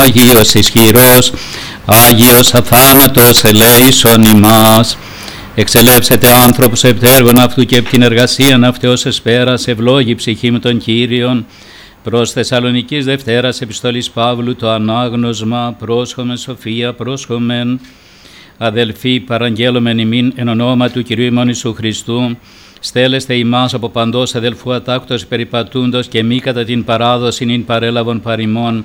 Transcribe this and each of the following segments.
Άγιος ισχυρός, Άγιος αθάνατος ελέησον ημάς. Εξελεύσετε άνθρωπος επτέργων αυτού και την εργασία αυτός εσπέρας ευλόγη ψυχή με τον Κύριον. Προς Θεσσαλονικής Δευτέρας Επιστολής Παύλου το ανάγνωσμα πρόσχομεν σοφία πρόσχομεν αδελφοί παραγγέλωμεν ημίν εν ονόμα του Κυρίου ημών Ιησού Χριστού στέλεστε ημάς από παντός αδελφού ατάκτος περιπατούντος και μη κατά την παράδοση νυν παρέλαβον παρημών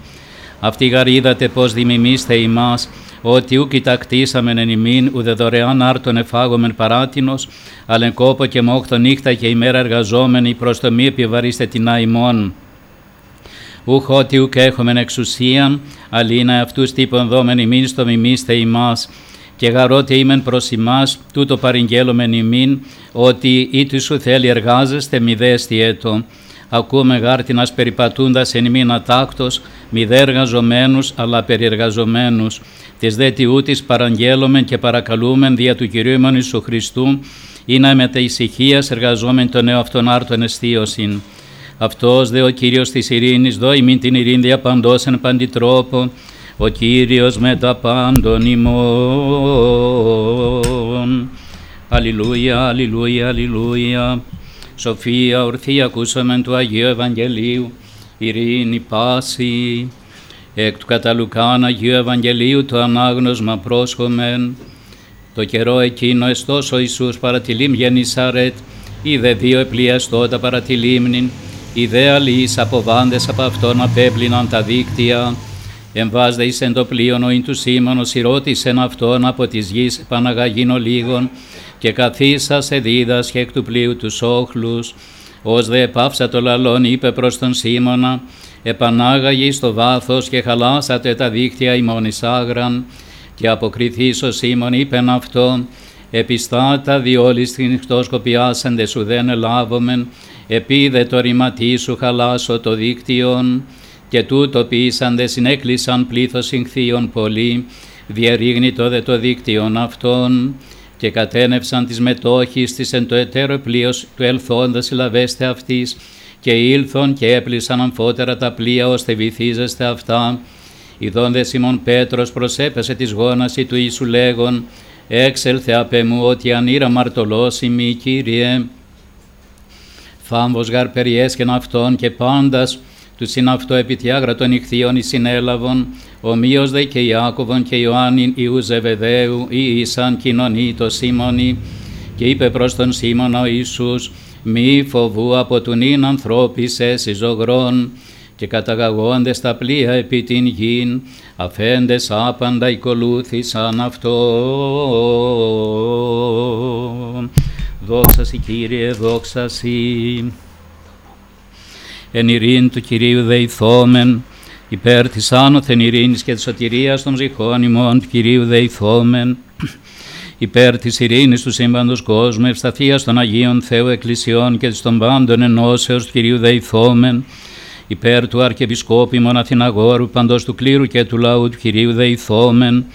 αυτή γαρίδατε πως δημιμήστε ημάς ότι ου κοιτακτήσαμεν εν ημίν, ουδε δωρεάν άρτον εφάγομεν παράτινος, αλλά κόπο και μόχθο νύχτα και ημέρα εργαζόμενοι προς το μη επιβαρίστε την αημών. Ούχ ότι ουκ έχομεν εξουσίαν, αλίνα αυτούς τύπων δόμεν ημίν στο μιμήστε ημάς, και γαρότεήμεν προς ημάς, τούτο παρηγγέλωμεν ημίν, ότι ή σου θέλει εργάζεστε μη δέστη έτο. Ακούμε γάρτινας περιπατούντας εν ημίν ατάκτος, μη δε εργαζομένους, αλλά περιεργαζομένους. Της δε τιούτης παραγγέλωμεν και παρακαλούμεν δια του Κυρίου ημών Ιησού Χριστού, ή να με τα ησυχίας εργαζόμεν το νέο αυτόν άρτον εστίωσιν. Αυτός δε ο Κύριος της ειρήνης, δώ ημίν την ειρήνη διαπαντός εν παντιτρόπο, ο Κύριος με τα πάντων ημών. Αλληλούια, αλληλούια, αλληλούια. Σοφία ορθή ακούσαμεν του Αγίου Ευαγγελίου, ειρήνη πάση. Εκ του καταλουκάν Αγίου Ευαγγελίου το ανάγνωσμα πρόσχομεν. Το καιρό εκείνο εστός ο Ιησούς παρά τη λίμνη Σαρέτ, είδε δύο επλιαστώτα παρά τη λίμνη, είδε αλλοίς αποβάντες από αυτόν απέπλυναν τα δίκτυα, εμβάζde εις εν το πλοίον ο του Σίμωνος ρώτησεν αυτόν από της γης Παναγαγίνο λίγον και καθίσασε δίδασχε εκ του πλοίου τους όχλους. Ως δε επάυσα το λαλόν είπε προς τον Σίμωνα επανάγαγη στο βάθος και χαλάσατε τα δίκτυα ημών εις άγραν και αποκριθείς ο Σίμων είπεν αυτό επιστάτα διόλοι στην χτώσκοπιάσεντε σου δεν ελάβομεν επίδε το ρηματί σου χαλάσω το δίκτυον και τούτο ποιήσαντε συνέκλεισαν πλήθος συγχθείων πολύ, διερήγνητο δε το δίκτυον αυτών, και κατένευσαν τις μετόχεις της εν το εταίρο πλοίος του ελθόντας λαβέστε αυτής, και ήλθον και έπλησαν αμφότερα τα πλοία ώστε βυθίζεστε αυτά. Ιδών δε Σιμών Πέτρος προσέπεσε της γόναση του Ιησού λέγον, έξελθε απ' μου ότι ανήρα μαρτωλώσιμη Κύριε. Φάμβος γαρ περιέσχεν αυτόν και πάντας του συναυτό επί των ηχθείων εις συνέλαβον, ομοίως δε και Ιάκωβον και Ιωάννην Ιού Ζεβεδαίου ή Ισαν κοινωνεί το Σίμωνη, και είπε προς τον Σίμωνα ο Ιησούς, μη φοβού από του νυν ανθρώπης έσυ ζωγρών, και καταγαγόντες τα πλοία επί την γην, αφέντες άπαντα οικολούθησαν αυτό. Δόξα Κύριε, δόξα εν ειρήνη του Κυρίου δεηθόμεν, υπέρ της άνωθεν ειρήνης και της σωτηρίας των ψυχών ημών του Κυρίου δεηθόμεν, υπέρ της ειρήνης του σύμπαντος κόσμου, ευσταθίας των Αγίων Θεού Εκκλησιών και της των πάντων ενώσεως του Κυρίου δεηθόμεν, υπέρ του Αρκεπισκόπη Μοναθηναγόρου, παντός του κλήρου και του λαού του Κυρίου δεηθόμεν,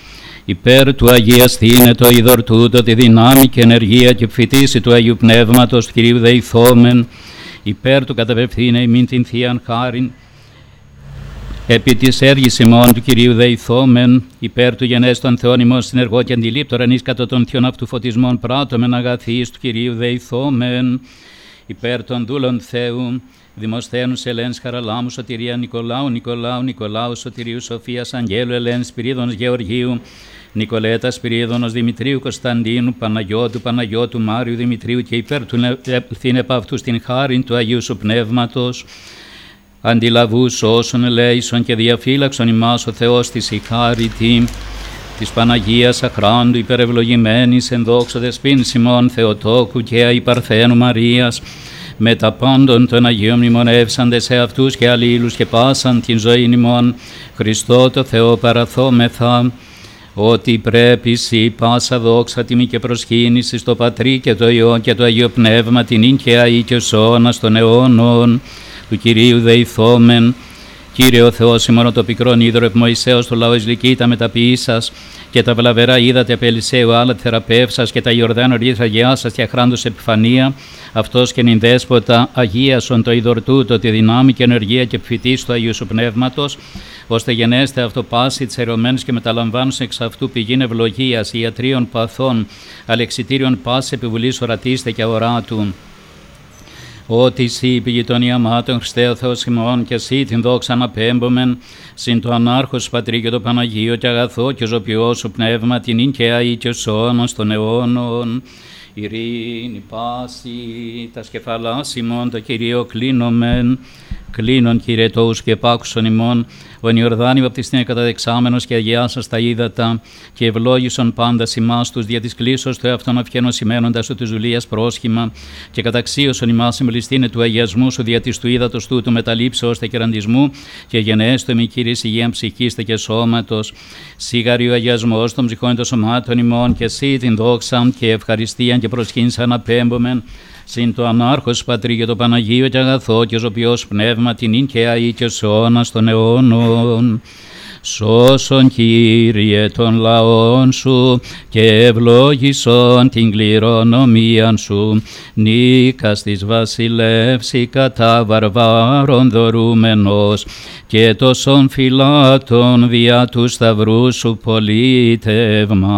υπέρ του Αγιαστήνετο είδωρ τούτο τη δυνάμει και ενεργία και φυτίση του Αγίου Πνεύματος του Κυρίου δεηθόμεν, υπέρ του καταπευθύνε ημίν την Θείαν Χάριν, επί της έργης ημών του Κυρίου Δεϊθόμεν, υπέρ του γενέστον Θεόν ημών συνεργό και αντιλήπτωραν εις κατά των θειών αυτού φωτισμών πράττωμεν αγαθείς του Κυρίου Δεϊθόμεν, υπέρ των δούλων Θεού, Δημοσθένους Ελένης Χαραλάμου, Σωτηρία Νικολάου, Νικολάου, Νικολάου, Σωτηρίου Σοφίας, Αγγέλου Ελένης Σπυρίδωνος Γεωργίου, Νικολέτας Σπυρίδωνος Δημητρίου Κωνσταντίνου, Παναγιώτου, Παναγιώτου Μάριου Δημητρίου και υπέρ του επ' αυτού στην χάρη του Αγίου Σου Πνεύματος, αντιλαβούς όσων ελέησον και διαφύλαξον ημάς ο Θεός της η χάρη της Παναγίας Αχράντου υπερευλογημένης εν δόξο δεσπίν Σιμών Θεοτόκου και αϊπαρθένου Μαρίας, με τα πάντων των Αγίων μνημονεύσαντε σε αυτούς και αλλήλους και πάσαν την ζωή ημών, Χριστό το Θεό παραθόμεθα, ότι πρέπει σύ πάσα δόξα τιμή και προσκύνηση στο Πατρί και το Υιό και το Αγίο Πνεύμα την ίν και αή και σώνα των αιώνων του Κυρίου Δεϊθόμεν Κύριε ο Θεός, ημών το πικρόν ίδρο Μωυσέως του λαού Ισλική, τα μεταποιή σας. Και τα βλαβερά είδατε Ελισέου, άλλα θεραπεύσας και τα Ιορδάνο ρίθα γεά σας και αχράντου επιφανία, αυτός και νυν δέσποτα, αγίασον το ειδορτού, το τη δυνάμει και ενεργεία και φοιτή του Αγίου Σου Πνεύματος, ώστε γενέστε αυτό πάση τη ερωμένη και μεταλαμβάνουν εξ αυτού πηγήν ευλογίας, ιατρίων παθών, αλεξιτήριων πάσης επιβουλής ορατήστε και του ότι εσύ η πηγή των ιαμάτων Χριστέ ο Θεός ημών και εσύ την δόξα αναπέμπομεν συν το ανάρχος Πατρί και το Παναγίο και αγαθό και ζωπιός σου πνεύμα την ίν και αή και σώμος των αιώνων. Ειρήνη πάση τας σκεφαλά ημών το Κυρίο κλείνομεν κλείνον Κύριε τόους και πάκουσον ημών ο Ιορδάνη βαπτιστήν καταδεξάμενο και αγιάσα τα ύδατα και ευλόγησον πάντα σημά τους δια της κλίσεω του εαυτόν αυχένο σημαίνοντας του της δουλείας πρόσχημα και καταξίωσον ημάς εμπληστήνε του αγιασμού σου δια της του ύδατος του του μεταλήψεω τε κεραντισμού και γενέστο μη κύριε υγεία ψυχήστε και σώματος. Σίγαρη ο αγιασμός των ψυχών των σωμάτων ημών και εσύ την δόξα και ευχαριστία και προσχήνσα αναπέμπομεν Συν το ανάρχος Πατρί και το Παναγίο και αγαθό και ζωπιός πνεύμα την ίν και αή και σώνας των αιώνων. Σώσον Κύριε των λαών Σου και ευλόγησον την κληρονομία Σου. Νίκας της βασιλεύσης κατά βαρβάρων δωρούμενος και τόσων φυλάτων δια του σταυρού Σου πολίτευμα.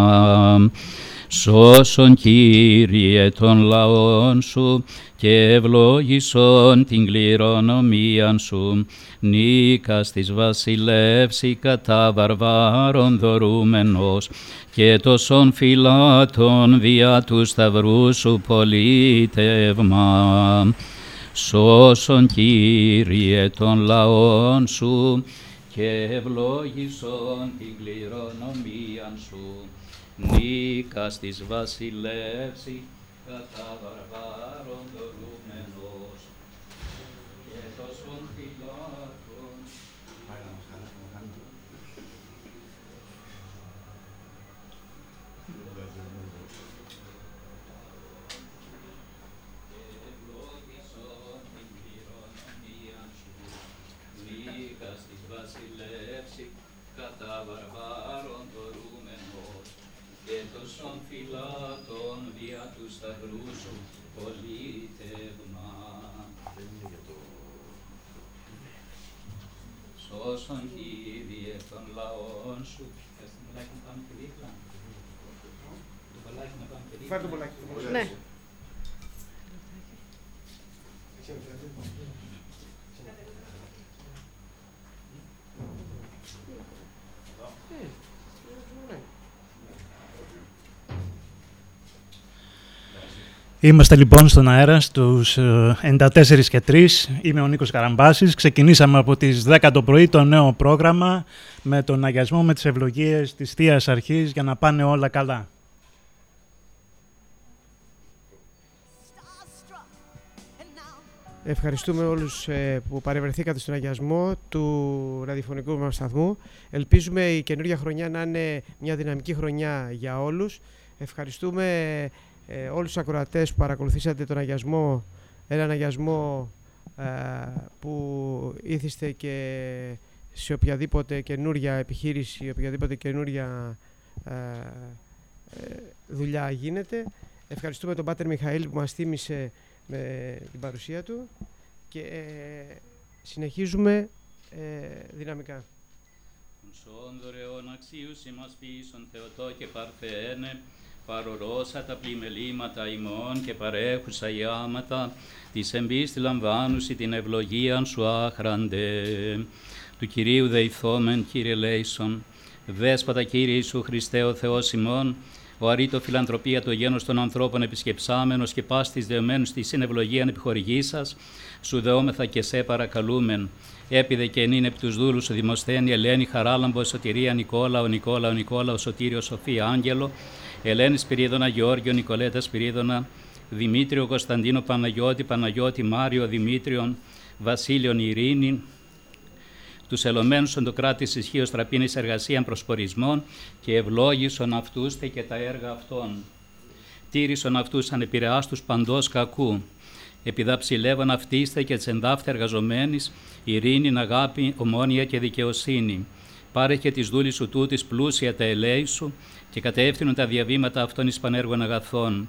Σώσον Κύριε των λαών Σου και ευλόγησον την κληρονομία Σου, νίκας της βασιλεύση κατά βαρβάρων δωρούμενος και τόσων φυλάτων δια του σταυρού Σου πολίτευμα. Σώσον Κύριε των λαών Σου και ευλόγησον την κληρονομία Σου, νίκας της βασιλεύσης κατά βαρβάρων δωρούμενος και τόσων φυλάκων. Νίκας της βασιλεύση κατά βαρβάρων δωρούμενος και τόσων φυλάτων δια του σταυρού σου πολίτευμα. Σώσον Κύριε των λαών σου. Θες το μπολάκι να πάμε και δίπλα. Το μπολάκι να πάμε και δίπλα. Φέρ το μπολάκι. Ναι. Είμαστε λοιπόν στον αέρα στους ε, 94 και 3. Είμαι ο Νίκος Καραμπάσης. Ξεκινήσαμε από τις 10 το πρωί το νέο πρόγραμμα με τον αγιασμό με τις ευλογίες της Θείας Αρχής για να πάνε όλα καλά. Ευχαριστούμε όλους ε, που παρευρεθήκατε στον αγιασμό του ραδιοφωνικού μας σταθμού. Ελπίζουμε η καινούργια χρονιά να είναι μια δυναμική χρονιά για όλους. Ευχαριστούμε ε, όλους τους ακροατές που παρακολουθήσατε τον αγιασμό, έναν αγιασμό ε, που ήθιστε και σε οποιαδήποτε καινούρια επιχείρηση, οποιαδήποτε καινούρια ε, ε, δουλειά γίνεται. Ευχαριστούμε τον Πάτερ Μιχαήλ που μας θύμισε με την παρουσία του και ε, συνεχίζουμε ε, δυναμικά. Σον δωρεών αξίους ημάς πίσον Θεοτό και Παρθένε, παρορώσα τα πλημελήματα ημών και παρέχουσα οι άματα, της εμπίστη λαμβάνουσι την ευλογία σου άχραντε. Του Κυρίου δεηθόμεν, Κύριε Λέισον, Δέσποτα Κύριε Ιησού Χριστέ ο Θεός ημών, ο αρήτο φιλανθρωπία το γένος των ανθρώπων επισκεψάμενος και πάστης δεωμένους στη συνευλογίαν επιχορηγή σας, σου δεόμεθα και σε παρακαλούμεν. Έπιδε και ενήν επί τους δούλους ο Δημοσθένη, Ελένη, Χαράλαμπο, Σωτηρία, Νικόλα, ο Νικόλα, ο Νικόλα, ο Σωτήριος, Σοφία, Άγγελο, Ελένη Σπυρίδωνα, Γεώργιο, Νικολέτα Σπυρίδωνα, Δημήτριο, Κωνσταντίνο, Παναγιώτη, Παναγιώτη, Μάριο, Δημήτριον, Βασίλειον, Ειρήνη, τους ελωμένους οντοκράτης ισχύω τραπίνη εργασία προσπορισμών και ευλόγησον αυτούς και τα έργα αυτών. Τήρησον αυτούς ανεπηρεάστους παντός κακού επιδαψιλεύον αυτήστε και τσεντάφτε εργαζομένης, ειρήνη, αγάπη, ομόνια και δικαιοσύνη. Πάρε και τη δούλη σου τούτης πλούσια τα ελέη σου και κατεύθυνον τα διαβήματα αυτών ει πανέργων αγαθών.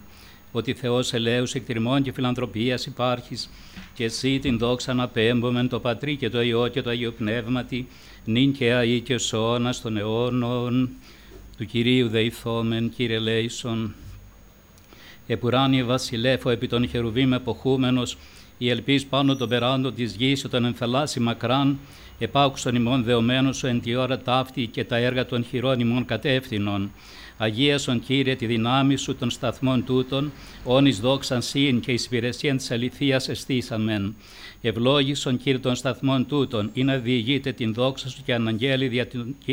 Ότι Θεός ελέους εκτιμών και φιλανθρωπίας υπάρχεις, και εσύ την δόξα να πέμπομεν το Πατρί και το Υιό και το Αγίο Πνεύματι, νυν και αή και σώνα των αιώνων, του Κυρίου δεηθόμεν, Κύριε Λέισον. Επουράνιε βασιλέφο επί των χερουβίμ εποχούμενος, η ελπίς πάνω των περάντων της γης όταν ενθαλάσσει μακράν, επάκουσον ημών δεωμένος εν τη ώρα ταύτη και τα έργα των χειρών ημών κατεύθυνων. Αγίασον Κύριε τη δυνάμει σου των σταθμών τούτων, όν εις δόξαν σύν και εις υπηρεσίαν της αληθείας εστίσαμεν. Ευλόγησον Κύριε των σταθμών τούτων, ή να διηγείτε την δόξα σου και αναγγέλει δια,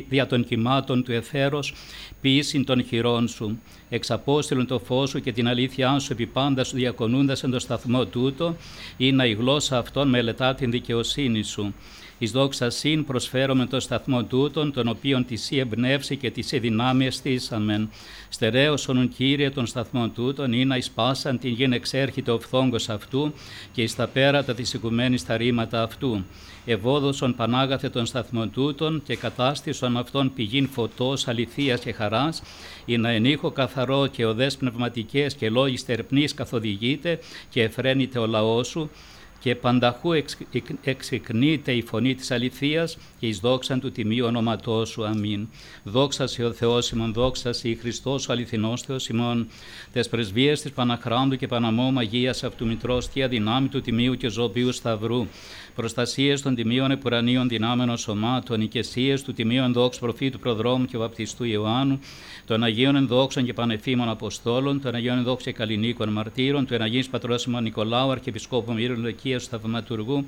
δια των κυμάτων του εθέρος, ποιήσιν των χειρών σου. Εξαπόστηλον το φως σου και την αλήθειά σου επί πάντα σου διακονούντας εν το σταθμό τούτο, ή να η γλώσσα αυτών μελετά την δικαιοσύνη σου. Εις δόξα σύν προσφέρομαι το σταθμό τούτον, τον οποίον της σύ εμπνεύσει και της σύ δυνάμεις εστίσαμεν. Στερέωσον Κύριε των σταθμών τούτων, ή να εις πάσαν την γην εξέρχεται ο φθόγκος αυτού και εις τα πέρατα της οικουμένης τα ρήματα αυτού. Ευόδωσον Πανάγαθε των σταθμών τούτων και κατάστησον αυτόν πηγήν φωτός, αληθείας και χαράς, ή να ενήχω καθαρό και οδές πνευματικές και λόγοι στερπνής καθοδηγείται και εφραίνεται ο λαός σου, και πανταχού εξ, εξεκνείται η φωνή της αληθείας και εις δόξαν του τιμίου ονοματός σου. Αμήν. Δόξα σε ο Θεός ημών, δόξα σε η Χριστός ο αληθινός Θεός ημών, τες πρεσβείες της Παναχράντου και Παναμόμ Αγίας αυτού Μητρός και αδυνάμει του τιμίου και ζωοποιού σταυρού, προστασίες των τιμίων επουρανίων δυνάμενων σωμάτων, οικεσίες του τιμίου ενδόξ προφήτου προδρόμου και βαπτιστού Ιωάννου, των Αγίων ενδόξων και πανεφήμων Αποστόλων, των Αγίων ενδόξων και καλλινίκων μαρτύρων, του Εναγίου Πατρόσιμου Νικολάου, Αρχιεπισκόπου Μύρου Λεκία του Θαυματουργού,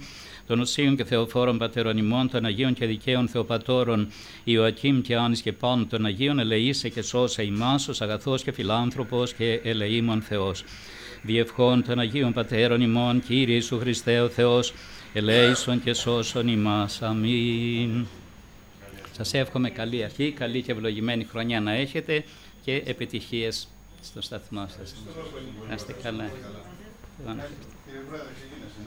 των Οσίων και Θεοφόρων Πατέρων ημών, των Αγίων και Δικαίων Θεοπατώρων Ιωακήμ και Άννη και Πάνου, των Αγίων ελεήσε και σώσε ημάσο, αγαθό και φιλάνθρωπο και ελεήμων Θεό. Διευχών των Αγίων Πατέρων ημών, Κύριε Ιησού Χριστέ ο Θεός, ελέησον και σώσον ημάς. Αμήν. Σας εύχομαι καλή αρχή, καλή και ευλογημένη χρονιά να έχετε και επιτυχίες στο σταθμό σας. Να είστε καλά.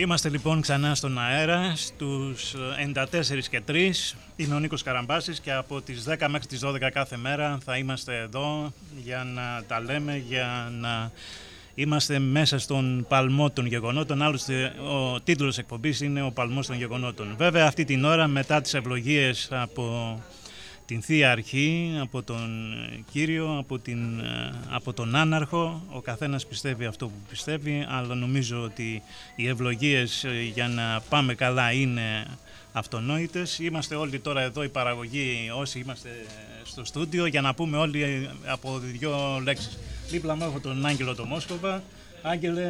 Είμαστε λοιπόν ξανά στον αέρα στους 94 και 3. Είμαι ο Νίκος Καραμπάσης και από τις 10 μέχρι τις 12 κάθε μέρα θα είμαστε εδώ για να τα λέμε, για να είμαστε μέσα στον παλμό των γεγονότων. Άλλωστε ο τίτλος εκπομπής είναι ο παλμός των γεγονότων. Βέβαια αυτή την ώρα μετά τις ευλογίες από την Θεία Αρχή, από τον Κύριο, από, την, από τον Άναρχο. Ο καθένας πιστεύει αυτό που πιστεύει, αλλά νομίζω ότι οι ευλογίες για να πάμε καλά είναι αυτονόητες. Είμαστε όλοι τώρα εδώ, η παραγωγή, όσοι είμαστε στο στούντιο, για να πούμε όλοι από δυο λέξεις. Δίπλα μου έχω τον Άγγελο το Μόσκοβα. Άγγελε,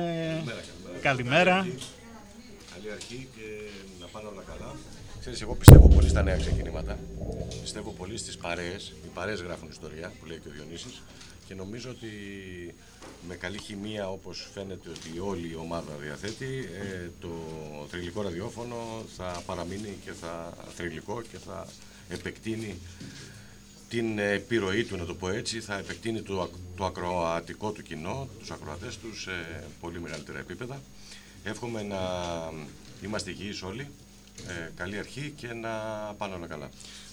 καλημέρα. Καλή αρχή και να πάνε όλα καλά. Ξέρεις, εγώ πιστεύω πολύ στα νέα ξεκινήματα. Πιστεύω πολύ στις παρέες. Οι παρέες γράφουν ιστορία, που λέει και ο Διονύσης. Και νομίζω ότι με καλή χημεία, όπως φαίνεται ότι όλη η ομάδα διαθέτει, ε, το θρηλυκό ραδιόφωνο θα παραμείνει και θα θρηλυκό και θα επεκτείνει την επιρροή του, να το πω έτσι, θα επεκτείνει το, το ακροατικό του κοινό, τους ακροατές τους σε πολύ μεγαλύτερα επίπεδα. Εύχομαι να είμαστε υγιείς όλοι, ε, καλή αρχή και να πάνε όλα καλά.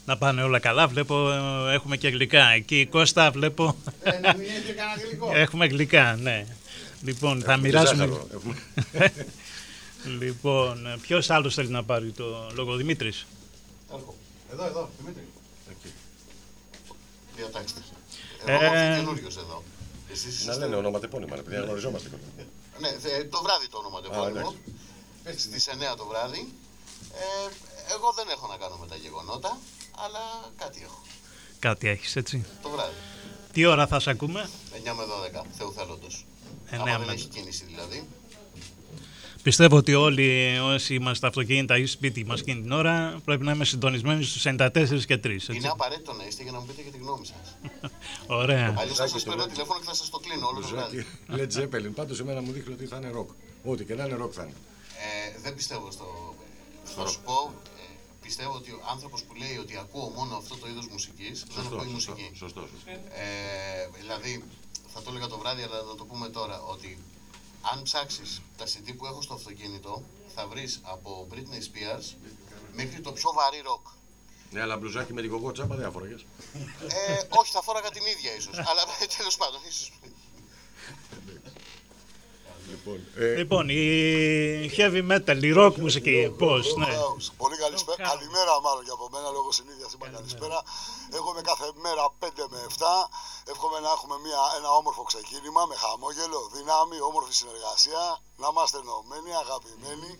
Να πάνε όλα καλά, βλέπω ε, έχουμε και γλυκά. Εκεί Κώστα βλέπω... Ε, να μην έχετε κανένα γλυκό. έχουμε γλυκά, ναι. Λοιπόν, θα Έχουμε μοιράσουμε... ζάχαρο, έχουμε. λοιπόν, ποιος άλλος θέλει να πάρει το λόγο, Δημήτρης. Έρχομαι. Εδώ, εδώ, Δημήτρη. Εκεί. Διατάξτε. Ε, Εγώ είμαι καινούριος εδώ. Εσείς Να είστε... λένε ονοματεπώνυμα, επειδή δεν γνωριζόμαστε. Ναι, θε- το βράδυ το όνομα Α, του εντάξει. Στις 9 το βράδυ. Ε, εγώ δεν έχω να κάνω με τα γεγονότα, αλλά κάτι έχω. Κάτι έχεις, έτσι. Το βράδυ. Τι ώρα θα σε ακούμε, 9 με 12, Θεού θέλοντος. 9 Άμα δεν με- έχει κίνηση δηλαδή. Πιστεύω ότι όλοι όσοι είμαστε στα αυτοκίνητα ή σπίτι μας εκείνη την ώρα πρέπει να είμαστε συντονισμένοι στους 94 και 3. Έτσι. Είναι απαραίτητο να είστε για να μου πείτε και τη γνώμη σας. Ωραία. Αλλιώς θα σας παίρνω τηλέφωνο και θα σας το κλείνω όλο το βράδυ. Led Zeppelin, πάντως εμένα μου δείχνει ότι θα είναι rock. Ό,τι και να είναι rock θα είναι. Ε, δεν πιστεύω στο. Θα σου πω, ε, πιστεύω ότι ο άνθρωπος που λέει ότι ακούω μόνο αυτό το είδος μουσικής δεν Σωστό, ακούει σωστό, μουσική. σωστό, σωστό. Ε, δηλαδή, θα το έλεγα το βράδυ, αλλά να το πούμε τώρα, ότι αν ψάξεις τα CD που έχω στο αυτοκίνητο, θα βρεις από Britney Spears μέχρι το πιο βαρύ ροκ. Ναι, αλλά μπλουζάκι με την κοκό τσάμπα δεν αφοράγες. Ε, όχι, θα φόραγα την ίδια ίσως, αλλά τέλος πάντων, ίσως. Λοιπόν, ε, Λοιπόν, η heavy metal, η rock μουσική, πώς, ναι. Βεβαίως. Πολύ καλησπέρα. Καλημέρα, μάλλον και από μένα, λόγω συνήθεια είπα καλησπέρα. Εύχομαι κάθε μέρα 5 με 7. Εύχομαι να έχουμε μια, ένα όμορφο ξεκίνημα με χαμόγελο, δύναμη, όμορφη συνεργασία. Να είμαστε ενωμένοι, αγαπημένοι,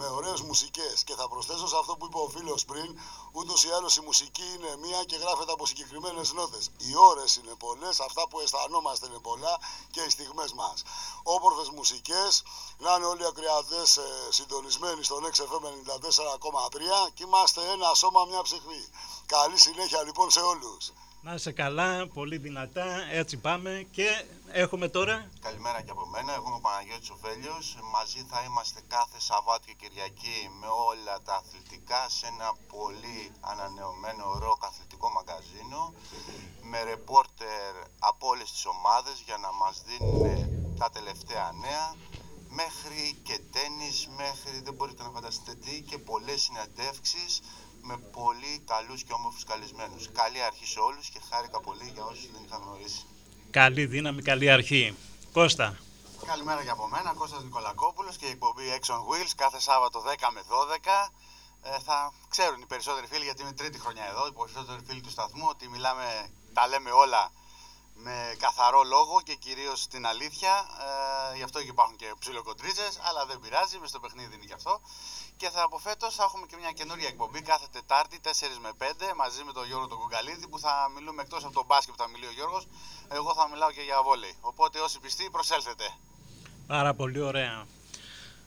με ωραίες μουσικές. Και θα προσθέσω σε αυτό που είπε ο φίλος πριν, ούτως ή άλλως η μουσική είναι μία και γράφεται από συγκεκριμένες νότες. Οι ώρες είναι πολλές, αυτά που αισθανόμαστε είναι πολλά και οι στιγμές μας. Όμορφες μουσικές, να είναι όλοι οι ακροατέ συντονισμένοι στον XFM 94,3 και είμαστε ένα σώμα, μια ψυχή. Καλή συνέχεια λοιπόν σε όλους. Να είσαι καλά, πολύ δυνατά, έτσι πάμε και έχουμε τώρα Καλημέρα και από μένα. Εγώ είμαι ο Παναγιώτης Οφέλιος. Μαζί θα είμαστε κάθε Σαββάτο και Κυριακή με όλα τα αθλητικά σε ένα πολύ ανανεωμένο ροκ αθλητικό μαγκαζίνο με ρεπόρτερ από όλες τις ομάδες για να μας δίνουν τα τελευταία νέα μέχρι και τένις, μέχρι δεν μπορείτε να φανταστείτε τι και πολλές συναντεύξεις με πολύ καλούς και όμορφους καλεσμένους. Καλή αρχή σε όλους και χάρηκα πολύ για όσους δεν είχα γνωρίσει. καλή δύναμη, καλή αρχή. Κώστα, Καλημέρα και από μένα, Κώστας Νικολακόπουλος και η εκπομπή Action Wheels κάθε Σάββατο 10 με 12. Ε, θα ξέρουν οι περισσότεροι φίλοι, γιατί είμαι τρίτη χρονιά εδώ, οι περισσότεροι φίλοι του σταθμού, ότι μιλάμε, τα λέμε όλα με καθαρό λόγο και κυρίως την αλήθεια. Ε, γι' αυτό και υπάρχουν και ψιλοκοντρίτσες, αλλά δεν πειράζει, μες στο παιχνίδι είναι και αυτό. Και θα από φέτος θα έχουμε και μια καινούργια εκπομπή κάθε Τετάρτη 4 με 5 μαζί με τον Γιώργο τον Κουγκαλίδη που θα μιλούμε εκτός από τον μπάσκετ που θα μιλεί ο Γιώργος, εγώ θα μιλάω και για βόλεϊ. Οπότε όσοι πιστοί προσέλθετε. πάρα πολύ ωραία.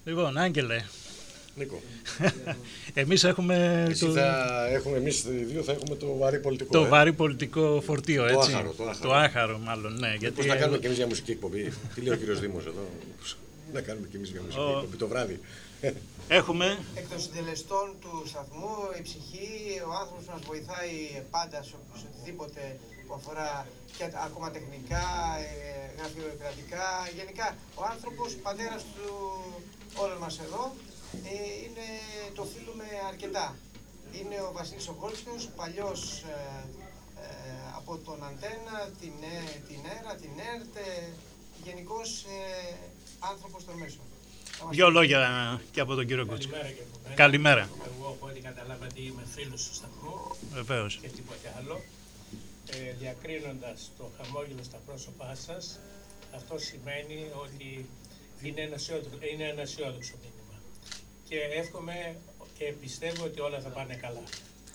Λοιπόν, Άγγελε, Νίκο, εμείς έχουμε εσύ το, θα έχουμε, εμείς οι δύο θα έχουμε το βαρύ πολιτικό. το ε. βαρύ πολιτικό φορτίο, Το έτσι. άχαρο, το άχαρο. Το άχαρο, μάλλον, ναι. Γιατί Πώς να κάνουμε και εμείς μια μουσική εκπομπή. Τι λέει ο κύριος Δήμος εδώ; Να κάνουμε και εμείς μια μουσική Ο- εκπομπή το βράδυ. έχουμε Εκ των συντελεστών του σταθμού, η ψυχή, ο άνθρωπος μας βοηθάει πάντα σε, σε οτιδήποτε που αφορά και τα- ακόμα τεχνικά, ε, γραφειοκρατικά. Γενικά, ο άνθρωπος, πατέρας του όλων μας εδώ, ε, είναι, το οφείλουμε αρκετά. Είναι ο Βασίλης Ογκόλτσιος, παλιός ε, ε, από τον Αντένα, την, Ε- την ΕΡΑ, την ΕΡΤ, ε, γενικώς ε, άνθρωπος των μέσων. Θα μας δύο λόγια και από τον κύριο Κούτσο. Καλημέρα και από μένα. Καλημέρα, Εγώ από ό,τι καταλάβατε είμαι φίλος του σταθμού βεβαίως. και τίποτε άλλο. Ε, διακρίνοντας το χαμόγελο στα πρόσωπά σας, αυτό σημαίνει ότι είναι ένα αισιόδοξο, είναι ένα αισιόδοξο μήνυμα. Και εύχομαι και πιστεύω ότι όλα θα πάνε καλά.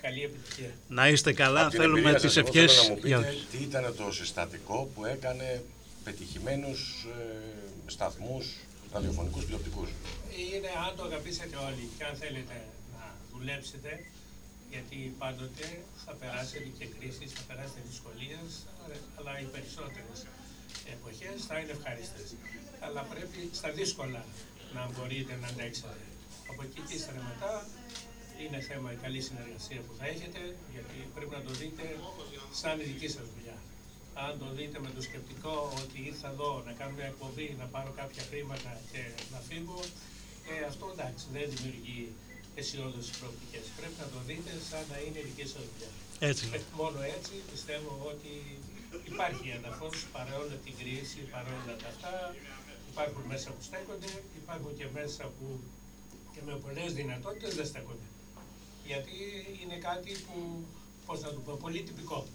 Καλή επιτυχία. Να είστε καλά, Από την θέλουμε εμπειρία τις σας, εγώ θέλω ευχές να μου για πείτε όλους. τι ήταν το συστατικό που έκανε πετυχημένους ε, σταθμούς ραδιοφωνικούς τηλεοπτικούς. Είναι αν το αγαπήσετε όλοι και αν θέλετε να δουλέψετε, γιατί πάντοτε θα περάσετε και κρίσεις, θα περάσετε δυσκολίες, αλλά οι περισσότερες εποχές θα είναι ευχάριστες. Αλλά πρέπει στα δύσκολα να μπορείτε να αντέξετε. Από εκεί και ύστερα μετά είναι θέμα η καλή συνεργασία που θα έχετε, γιατί πρέπει να το δείτε σαν η δική σας δουλειά. Αν το δείτε με το σκεπτικό ότι ήρθα εδώ να κάνω μια εκπομπή, να πάρω κάποια χρήματα και να φύγω, ε, αυτό εντάξει δεν δημιουργεί αισιόδοξες προοπτικές. Πρέπει να το δείτε σαν να είναι η δική σας δουλειά. Έτσι. Ε, μόνο έτσι πιστεύω ότι υπάρχει έδαφος παρόλα την κρίση, παρόλα τα αυτά. Υπάρχουν μέσα που στέκονται, υπάρχουν και μέσα που και με πολλές δυνατότητες δεν στέκονται. Γιατί είναι κάτι που, πώς να το πω, πολύ τυπικό.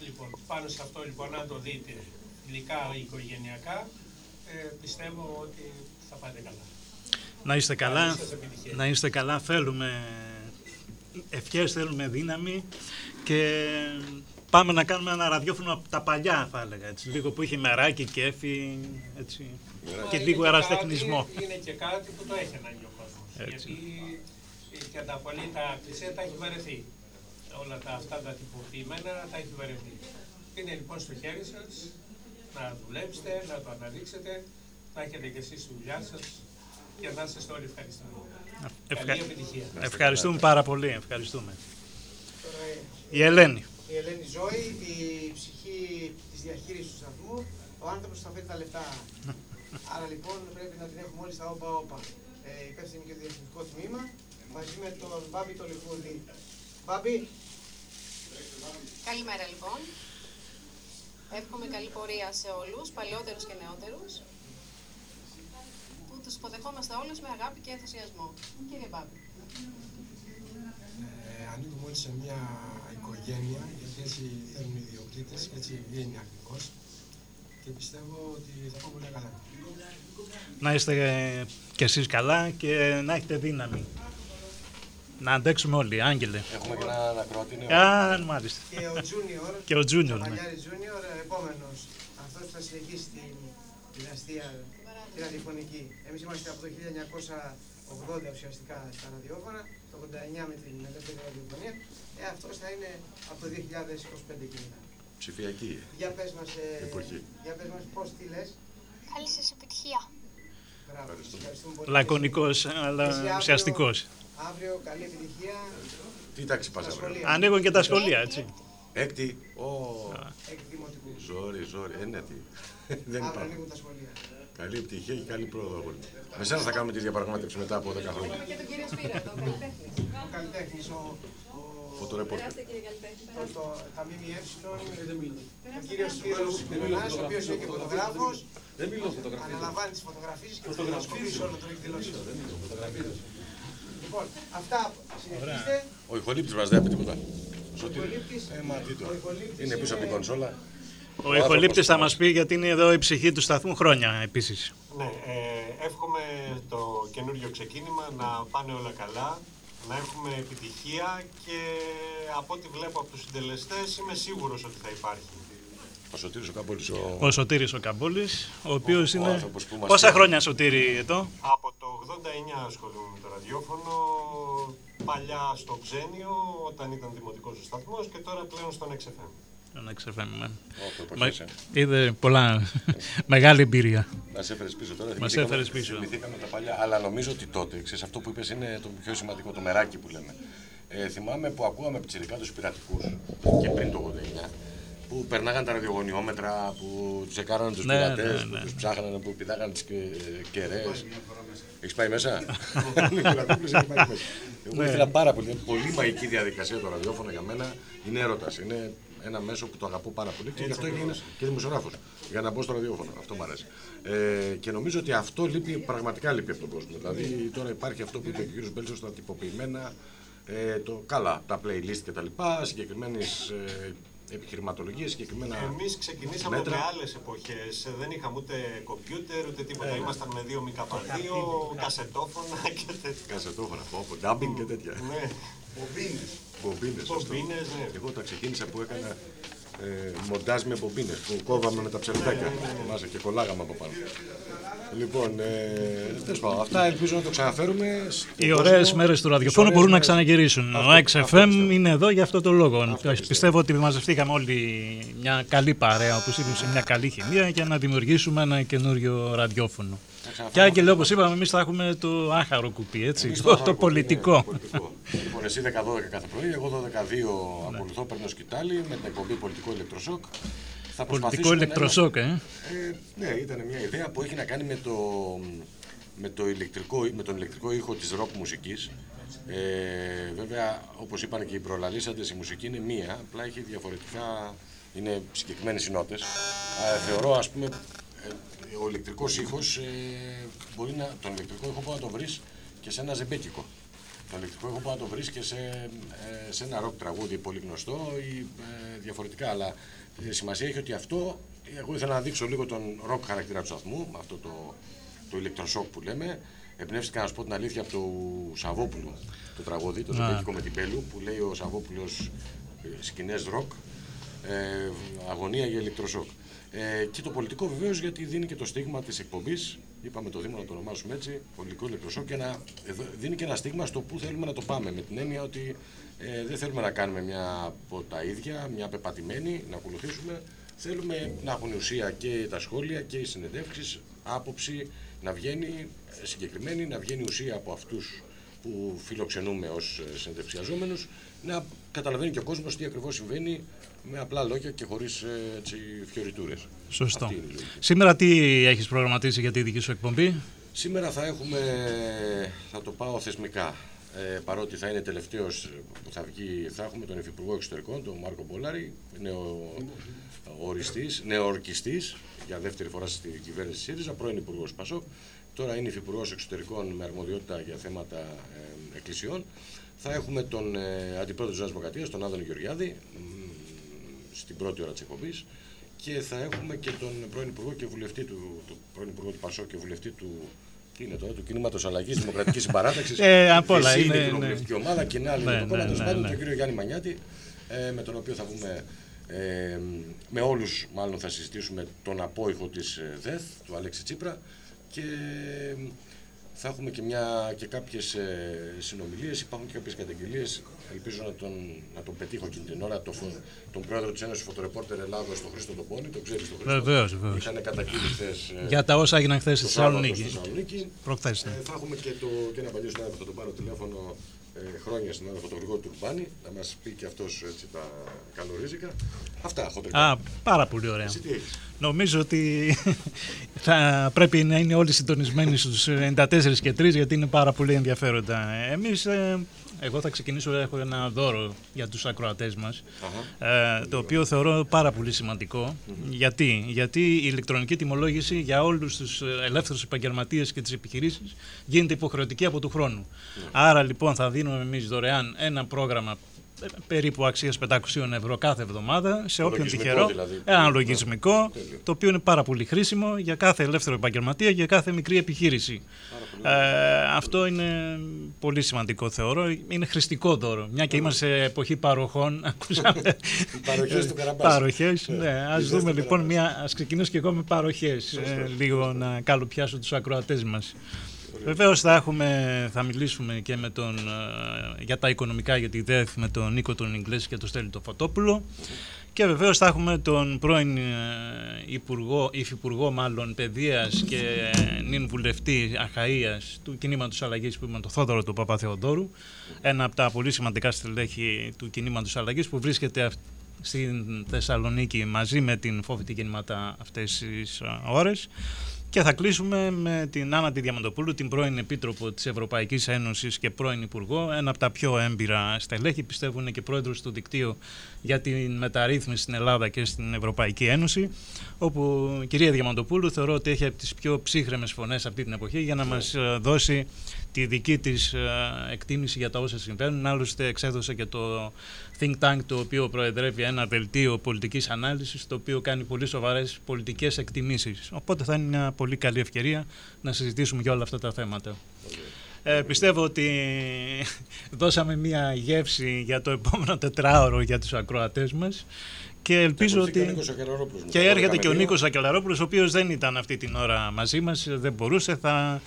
Λοιπόν, πάνω σε αυτό λοιπόν, αν το δείτε γλυκά ή οικογενειακά, ε, πιστεύω ότι θα πάτε καλά. Να είστε καλά, Καλή σας επιτυχία. να είστε καλά, θέλουμε ευχές, θέλουμε δύναμη και πάμε να κάνουμε ένα ραδιόφωνο από τα παλιά θα έλεγα, έτσι, λίγο που είχε μεράκι, κέφι, έτσι, και είναι λίγο κάτι- ερασιτεχνισμό. Είναι και κάτι που το έχει ανάγκη ο κόσμο. Έτσι. Γιατί ε, και τα πολύ τα κλισέ τα έχει βαρεθεί. Όλα τα αυτά τα τυποποιημένα τα έχει βαρεθεί. Είναι λοιπόν στο χέρι σας να δουλέψετε, να το αναδείξετε, να έχετε και εσείς τη δουλειά σας και να είστε όλοι ευχαριστημένοι. Ευχα- Καλή επιτυχία. Ευχαριστούμε πάρα πολύ, ευχαριστούμε. Τώρα, ε, Η Ελένη. η Ελένη Ζώη, η ψυχή της διαχείρισης του σταθμού, ο άνθρωπος που θα φέρει τα λεφτά. Άρα λοιπόν πρέπει να την έχουμε όλοι στα όπα όπα. Ε, υπεύθυνη και το διευθυντικό τμήμα, μαζί με τον Μπάμπη τον Λιχούλη. Μπάμπη, Καλημέρα λοιπόν. Εύχομαι καλή πορεία σε όλους, παλαιότερους και νεότερους, που τους υποδεχόμαστε όλους με αγάπη και ενθουσιασμό. Κύριε Μπάμπη. Ε, ανήκουμε όλοι σε μια οικογένεια, γιατί έτσι θέλουν οι ιδιοκτήτες και έτσι βγαίνει ακριβώς. Και πιστεύω ότι θα πάμε πολύ καλά. Να είστε ε, κι εσείς καλά και να έχετε δύναμη. Να αντέξουμε όλοι, άγγελε. Έχουμε και έναν ακροατή νέο. Α, μάλιστα. και ο Junior, Και ο Junior, ναι. Παλιάρη Junior, επόμενος, αυτός που θα συνεχίσει την δυναστεία τη ραδιοφωνική. Εμείς είμαστε από το 1980 ουσιαστικά στα ραδιόφωνα, το 89 με την ελεύθερη ραδιοφωνία. Ε, αυτός θα είναι από το 2025 και μετά. Ψηφιακή. Για πες μας, ε, Εποχή. για πες μας πώς τι λες. Καλή σας επιτυχία. Μπράβο, Ευχαριστούμε. ευχαριστούμε πολύ. Λακωνικός, Εσύ αλλά αύριο- ουσιαστικός. Αύριο καλή επιτυχία Τι τάξη πας στα αύριο; σχολεία. Ανοίγουν και τα σχολεία, έτσι. Έκτη. Ω, Εκ δημοτικού. ζόρι, ζόρι. Ε, ναι, τι. Δεν Αύριο υπάρχει. ανοίγουν τα σχολεία. Καλή επιτυχία και καλή πρόοδο. αγόρι μου. Με σένα θα κάνουμε τη διαπραγμάτευση μετά από 10 χρόνια. Και τον κύριο Σπύρα, τον καλλιτέχνης. Ο καλλιτέχνης, ο, ο, Φωτορεπόρτερ. Περάστε κύριε καλλιτέχνη. το, το, τα ΜΜΕ, ο κύριος Σπύρος Πυρονάς, ο οποίος είναι και φωτογράφος, αναλαμβάνει τις φωτογραφίες και τις δημοσκοπήσεις όλων των εκδηλώσεων. Λοιπόν, αυτά συνεχίστε. Ο ηχολήπτης μας δεν είπε τίποτα. Ο Σωτήρη. Ιχολήπτης- Ε, μα τι το. ο Ιχολήπτης Είναι πίσω από την κονσόλα. Ο ηχολήπτης θα μας πει γιατί είναι εδώ η ψυχή του σταθμού χρόνια επίσης. Ναι, ε, εύχομαι το καινούριο ξεκίνημα να πάνε όλα καλά, να έχουμε επιτυχία και από ό,τι βλέπω από τους συντελεστές είμαι σίγουρος ότι θα υπάρχει. Ο Σωτήρης ο Καμπόλης. Ο... Ο Σωτήρης ο Καμπούλης, ο οποίος Ο- ο είναι... άνθρωπος που μας Πόσα φτιάχνει. χρόνια Σωτήρη εδώ; Από το 89 ασχολούμαι με το ραδιόφωνο, παλιά στο Ξένιο όταν ήταν δημοτικός ο σταθμός και τώρα πλέον στον XFM. Να ξεφαίνουμε. Ω, το Μα- εποχές, ε. Είδε πολλά μεγάλη εμπειρία. Μας έφερες πίσω τώρα. Μας θυμηθήκαμε- έφερες πίσω. Θυμηθήκαμε τα παλιά, αλλά νομίζω ότι τότε, ξέρεις, αυτό που είπες είναι το πιο σημαντικό, το μεράκι που λέμε. Ε, θυμάμαι που ακούγαμε πιτσιρικά τους πειρατικούς και πριν το 89, που περνάγαν τα ραδιογωνιόμετρα, που τους εκάρανε τους Ναι, πειρατές, ναι, που ναι. τους ψάχνανε, που πηδάγανε τις και- κεραίες. Έχεις πάει μέσα; Ο Νικολακόπουλος έχεις πάει μέσα; Εγώ Ναι. ήθελα πάρα πολύ. Είναι πολύ μαγική διαδικασία το ραδιόφωνο για μένα. Είναι έρωτας. Είναι ένα μέσο που το αγαπώ πάρα πολύ και γι' αυτό έγινα και δημοσιογράφος. Για να μπω στο ραδιόφωνο. Αυτό μου αρέσει. Ε, και νομίζω ότι αυτό λείπει, πραγματικά λείπει από τον κόσμο. Δηλαδή τώρα υπάρχει αυτό που είπε και ο κ. Μπέλσος, τα τυποποιημένα. Ε, το, καλά, τα playlist κτλ. Συγκεκριμένες ε, επιχειρηματολογίες, συγκεκριμένα. Εμείς ξεκινήσαμε μέτρα. με άλλες εποχές, δεν είχαμε ούτε κομπιούτερ ούτε τίποτα, ήμασταν με δύο μικαπαντίο, κασετόφωνα και τέτοια. Κασετόφωνα, από ντάμπινγκ και τέτοια. Ναι, Μπομπίνε. Σωστό. Μπομπίνες, ναι. Εγώ τα ξεκίνησα που έκανα ε, μοντάζ με μπομπίνες που κόβαμε με τα ψευδάκια θυμάσαι και κολλάγαμε από πάνω. Λοιπόν, ε, τέλος πάντων, αυτά ελπίζω να το ξαναφέρουμε. στον Οι ωραίες κόσμο. μέρες του Τις ραδιοφώνου ωραίες μπορούν να μέρες. ξαναγυρίσουν. Αυτό- Ο αυτό XFM πιστεύω. είναι εδώ για αυτό το λόγο. πιστεύω. Πιστεύω ότι μαζευτήκαμε όλοι μια καλή παρέα, όπως είπαμε, σε μια καλή χημεία για να δημιουργήσουμε ένα καινούριο ραδιόφωνο. Ξαναφέρουμε Και Άγγελε, όπως είπαμε, εμείς θα έχουμε το άχαρο κουπί, έτσι. Εμείς Το, άχαρο το κουπί, πολιτικό. ναι, πολιτικό. λοιπόν, εσύ 10-12 κάθε πρωί, εγώ 12-2 Ναι. ακολουθώ, παίρνω σκητάλη με την εκπομπή Πολιτικό Ηλεκτροσόκ. Θα Πολιτικό προσπαθήσουμε να ηλεκτροσόκ, ε. Ε, ναι, ήταν μια ιδέα που έχει να κάνει με, το, με, το ηλεκτρικό, με τον ηλεκτρικό ήχο της ροκ μουσικής. Ε, βέβαια, όπως είπαν και οι προλαλήσαντες, η μουσική είναι μία, απλά έχει διαφορετικά, είναι συγκεκριμένες οι νότες. Ε, θεωρώ, ας πούμε, ε, ο ηλεκτρικός ήχος, ε, μπορεί να, τον ηλεκτρικό ήχο μπορεί να το βρεις και σε ένα ζεϊμπέκικο. Τον ηλεκτρικό ήχο μπορεί να το βρεις και σε, ε, σε ένα ροκ τραγούδι πολύ γνωστό ή ε, διαφορετικά, αλλά ε, σημασία έχει ότι αυτό, εγώ ήθελα να δείξω λίγο τον ροκ χαρακτήρα του σταθμού, με αυτό το, το ηλεκτροσόκ που λέμε. Εμπνεύστηκα να σου πω την αλήθεια από το Σαββόπουλο το τραγούδι, το Α. Ζεϊμπέκικο με την Μπέλλου, που λέει ο Σαββόπουλος ε, σκηνές ροκ, ε, αγωνία για ηλεκτροσόκ. Ε, και το πολιτικό βεβαίως γιατί δίνει και το στίγμα της εκπομπής. Είπαμε το Δήμο να το ονομάσουμε έτσι, πολιτικό ηλεκτροσόκ, και να, εδώ, δίνει και ένα στίγμα στο πού θέλουμε να το πάμε. Με την έννοια ότι ε, δεν θέλουμε να κάνουμε μια από τα ίδια, μια πεπατημένη, να ακολουθήσουμε. Θέλουμε να έχουν ουσία και τα σχόλια και οι συνεντεύξεις, άποψη να βγαίνει ε, συγκεκριμένη, να βγαίνει ουσία από αυτούς που φιλοξενούμε ως ε, συνεντευξιαζόμενους, να καταλαβαίνει και ο κόσμος τι ακριβώς συμβαίνει με απλά λόγια και χωρίς ε, έτσι, φιωριτούρες. Σωστό. Αυτή είναι η λογική. Σήμερα τι έχεις προγραμματίσει για τη δική σου εκπομπή; Σήμερα θα έχουμε, θα το πάω θεσμικά, ε, παρότι θα είναι τελευταίος που θα βγει, θα έχουμε τον Υφυπουργό Εξωτερικών, τον Μάρκο Μπολάρη, νεο, οριστής, νεοορκιστής για δεύτερη φορά στη κυβέρνηση ΣΥΡΙΖΑ, πρώην Υπουργός Πασόκ, τώρα είναι Υφυπουργός Εξωτερικών με αρμοδιότητα για θέματα ε, εκκλησιών. Θα έχουμε τον ε, Αντιπρόεδρο της Νέας Δημοκρατίας, τον Άδωνο Γεωργιάδη, μ, στην πρώτη ώρα της εκπομπής και θα έχουμε και τον πρώην Υπουργό και βουλευτή του, του πρώην Υπουργό του Πασόκ και βουλευτή του τι είναι τώρα, του κινήματος Αλλαγής Δημοκρατικής Συμπαράταξης. Ε, απ' όλα, είναι, ναι. κοινοβουλευτική ομάδα και είναι άλλη Ναι, με το κόμμα ναι, τέλος ναι, πάντων, ναι. τον κύριο Γιάννη Μανιάτη, ε, με τον οποίο θα βγούμε. Ε, με όλους, μάλλον θα συζητήσουμε τον απόϊχο της ΔΕΘ, του Αλέξη Τσίπρα και ε, θα έχουμε και, μια, και κάποιες ε, συνομιλίες, υπάρχουν και κάποιες καταγγελίες. Ελπίζω να τον, να τον πετύχω εκείνη την ώρα, το, φω- τον πρόεδρο της Ένωσης Φωτορεπόρτερ Ελλάδος, τον Χρήστο τον Πόνη, τον ξέρεις τον Χρήστο. Βεβαίως, βεβαίως. Είχαν καταγγείλει χθες, ε, Για τα όσα έγιναν χθες στη το Σάββατο Θεσσαλονίκη. στη Θεσσαλονίκη. Προχθές, ναι. Ε, θα έχουμε και, το, και ένα παλιό συνάδελφο, θα τον πάρω τηλέφωνο ε, χρόνια συνάδελφο, τον Γρηγόρη Τουρμπάνη, να μας πει και αυτός έτσι τα καλορίζικα. Αυτά, χοντρικά. Α, πάρα πολύ ωραία. Εσύ τι έχεις; Νομίζω ότι θα πρέπει να είναι όλοι συντονισμένοι στους 94 και 3 γιατί είναι πάρα πολύ ενδιαφέροντα. Εμείς, ε, εγώ θα ξεκινήσω, έχω ένα δώρο για τους ακροατές μας, ε, το οποίο θεωρώ πάρα πολύ σημαντικό. Γιατί; Γιατί η ηλεκτρονική τιμολόγηση για όλους τους ε, ελεύθερους επαγγελματίες και τις επιχειρήσεις γίνεται υποχρεωτική από του χρόνου. Άρα λοιπόν θα δίνουμε εμείς δωρεάν ένα πρόγραμμα ε, περίπου αξίας 500 ευρώ κάθε εβδομάδα σε Το όποιον λογισμικό τυχερό. δηλαδή. Ένα Ναι. λογισμικό, Τέλειο. το οποίο είναι πάρα πολύ χρήσιμο για κάθε ελεύθερο επαγγελματία, για κάθε μικρή επιχείρηση. Ε, αυτό είναι πολύ σημαντικό θεωρώ. Είναι χρηστικό δώρο. Μια και είμαστε σε εποχή παροχών. Ακούσαμε. Οι παροχές του Καραμπάση. Παροχές, ναι. Ας Οι δούμε ζέστη λοιπόν Καραμπάση. μια, ας ξεκινήσω και εγώ με παροχές. Σωστό. ε, λίγο να καλοπιάσω τους ακροατές μας. Βεβαίως θα, έχουμε, θα μιλήσουμε και με τον, ε, για τα οικονομικά για τη ΔΕΘ με τον Νίκο τον Ιγκλέση και τον Στέλιο τον Φωτόπουλο. Και βεβαίως θα έχουμε τον πρώην ε, Υπουργό, Υφυπουργό μάλλον Παιδείας και ε, νυν βουλευτή Αχαΐας του κινήματος αλλαγής που ήταν το Θόδωρο του Παπαθεοδόρου. Ένα από τα πολύ σημαντικά στελέχη του κινήματος αλλαγής που βρίσκεται αυ- στην Θεσσαλονίκη μαζί με την Φόβητη Κινήματα αυτές τις ε, ώρες. Και θα κλείσουμε με την Άννα τη Διαμαντοπούλου, την πρώην Επίτροπο της Ευρωπαϊκής Ένωσης και πρώην Υπουργό, ένα από τα πιο έμπειρα στελέχη, πιστεύω είναι και πρόεδρος του δικτύου για την μεταρρύθμιση στην Ελλάδα και στην Ευρωπαϊκή Ένωση, όπου η κυρία Διαμαντοπούλου θεωρώ ότι έχει από τις πιο ψύχρεμες φωνές αυτή την εποχή για να μας ε, δώσει τη δική της ε, εκτίμηση για τα όσα συμβαίνουν. Άλλωστε εξέδωσε και το think tank το οποίο προεδρεύει ένα δελτίο πολιτικής ανάλυσης το οποίο κάνει πολύ σοβαρές πολιτικές εκτιμήσεις. Οπότε θα είναι μια πολύ καλή ευκαιρία να συζητήσουμε για όλα αυτά τα θέματα. Ε, πιστεύω ότι δώσαμε μια γεύση για το επόμενο τετράωρο για τους ακροατές μας Και ελπίζω Ακολουθεί ότι. και ο Νίκος Ακελαρόπουλος. Και Με τα έρχεται 12 και ο με Νίκος Ακελαρόπουλο, ο οποίος δεν ήταν αυτή την ώρα μαζί μας, δεν μπορούσε. Θα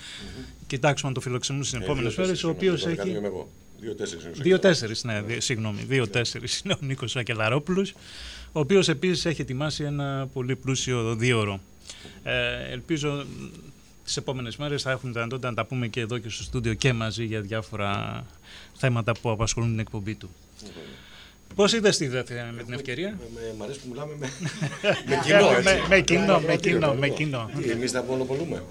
κοιτάξουμε αν το φιλοξενούμε στις Ε, επόμενες δύο μέρες. Ο τέσσερις οποίος είναι, το έχει. δεκάδιο είμαι εγώ. Δύο-τέσσερις είναι ο Δύο-τέσσερι, ναι, δι- συγγνώμη. Δύο-τέσσερι είναι ο Νίκος Ακελαρόπουλο, ο οποίος επίσης έχει ετοιμάσει ένα πολύ πλούσιο δίωρο. Ε, ελπίζω τις επόμενες μέρες θα έχουμε δυνατότητα να τα πούμε και εδώ και στο στούντιο και μαζί για διάφορα θέματα που απασχολούν την εκπομπή του. Πώς είδες τη δεύτερη με την ευκαιρία; Με- με- Μ' αρέσει που μιλάμε με, με κοινό, έτσι. Με- με κοινό, με Ακροατήριο, κοινό, καλό. με κοινό. Τι, εμείς τα μονοπολούμε;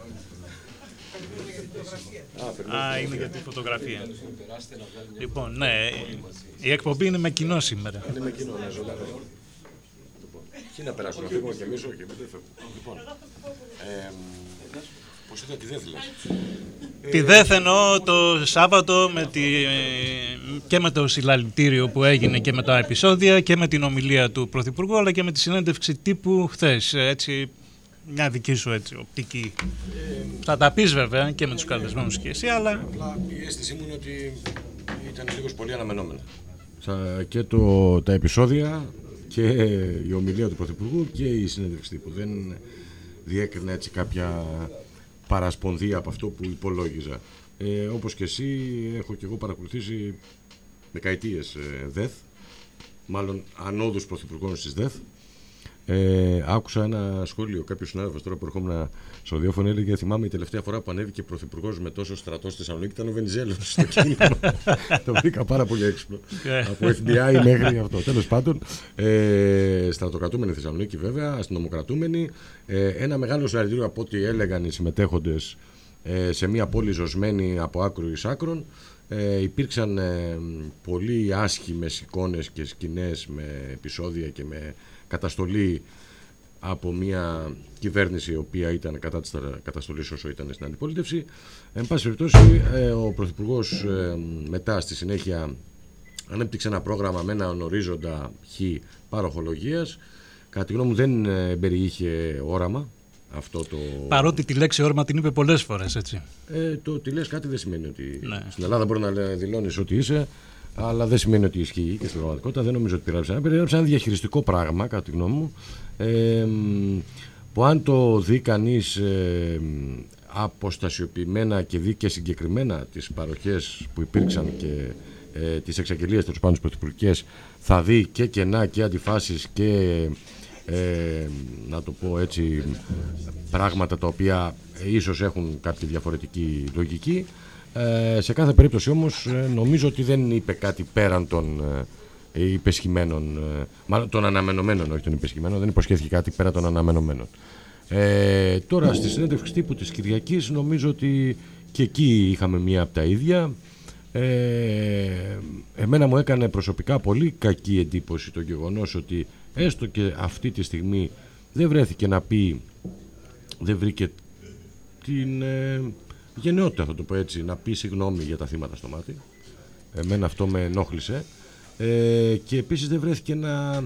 Α, περιμένουμε Α, την είναι φωτογραφία. για τη φωτογραφία. Λοιπόν, ναι, η εκπομπή είναι με κοινό σήμερα. Είναι με κοινό, ναι, ζωντανό. Λοιπόν, Τι να περάσουμε, να φύγουμε κι εμείς, όχι, εμείς δεν φεύγουμε. Λοιπόν, ε, πώς είδα τη δέθυλα. Τη ΔΕΘ εννοώ το Σάββατο με τη, και με το συλλαλητήριο που έγινε και με τα επεισόδια και με την ομιλία του Πρωθυπουργού αλλά και με τη συνέντευξη τύπου χθες. Έτσι, μια δική σου έτσι, οπτική. Θα τα πεις βέβαια και με τους καλεσμένους και εσύ, αλλά Απλά η αίσθησή μου είναι ότι ήταν λίγος πολύ αναμενόμενα. Και το, τα επεισόδια και η ομιλία του Πρωθυπουργού και η συνέντευξη τύπου. Δεν διέκρινε έτσι κάποια παρασπονδία από αυτό που υπολόγιζα. Ε, όπως και εσύ έχω και εγώ παρακολουθήσει δεκαετίες ε, ΔΕΘ, μάλλον ανώδους πρωθυπουργών στις ΔΕΘ. Ε, άκουσα ένα σχόλιο, κάποιος συνάδελφος τώρα που ερχόμουν στο ραδιόφωνο έλεγε: Θυμάμαι η τελευταία φορά που ανέβηκε πρωθυπουργός με τόσο στρατό στη Θεσσαλονίκη ήταν ο Βενιζέλος στο κίνημα. το βρήκα πάρα πολύ έξυπνο. Ε. Από FBI μέχρι αυτό. Τέλος πάντων, ε, στρατοκρατούμενοι Θεσσαλονίκη βέβαια, αστυνομοκρατούμενοι. Ε, ένα μεγάλο συγχαρητήριο από ό,τι έλεγαν οι συμμετέχοντες ε, σε μια πόλη ζωσμένη από άκρο εις άκρον. Ε, υπήρξαν ε, πολύ άσχημες εικόνες και σκηνές με επεισόδια και με καταστολή από μια κυβέρνηση η οποία ήταν κατά της καταστολής όσο ήταν στην αντιπολίτευση. Εν πάση περιπτώσει, ε, ο Πρωθυπουργός μετά στη συνέχεια ανέπτυξε ένα πρόγραμμα με έναν ορίζοντα χ παροχολογίας. Κατά τη γνώμη μου δεν ε, περιείχε όραμα αυτό το... παρότι τη λέξη όρμα την είπε πολλές φορές, έτσι. Ε, το ότι λες κάτι δεν σημαίνει ότι. Ναι. Στην Ελλάδα μπορεί να δηλώνεις ότι είσαι, αλλά δεν σημαίνει ότι ισχύει και στην πραγματικότητα. Δεν νομίζω ότι περιγράψε ένα. Περιγράψε ένα διαχειριστικό πράγμα, κατά τη γνώμη μου. Ε, που αν το δει κανείς ε, αποστασιοποιημένα και δει και συγκεκριμένα τις παροχές που υπήρξαν και ε, τις εξαγγελίες τέλος πάντων πρωθυπουργικές θα δει και κενά και αντιφάσεις και ε, να το πω έτσι πράγματα τα οποία ίσως έχουν κάποια διαφορετική λογική ε, σε κάθε περίπτωση όμως ε, νομίζω ότι δεν είπε κάτι πέραν των ε, υπεσχημένων ε, μάλλον των αναμενωμένων όχι των υπεσχημένων δεν υποσχέθηκε κάτι πέραν των αναμενωμένων. Ε, τώρα στη συνέντευξη τύπου της Κυριακής νομίζω ότι και εκεί είχαμε μία από τα ίδια. Ε, εμένα μου έκανε προσωπικά πολύ κακή εντύπωση το γεγονός ότι έστω και αυτή τη στιγμή δεν βρέθηκε να πει δεν βρήκε την ε, γενναιότητα θα το πω έτσι να πει συγγνώμη για τα θύματα στο μάτι. Εμένα αυτό με ενόχλησε. Ε, και επίσης δεν βρέθηκε να,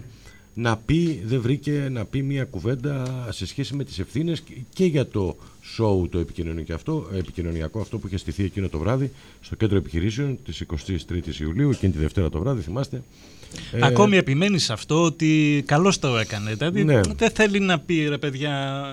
να πει δεν βρήκε να πει μια κουβέντα σε σχέση με τις ευθύνες και για το show το επικοινωνιακό αυτό, επικοινωνιακό αυτό που είχε στηθεί εκείνο το βράδυ στο κέντρο επιχειρήσεων της 23ης Ιουλίου εκείνη τη Δευτέρα το βράδυ θυμάστε Ε, Ακόμη επιμένεις σε αυτό ότι καλώς το έκανε. Δηλαδή Ναι. δεν θέλει να πει ρε παιδιά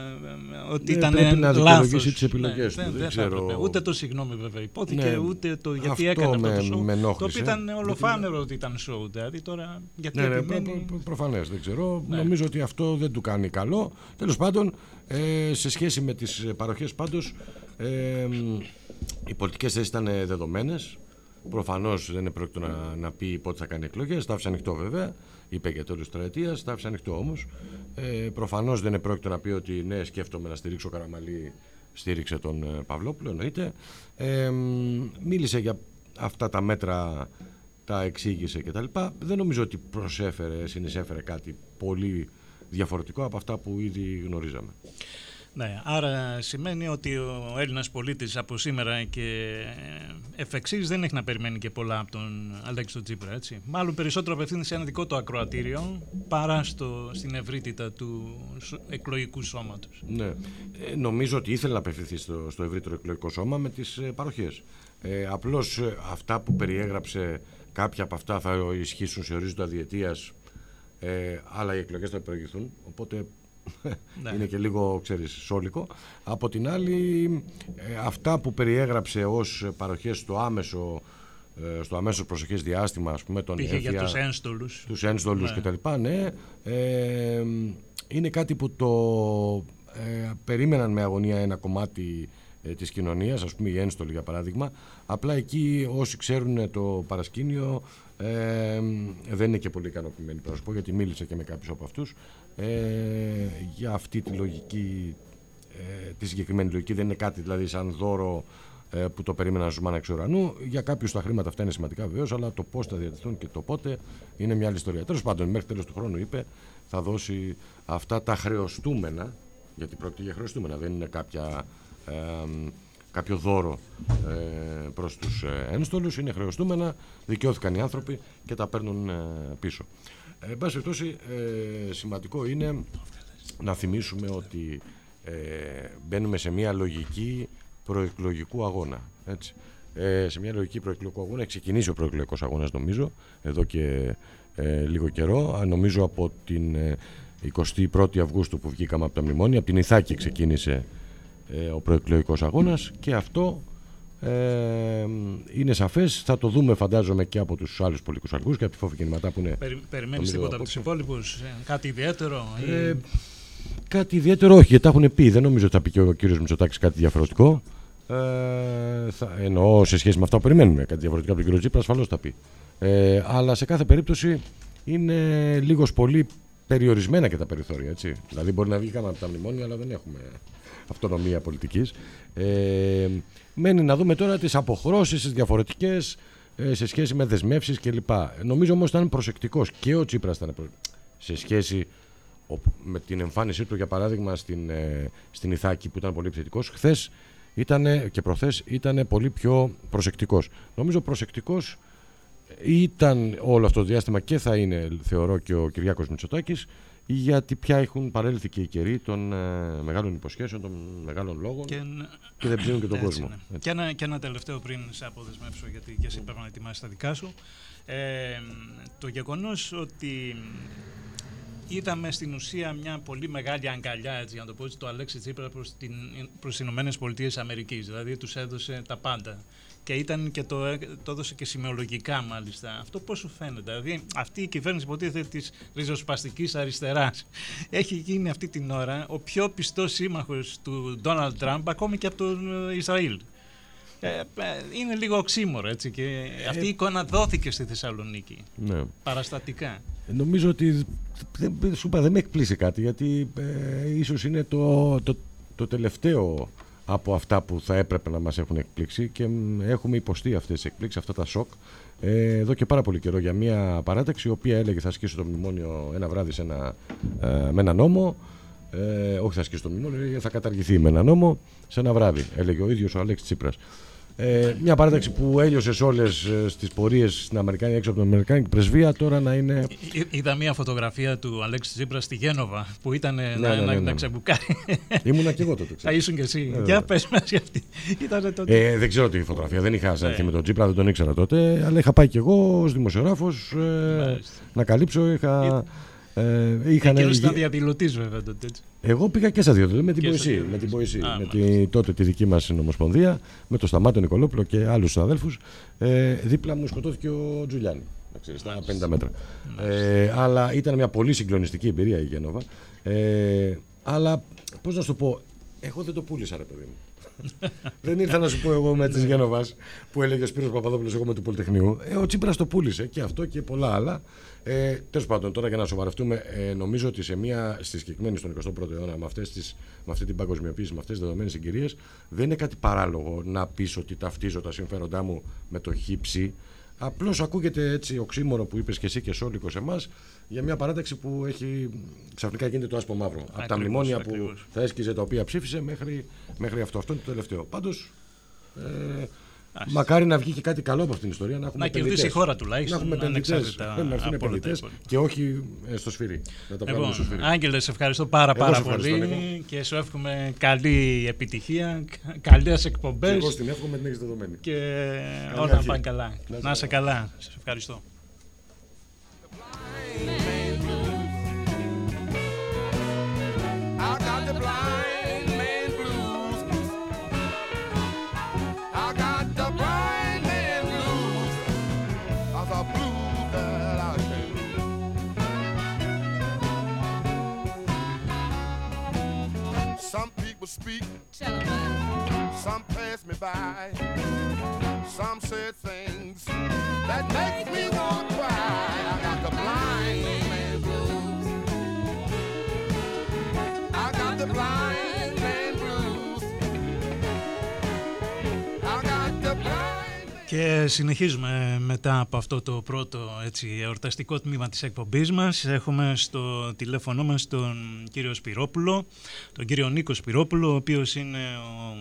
ότι Ναι, ήταν πρέπει να λάθος. δικαιολογήσει τις επιλογές του, δεν, δεν θα ξέρω. έπρεπε. Ούτε το συγγνώμη βέβαια υπόθηκε, Ναι, ούτε το γιατί αυτό έκανε με- αυτό το show. με το ενόχλησε. οποίο ήταν ολοφάνερο ότι ήταν show. Δηλαδή τώρα γιατί Ναι, ναι, επιμένει... προ- προ- προφανές δεν ξέρω. Ναι. Νομίζω ότι αυτό δεν του κάνει καλό. Τέλος πάντων, ε, σε σχέση με τις ε, παροχές πάντως, ε, μ, οι πολιτικές θέσεις ήταν ε, δεδομένες. Προφανώς δεν πρόκειται να, να πει πότε θα κάνει εκλογές. Τα άφησε ανοιχτό βέβαια. Είπε για τέλος τετραετίας. Τα άφησε ανοιχτό όμως. Ε, προφανώς δεν πρόκειται να πει ότι ναι, σκέφτομαι να στηρίξω Καραμαλή. Στήριξε τον ε, Παυλόπουλο, εννοείται. Ε, μ, μίλησε για αυτά τα μέτρα τα εξήγησε κτλ. Δεν νομίζω ότι προσέφερε, συνεισέφερε κάτι πολύ διαφορετικό από αυτά που ήδη γνωρίζαμε. Ναι, άρα σημαίνει ότι ο Έλληνας πολίτης από σήμερα και εφ' εξής δεν έχει να περιμένει και πολλά από τον Αλέξη τον Τσίπρα, έτσι. Μάλλον περισσότερο απευθύνεται σε ένα δικό του ακροατήριο παρά στο, στην ευρύτητα του σ- εκλογικού σώματος. Ναι. Ε, νομίζω ότι ήθελε να απευθυνθεί στο, στο ευρύτερο εκλογικό σώμα με τις ε, παροχές. Ε, απλώς ε, αυτά που περιέγραψε, κάποια από αυτά θα ισχύσουν σε ορίζοντα διετίας Ε, αλλά οι εκλογές θα προηγηθούν. Οπότε Ναι. είναι και λίγο, ξέρεις, σόλικο. Από την άλλη, ε, αυτά που περιέγραψε ως παροχές στο άμεσο, ε, στο αμέσως προσεχές διάστημα, ας πούμε, τον Πήγε για έμφυα, τους ένστολους. τους ένστολους Ναι. και τα λοιπά, ναι, ε, είναι κάτι που το ε, περίμεναν με αγωνία ένα κομμάτι ε, της κοινωνίας, ας πούμε οι ένστολοι για παράδειγμα, απλά εκεί όσοι ξέρουν το παρασκήνιο ε, δεν είναι και πολύ ικανοποιημένοι, θα σου πω, γιατί μίλησα και με κάποιους από αυτούς, ε, για αυτή τη λογική, ε, τη συγκεκριμένη λογική, δεν είναι κάτι δηλαδή σαν δώρο ε, που το περίμεναν στου μάνα εξ ουρανού. Για κάποιους τα χρήματα αυτά είναι σημαντικά βεβαίως, αλλά το πώς θα διατηθούν και το πότε είναι μια άλλη ιστορία. Τέλος πάντων, μέχρι τέλος του χρόνου είπε θα δώσει αυτά τα χρεωστούμενα, γιατί πρόκειται για χρεωστούμενα, δεν είναι κάποια, ε, κάποιο δώρο ε, προς τους ε, ένστολους, είναι χρεωστούμενα, δικαιώθηκαν οι άνθρωποι και τα παίρνουν ε, πίσω. Ε, εν πάση περιπτώσει, ε, σημαντικό είναι να θυμίσουμε ότι ε, μπαίνουμε σε μια λογική προεκλογικού αγώνα. Έτσι. Ε, σε μια λογική προεκλογικού αγώνα έχει ξεκινήσει ο προεκλογικός αγώνας νομίζω εδώ και ε, λίγο καιρό. Α, Νομίζω από την ε, 21η Αυγούστου που βγήκαμε από τα μνημόνια, από την Ιθάκη ξεκίνησε ε, ο προεκλογικός αγώνας και αυτό ε, είναι σαφές. Θα το δούμε φαντάζομαι και από τους άλλους πολιτικούς αργούς και από τη φόβη κινηματά που είναι Περι, περιμένεις νομίζω, τίποτα από τους απόψε. υπόλοιπους, ε, κάτι ιδιαίτερο. ή- Ε, κάτι ιδιαίτερο όχι, γιατί τα έχουν πει. Δεν νομίζω ότι θα πει και ο κύριος Μητσοτάκης κάτι διαφορετικό. Ε, θα, εννοώ σε σχέση με αυτά που περιμένουμε. Κάτι διαφορετικό από τον κύριο Τσίπρα, ασφαλώς θα πει. Ε, αλλά σε κάθε περίπτωση είναι λίγος πολύ περιορισμένα και τα περιθώρια. Έτσι. Δηλαδή, μπορεί να βγήκαμε από τα μνημόνια, αλλά δεν έχουμε αυτονομία πολιτικής. Ε, μένει να δούμε τώρα τις αποχρώσεις, τις διαφορετικές ε, σε σχέση με δεσμεύσεις κλπ. Νομίζω όμως ήταν προσεκτικός και ο Τσίπρας ήταν προ- σε σχέση ο- με την εμφάνισή του, για παράδειγμα, στην, ε, στην Ιθάκη που ήταν πολύ επιθετικός. Χθες και προχθές ήταν πολύ πιο προσεκτικός. Νομίζω προσεκτικός ήταν όλο αυτό το διάστημα και θα είναι, θεωρώ, και ο Κυριάκος Μητσοτάκης γιατί πια έχουν παρέλθει και οι καιροί των ε, μεγάλων υποσχέσεων, των μεγάλων λόγων και, Και, δεν ψήνουν και τον Έτσι, κόσμο. ναι. Έτσι. Και, ένα, και ένα τελευταίο πριν σε αποδεσμεύσω, γιατί και εσύ πρέπει να ετοιμάσεις τα δικά σου. Ε, το γεγονός ότι είδαμε στην ουσία μια πολύ μεγάλη αγκαλιά, έτσι, να το πω έτσι, του Αλέξη Τσίπρα προς, την, προς τις Ηνωμένες Πολιτείες Αμερικής. Δηλαδή τους έδωσε τα πάντα. Και ήταν και το, έ- το έδωσε και σημειολογικά μάλιστα. Αυτό πώς σου φαίνεται. Δηλαδή αυτή η κυβέρνηση υποτίθεται της ριζοσπαστικής αριστεράς έχει γίνει αυτή την ώρα ο πιο πιστός σύμμαχος του Ντόναλντ Τραμπ ακόμη και από τον ε, Ισραήλ. Ε, ε, είναι λίγο οξύμορο έτσι και αυτή η εικόνα δόθηκε στη Θεσσαλονίκη. Ναι. Παραστατικά. Νομίζω ότι δεν, δεν- σου είπα, δεν με εκπλήσει κάτι γιατί ε, ίσως είναι το, το, το τελευταίο από αυτά που θα έπρεπε να μας έχουν εκπλήξει και μ, έχουμε υποστεί αυτές τις εκπλήξεις, αυτά τα σοκ ε, εδώ και πάρα πολύ καιρό για μια παράταξη η οποία έλεγε θα ασκήσω το μνημόνιο ένα βράδυ σε ένα, ε, με ένα νόμο ε, όχι θα ασκήσω το μνημόνιο, έλεγε θα καταργηθεί με ένα νόμο σε ένα βράδυ, έλεγε ο ίδιος ο Αλέξης Τσίπρας. Ε, μια παράταξη που έλειωσες σε όλε τι πορείες στην Αμερικάνη, έξω από την Αμερικάνικη πρεσβεία, τώρα να είναι Εί- Είδα μια φωτογραφία του Αλέξη Τσίπρα στη Γένοβα που ήταν να, ναι, ναι, να, ναι. να ξεμπουκάρει. Ήμουνα και εγώ τότε. Θα ξέρεις. ήσουν και εσύ. Ε, Για πες μας για αυτή. Ήτανε τότε. Ε, δεν ξέρω τη φωτογραφία, δεν είχα συναντηθεί Ναι. με τον Τζίπρα, δεν τον ήξερα τότε, αλλά είχα πάει κι εγώ ως δημοσιογράφος ε, Μάλιστα. να καλύψω. Είχα, ε, είχαν, Εκείνος ήταν διαδηλωτής βέβαια τότε. έτσι. εγώ πήγα και στα δύο, με την Και στα Ποησή, δύο. με την Ποησή, Α, με τη, τότε τη δική μας νομοσπονδία, με τον Σταμάτο Νικολόπουλο και άλλους συναδέλφους. Ε, δίπλα μου σκοτώθηκε ο Τζουλιάνη, να ξέρεις, στα 50 μέτρα. Ε, αλλά ήταν μια πολύ συγκλονιστική εμπειρία η Γένοβα. Ε, αλλά, πώς να σου το πω, εγώ δεν το πούλησα ρε παιδί μου. δεν ήρθα να σου πω εγώ με τη Γένοβας που έλεγε ο Σπύρος Παπαδόπουλος, εγώ με του Πολυτεχνείου. Ε, ο Τσίπρας το πούλησε και αυτό και πολλά άλλα. Ε, Τέλος πάντων, τώρα για να σοβαρευτούμε, ε, νομίζω ότι σε μια, στη συγκεκριμένη στον 21ο αιώνα, με, αυτές τις, με αυτή την παγκοσμιοποίηση, με αυτές τις δεδομένες συγκυρίες, δεν είναι κάτι παράλογο να πεις ότι ταυτίζω τα συμφέροντά μου με το χύψη. Απλώς ακούγεται έτσι οξύμορο που είπες και εσύ και σόλικος σε εμάς για μια παράταξη που έχει ξαφνικά γίνεται το άσπρο μαύρο. Από τα Ακριβώς, μνημόνια που ακριβώς. θα έσκυζε τα οποία ψήφισε μέχρι, μέχρι αυτό. Αυτό είναι το τελευταίο. Πάντως. Ε, Μακάρι να βγει και κάτι καλό από αυτήν την ιστορία. Να, έχουμε να κερδίσει η χώρα τουλάχιστον. Να έχουμε επενδυτές. Ε, να έχουμε και όχι ε, στο σφυρί. Να τα λοιπόν, στο σφυρί. Άγγελε, σε ευχαριστώ πάρα, πάρα πολύ και σου εύχομαι καλή επιτυχία, καλές εκπομπές. Εγώ στην εύχομαι την έχεις δεδομένη. Και όλα να πάνε καλά. Να είσαι καλά. Σε ευχαριστώ. People speak. Some pass me by. Some said things that make me want to cry. Και συνεχίζουμε μετά από αυτό το πρώτο έτσι, εορταστικό τμήμα της εκπομπής μας. Έχουμε στο τηλέφωνο μας τον κύριο Σπυρόπουλο, τον κύριο Νίκο Σπυρόπουλο, ο οποίος είναι ο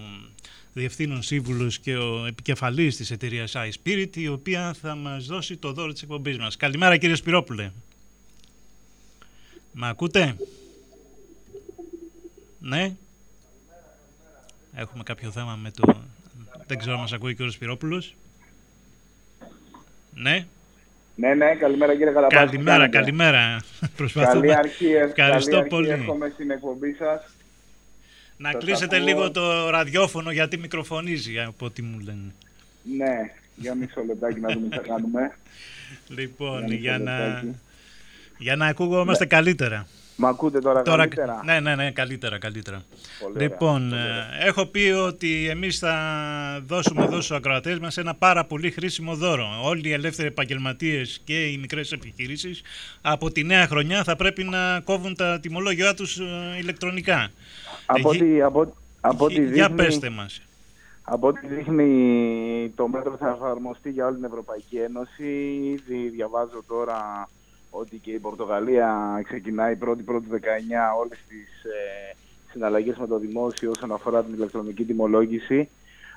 διευθύνων σύμβουλος και ο επικεφαλής της εταιρείας iSpirit, η οποία θα μας δώσει το δώρο της εκπομπής μας. Καλημέρα κύριε Σπυρόπουλε. Μα ακούτε; Ναι. Έχουμε κάποιο θέμα με το... Δεν ξέρω αν μας ακούει ο κύριος Σπυρόπουλος. Ναι. Ναι, ναι, καλημέρα κύριε Καλαπάση. Καλημέρα, καλημέρα. Προσπαθούμε. Καλή αρχή, Ευχαριστώ καλή αρχή πολύ. εύχομαι στην εκπομπή σας. Να Σας κλείσετε ακούω. λίγο το ραδιόφωνο γιατί μικροφωνίζει από ό,τι μου λένε. Ναι, για μισό λεπτάκι να δούμε τι θα κάνουμε. Λοιπόν, μισό για να, λεπτάκι. για να ακούγόμαστε καλύτερα. Μ' ακούτε τώρα, καλύτερα; Ναι, ναι, ναι, καλύτερα, καλύτερα. Πολύ ωραία, λοιπόν, πολύ ε, έχω πει ότι εμείς θα δώσουμε εδώ στους ακροατές μας ένα πάρα πολύ χρήσιμο δώρο. Όλοι οι ελεύθεροι επαγγελματίες και οι μικρές επιχειρήσεις από τη νέα χρονιά θα πρέπει να κόβουν τα τιμολόγια τους ε, ηλεκτρονικά. Από Ε, ό,τι- από- από ό,τι Για δείχνει- πέστε μας. Από ό,τι δείχνει το μέτρο θα εφαρμοστεί για όλη την Ευρωπαϊκή Ένωση. Ήδη διαβάζω τώρα ότι και η Πορτογαλία ξεκινάει 1η-1η 19 όλες τις ε, συναλλαγές με το δημόσιο όσον αφορά την ηλεκτρονική τιμολόγηση.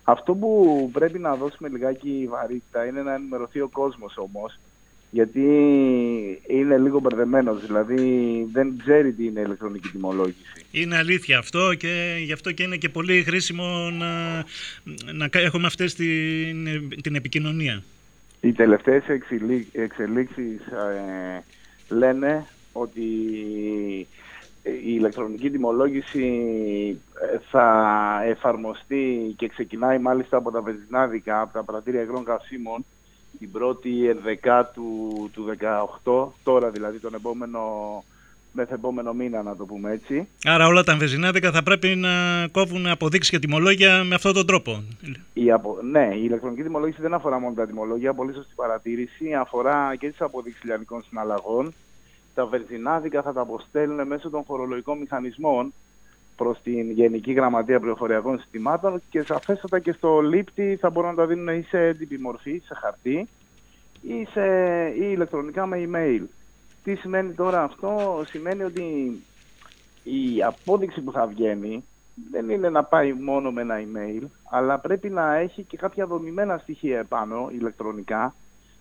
Αυτό που πρέπει να δώσουμε λιγάκι βαρύτητα είναι να ενημερωθεί ο κόσμος όμως γιατί είναι λίγο μπερδεμένος, δηλαδή δεν ξέρει τι είναι ηλεκτρονική τιμολόγηση. Είναι αλήθεια αυτό και γι' αυτό και είναι και πολύ χρήσιμο να, να κα- έχουμε αυτές την, την επικοινωνία. Οι τελευταίες εξελί- εξελίξεις ε, λένε ότι η ηλεκτρονική τιμολόγηση ε, θα εφαρμοστεί και ξεκινάει μάλιστα από τα βενζινάδικα, από τα πρατήρια υγρών καυσίμων την πρώτη ενδεκάτου του 18, τώρα δηλαδή τον επόμενο, μεθεπόμενο μήνα να το πούμε έτσι. Άρα όλα τα εμβεζινάδικα θα πρέπει να κόβουν αποδείξεις και τιμολόγια με αυτόν τον τρόπο. Η απο... Ναι, η ηλεκτρονική τιμολόγηση δεν αφορά μόνο τα τιμολόγια, πολύ σωστή παρατήρηση. Αφορά και τις αποδείξεις λιανικών συναλλαγών. Τα βενζινάδικα θα τα αποστέλνουν μέσω των φορολογικών μηχανισμών προς την Γενική Γραμματεία Πληροφοριακών Συστημάτων και σαφέστατα και στο λήπτη θα μπορούν να τα δίνουν ή σε έντυπη μορφή, σε χαρτί ή, σε... ή ηλεκτρονικά με email. Τι σημαίνει τώρα αυτό, σημαίνει ότι η απόδειξη που θα βγαίνει δεν είναι να πάει μόνο με ένα email, αλλά πρέπει να έχει και κάποια δομημένα στοιχεία επάνω, ηλεκτρονικά,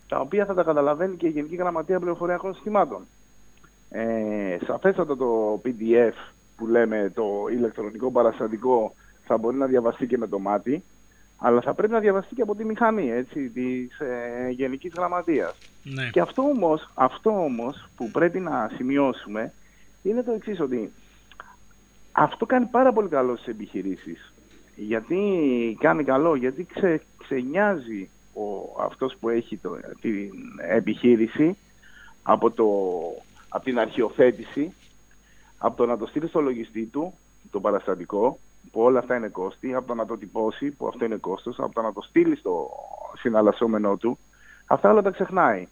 τα οποία θα τα καταλαβαίνει και η Γενική Γραμματεία Πληροφοριακών Συστημάτων. Ε, σαφέστατα το PDF που λέμε το ηλεκτρονικό παραστατικό θα μπορεί να διαβαστεί και με το μάτι, αλλά θα πρέπει να διαβαστεί και από τη μηχανή έτσι, της ε, Γενικής Γραμματείας. Ναι. Και αυτό όμως, αυτό όμως που πρέπει να σημειώσουμε είναι το εξής ότι αυτό κάνει πάρα πολύ καλό στις επιχειρήσεις. Γιατί κάνει καλό, γιατί ξε, ξενιάζει ο, αυτός που έχει το, την επιχείρηση από, το, από την αρχιοθέτηση, από το να το στείλει στο λογιστή του, το παραστατικό, που όλα αυτά είναι κόστη, από το να το τυπώσει, που αυτό είναι κόστος, από το να το στείλει στο συναλλασσόμενό του, αυτά όλα τα ξεχνάει.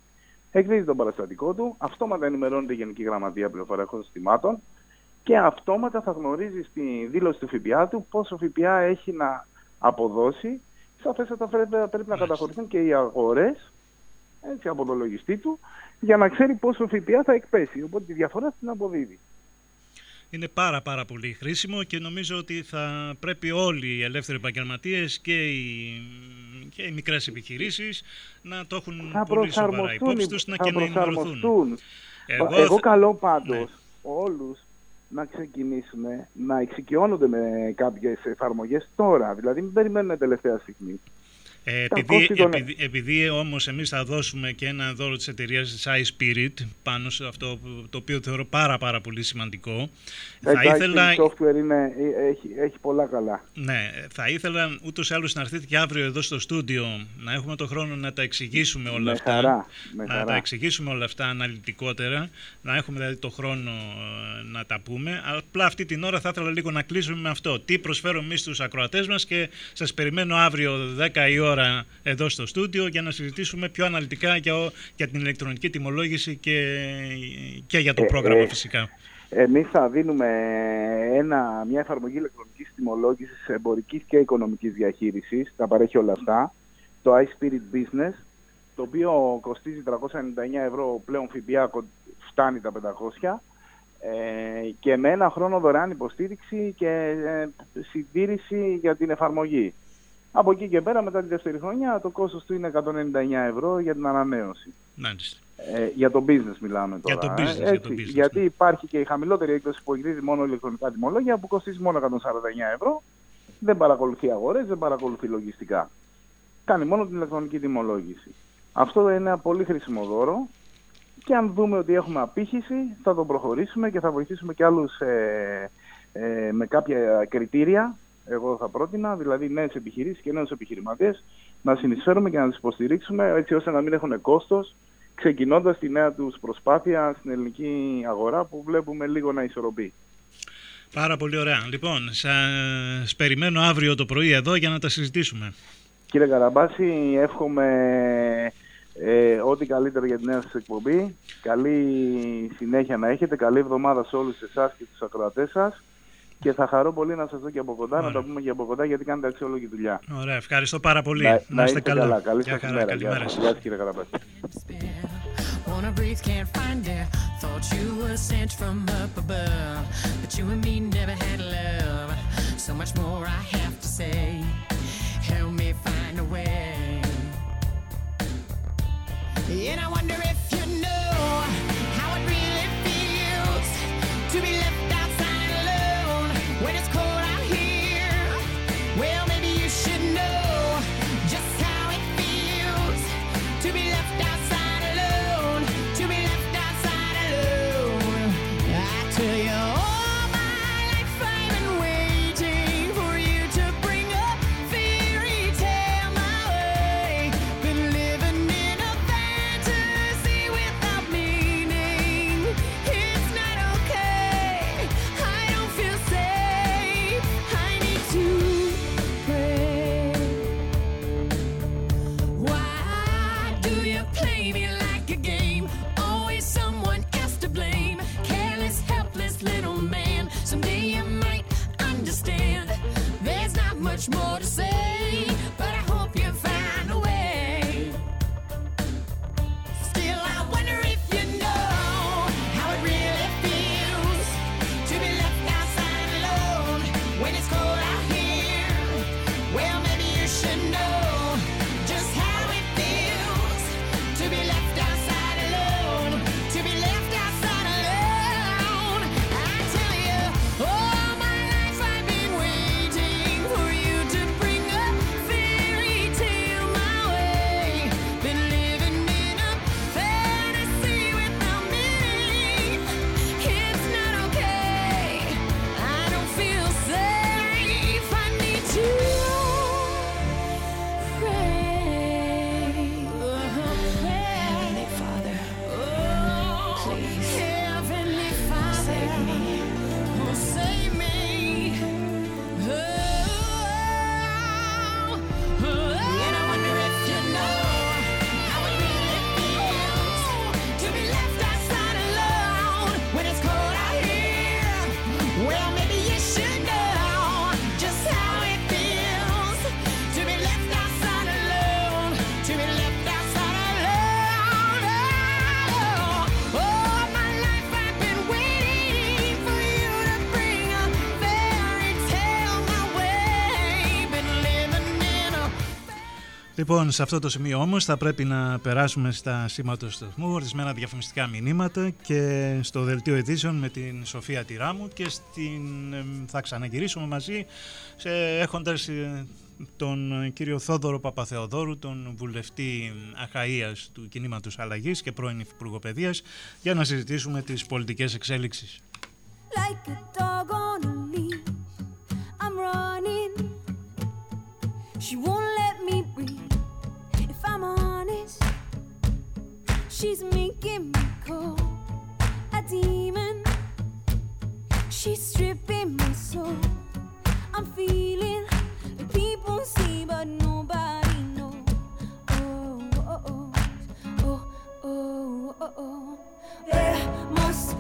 Εκδίδει το παραστατικό του, αυτόματα ενημερώνεται η Γενική Γραμματεία Πληροφοριακών Συστημάτων και αυτόματα θα γνωρίζει στη δήλωση του ΦΠΑ του πόσο ΦΠΑ έχει να αποδώσει. Σαφέστατα πρέπει, πρέπει να καταχωρηθούν και οι αγορές έτσι, από το λογιστή του για να ξέρει πόσο ΦΠΑ θα εκπέσει. Οπότε τη διαφορά την αποδίδει. Είναι πάρα πάρα πολύ χρήσιμο και νομίζω ότι θα πρέπει όλοι οι ελεύθεροι επαγγελματίες και οι, και οι μικρές επιχειρήσεις να το έχουν Θα πολύ σοβαρά προσαρμοστούν, υπόψη τους να θα και να ενημερωθούν. προσαρμοστούν. Εγώ Εγώ, θα- καλώ πάντως όλους να ξεκινήσουμε να εξοικειώνονται με κάποιες εφαρμογές τώρα. Δηλαδή μην περιμένουν τελευταία στιγμή. Ε, επειδή, επειδή, επειδή όμως εμείς θα δώσουμε και ένα δώρο της εταιρείας iSpirit πάνω σε αυτό το οποίο θεωρώ πάρα πάρα πολύ σημαντικό. Ε, θα ήθελα... Το software είναι, ε, έχει, έχει πολλά καλά. Ναι, θα ήθελα ούτως ή άλλως να έρθετε και αύριο εδώ στο στούντιο να έχουμε το χρόνο να τα εξηγήσουμε όλα με αυτά. Χαρά, με να τα εξηγήσουμε όλα αυτά αναλυτικότερα, να έχουμε δηλαδή το χρόνο να τα πούμε. Απλά αυτή την ώρα θα ήθελα λίγο να κλείσουμε με αυτό. Τι προσφέρουμε εμείς στους ακροατές μας και σας περιμένω αύριο 10 η ώρα ώρα εδώ στο στούντιο για να συζητήσουμε πιο αναλυτικά για, για την ηλεκτρονική τιμολόγηση και, και για το ε, πρόγραμμα ε, φυσικά. Εμείς θα δίνουμε ένα, μια εφαρμογή ηλεκτρονικής τιμολόγησης εμπορικής και οικονομικής διαχείρισης, θα παρέχει όλα αυτά, το iSpirit Business, το οποίο κοστίζει 399 ευρώ πλέον ΦΠΑ, φτάνει τα 500 ε, και με ένα χρόνο δωρεάν υποστήριξη και ε, συντήρηση για την εφαρμογή. Από εκεί και πέρα, μετά τη δεύτερη χρονιά, το κόστος του είναι 199 ευρώ για την ανανέωση. Ε, για το business μιλάμε τώρα. Για το business, ε. για το business γιατί ναι. υπάρχει και η χαμηλότερη έκδοση που εκδίδει μόνο ηλεκτρονικά τιμολόγια που κοστίζει μόνο 149 ευρώ. Δεν παρακολουθεί αγορές, δεν παρακολουθεί λογιστικά. Κάνει μόνο την ηλεκτρονική τιμολόγηση. Αυτό είναι ένα πολύ χρήσιμο δώρο και αν δούμε ότι έχουμε απήχηση θα το προχωρήσουμε και θα βοηθήσουμε και άλλους ε, ε, με κάποια κριτήρια εγώ θα πρότεινα, δηλαδή νέες επιχειρήσεις και νέους επιχειρηματίες, να συνεισφέρουμε και να τις υποστηρίξουμε έτσι ώστε να μην έχουν κόστος, ξεκινώντας τη νέα τους προσπάθεια στην ελληνική αγορά που βλέπουμε λίγο να ισορροπεί. Πάρα πολύ ωραία. Λοιπόν, σας περιμένω αύριο το πρωί εδώ για να τα συζητήσουμε. Κύριε Καραμπάση, εύχομαι ε, ό,τι καλύτερο για τη νέα σας εκπομπή. Καλή συνέχεια να έχετε. Καλή εβδομάδα σε όλους εσάς και τους ακροατές σας και θα χαρώ πολύ να σας δω και από κοντά, Ωραία. να τα πούμε και από κοντά, γιατί κάνετε αξιόλογη δουλειά. Ωραία, ευχαριστώ πάρα πολύ. Να, να είστε καλά. καλά. Καλή σας ημέρα. Καλημέρα σας. Γεια σας κύριε Καραπέτη. Wanna breathe, can't find it. Thought you were sent from up above. But you and me never had love. So much more I have to say. Help me find a way. And I wonder if you know how it really feels to be left when it's cold. More to say. Λοιπόν, σε αυτό το σημείο όμως θα πρέπει να περάσουμε στα σήματα του σταθμού, ορισμένα διαφημιστικά μηνύματα και στο δελτίο ειδήσεων με την Σοφία Τυράμου και στην, θα ξαναγυρίσουμε μαζί σε, έχοντας ε, τον κύριο Θόδωρο Παπαθεοδόρου, τον βουλευτή Αχαΐας του Κινήματος Αλλαγής και πρώην Υφυπουργό Παιδείας, για να συζητήσουμε τις πολιτικές εξέλιξεις. Like a dog on a leash, I'm running. She won't let honest, she's making me cold. A demon, she's stripping my soul. I'm feeling the people see, but nobody knows. Oh, oh, oh, oh, oh, oh, oh. There must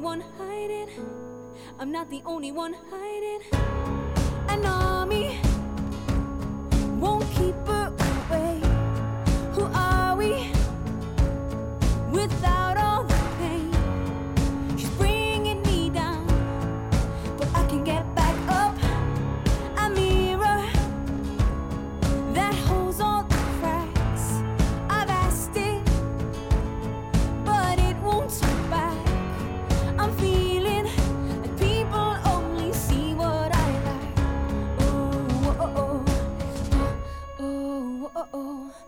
one hiding. I'm not the only one hiding. An army won't keep her away. Who are we without Uh-oh.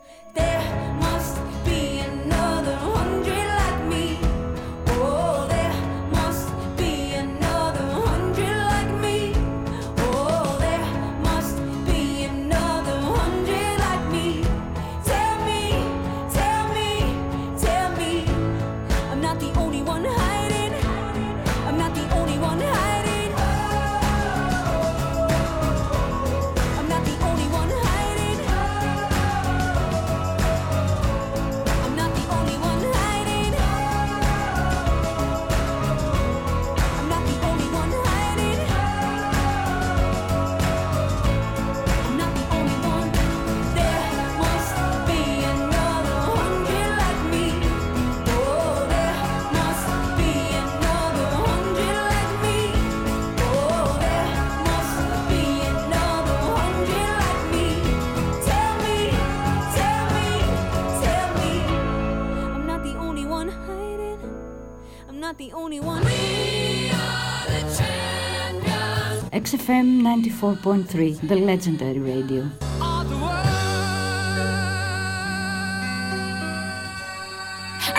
XFM 94.3, the legendary radio.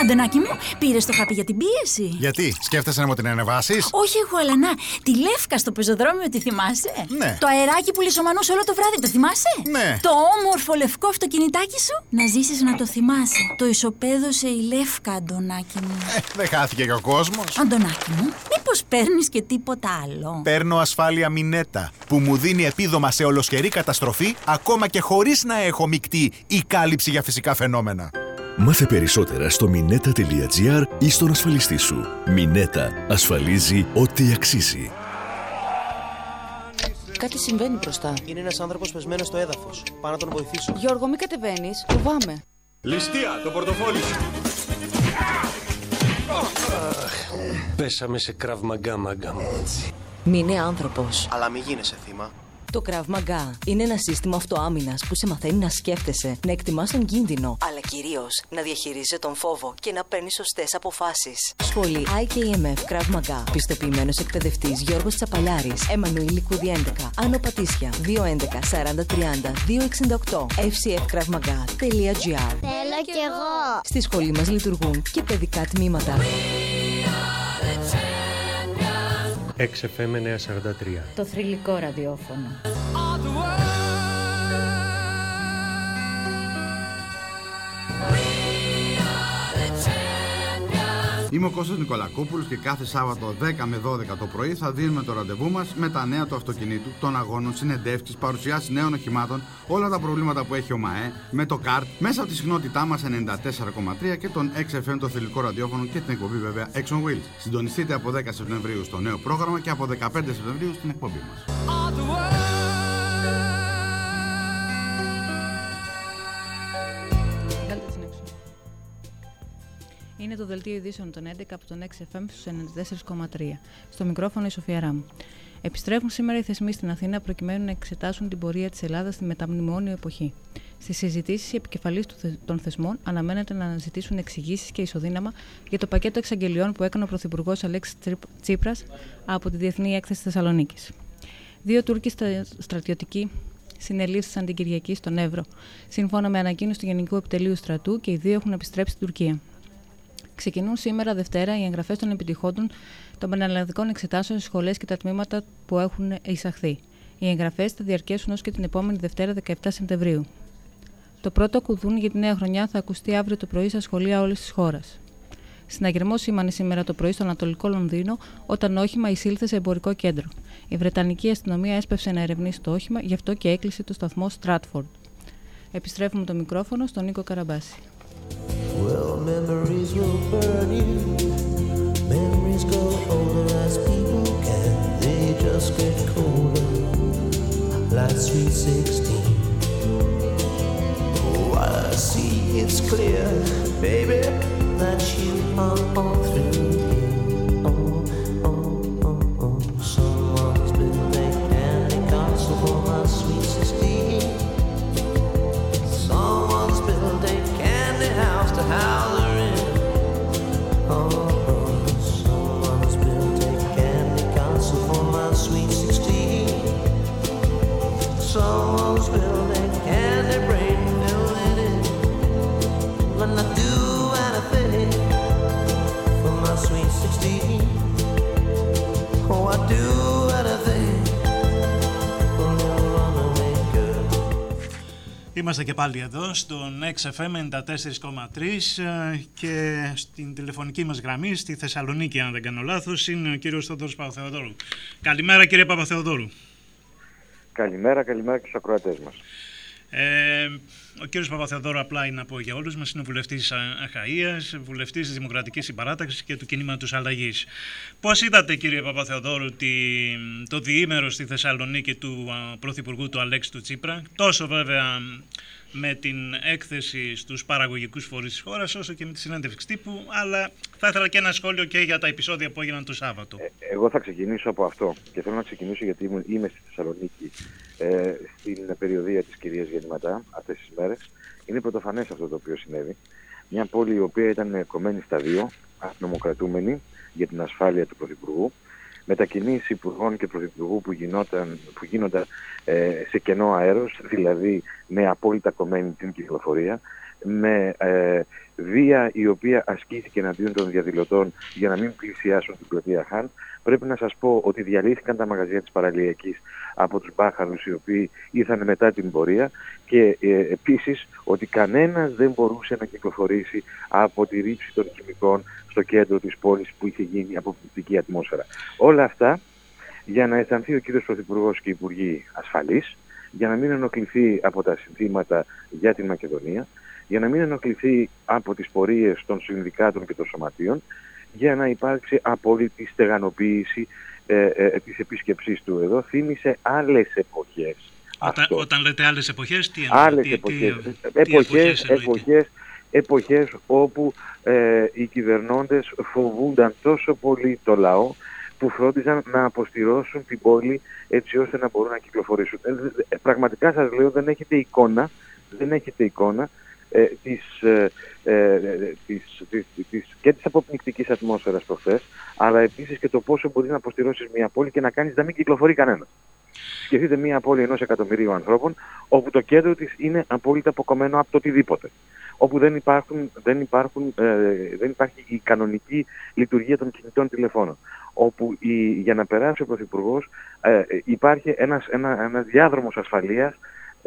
Αντωνάκη μου, πήρες το χάπι για την πίεση; Γιατί, σκέφτεσαι να μου την ανεβάσεις; Όχι εγώ, αλλά να. Τη λεύκα στο πεζοδρόμιο, τη θυμάσαι; Ναι. Το αεράκι που λισομανούσε όλο το βράδυ, το θυμάσαι; Ναι. Το όμορφο λευκό αυτοκινητάκι σου; Να ζήσεις να το θυμάσαι. Το ισοπαίδωσε η λεύκα, Αντωνάκη μου. Ε, δεν χάθηκε και ο κόσμος. Αντωνάκη μου, μήπως παίρνεις και τίποτα άλλο; Παίρνω ασφάλεια μινέτα που μου δίνει επίδομα σε ολοσχερή καταστροφή ακόμα και χωρίς να έχω μεικτή ή κάλυψη για φυσικά φαινόμενα. Μάθε περισσότερα στο mineta.gr ή στον ασφαλιστή σου. Μινέτα. Ασφαλίζει ό,τι αξίζει. Κάτι συμβαίνει μπροστά. Είναι ένας άνθρωπος πεσμένος στο έδαφος. Πάω να τον βοηθήσω. Γιώργο, μην κατεβαίνεις. Φοβάμαι. Ληστεία, το πορτοφόλι σου. Πέσαμε σε κραβμαγκά, μάγκα μου. Μην είναι άνθρωπος. Αλλά μην γίνεσαι θύμα. Το Krav Maga είναι ένα σύστημα αυτοάμυνας που σε μαθαίνει να σκέφτεσαι, να εκτιμάς τον κίνδυνο, αλλά κυρίως να διαχειρίζεσαι τον φόβο και να παίρνεις σωστές αποφάσεις. Σχολή IKMF Krav Maga. Πιστοποιημένος εκπαιδευτής Γιώργος Τσαπαλιάρης. Εμμανουήλ Λικούδη 11. Άνω Πατήσια 211 4030 268. fcfkravmaga.gr Θέλω κι εγώ. Στη σχολή μας λειτουργούν και παιδικά τμήματα. XFM 943. Το θρηλυκό ραδιόφωνο. Είμαι ο Κώστας Νικολακόπουλος και κάθε Σάββατο 10 με 12 το πρωί θα δίνουμε το ραντεβού μας με τα νέα του αυτοκινήτου, των αγώνων, συνεντεύξεις, παρουσιάσεις νέων οχημάτων, όλα τα προβλήματα που έχει ο ΜΑΕ, με το ΚΑΡΤ, μέσα από τη συχνότητά μας 94,3 και τον XFM το θηλυκό ραδιόφωνο και την εκπομπή βέβαια Exxon Wheels. Συντονιστείτε από 10 Σεπτεμβρίου στο νέο πρόγραμμα και από 15 Σεπτεμβρίου στην εκπομπή μας. Είναι το δελτίο ειδήσεων των 11 από τον XFM στους 94,3. Στο μικρόφωνο η Σοφία Ράμ. Επιστρέφουν σήμερα οι θεσμοί στην Αθήνα προκειμένου να εξετάσουν την πορεία της Ελλάδας στη μεταμνημόνιο εποχή. Στις συζητήσεις, οι επικεφαλεί των θεσμών αναμένεται να αναζητήσουν εξηγήσεις και ισοδύναμα για το πακέτο εξαγγελιών που έκανε ο Πρωθυπουργός Αλέξης Τσίπρας από τη Διεθνή Έκθεση Θεσσαλονίκης. Δύο Τούρκοι στρατιωτικοί συνελήφθησαν την Κυριακή στον Εύρο, σύμφωνα με ανακοίνωση του Γενικού Επιτελείου Στρατού και οι δύο έχουν επιστρέψει στην Τουρκία. Ξεκινούν σήμερα Δευτέρα οι εγγραφές των επιτυχόντων των πανελλαδικών εξετάσεων στις σχολές και τα τμήματα που έχουν εισαχθεί. Οι εγγραφές θα διαρκέσουν ως και την επόμενη Δευτέρα 17 Σεπτεμβρίου. Το πρώτο κουδούνι για τη νέα χρονιά θα ακουστεί αύριο το πρωί στα σχολεία όλης της χώρας. Συναγερμό σήμανε σήμερα το πρωί στο Ανατολικό Λονδίνο όταν όχημα εισήλθε σε εμπορικό κέντρο. Η Βρετανική αστυνομία έσπευσε να ερευνήσει το όχημα, γι' αυτό και έκλεισε το σταθμό Στράτφορντ. Επιστρέφουμε το μικρόφωνο στον Νίκο Καραμπάση. Well, memories will burn you. Memories go older as people can. They just get colder. Like sweet 16. Oh, I see it's clear, baby, that you are all through. Είμαστε και πάλι εδώ στον XFM 94,3 και στην τηλεφωνική μας γραμμή στη Θεσσαλονίκη, αν δεν κάνω λάθος, είναι ο κύριος Θόδωρος Παπαθεοδόρου. Καλημέρα κύριε Παπαθεοδόρου. Καλημέρα, καλημέρα και στους ακροατές μας. Ε, ο κύριος Παπαθεοδόρου απλά είναι να πω για όλους μας, είναι βουλευτής Αχαΐας, βουλευτής της Δημοκρατικής Συμπαράταξης και του Κινήματος Αλλαγής. Πώς είδατε κύριε Παπαθεοδόρου το διήμερο στη Θεσσαλονίκη του Πρωθυπουργού του Αλέξη του Τσίπρα, τόσο βέβαια με την έκθεση στους παραγωγικούς φορείς της χώρας, όσο και με τη συνέντευξη τύπου, αλλά θα ήθελα και ένα σχόλιο και για τα επεισόδια που έγιναν το Σάββατο. Ε, εγώ θα ξεκινήσω από αυτό και θέλω να ξεκινήσω γιατί είμαι στη Θεσσαλονίκη ε, στην περιοδία της κυρίας Γεννηματά αυτές τις μέρες. Είναι πρωτοφανές αυτό το οποίο συνέβη. Μια πόλη η οποία ήταν κομμένη στα δύο, αστυνομοκρατούμενη για την ασφάλεια του Πρωθυπουργού, μετακινήσεις υπουργών και πρωθυπουργού που, γινόταν, που γίνονταν ε, σε κενό αέρος, δηλαδή με απόλυτα κομμένη την κυκλοφορία, με ε, βία η οποία ασκήθηκε εναντίον των διαδηλωτών για να μην πλησιάσουν την πλατεία Χάν. Πρέπει να σας πω ότι διαλύθηκαν τα μαγαζιά της παραλιακής από τους μπάχαρους οι οποίοι ήρθαν μετά την πορεία και ε, επίσης ότι κανένας δεν μπορούσε να κυκλοφορήσει από τη ρήψη των χημικών στο κέντρο της πόλης που είχε γίνει αποπληκτική ατμόσφαιρα. Όλα αυτά για να αισθανθεί ο κύριος Πρωθυπουργός και οι Υπουργοί ασφαλείς, για να μην ενοχληθεί από τα συνθήματα για την Μακεδονία, για να μην ενοχληθεί από τις πορείες των συνδικάτων και των σωματείων, για να υπάρξει απόλυτη στεγανοποίηση ε, ε, της επίσκεψής του εδώ. Θύμισε άλλες εποχές. Όταν, όταν λέτε άλλες εποχές, τι εννοείτε; Άλλες τι, εποχές. Τι, εποχές, τι εποχές, εποχές, όπου ε, οι κυβερνώντες φοβούνταν τόσο πολύ το λαό που φρόντιζαν να αποστηρώσουν την πόλη έτσι ώστε να μπορούν να κυκλοφορήσουν. Ε, ε, πραγματικά σας λέω δεν έχετε εικόνα, δεν έχετε εικόνα ε, της, ε, ε, της, της, της, και της αποπνικτικής ατμόσφαιρας προχθές, αλλά επίσης και το πόσο μπορείς να αποστηρώσεις μια πόλη και να κάνεις να μην κυκλοφορεί κανένας. Σκεφτείτε μια πόλη ενός εκατομμυρίου ανθρώπων, όπου το κέντρο της είναι απόλυτα αποκομμένο από το οτιδήποτε. Όπου δεν, υπάρχουν, δεν, υπάρχουν, ε, δεν υπάρχει η κανονική λειτουργία των κινητών τηλεφώνων. Όπου η, για να περάσει ο Πρωθυπουργός ε, υπάρχει ένας, ένα, ένας διάδρομος ασφαλείας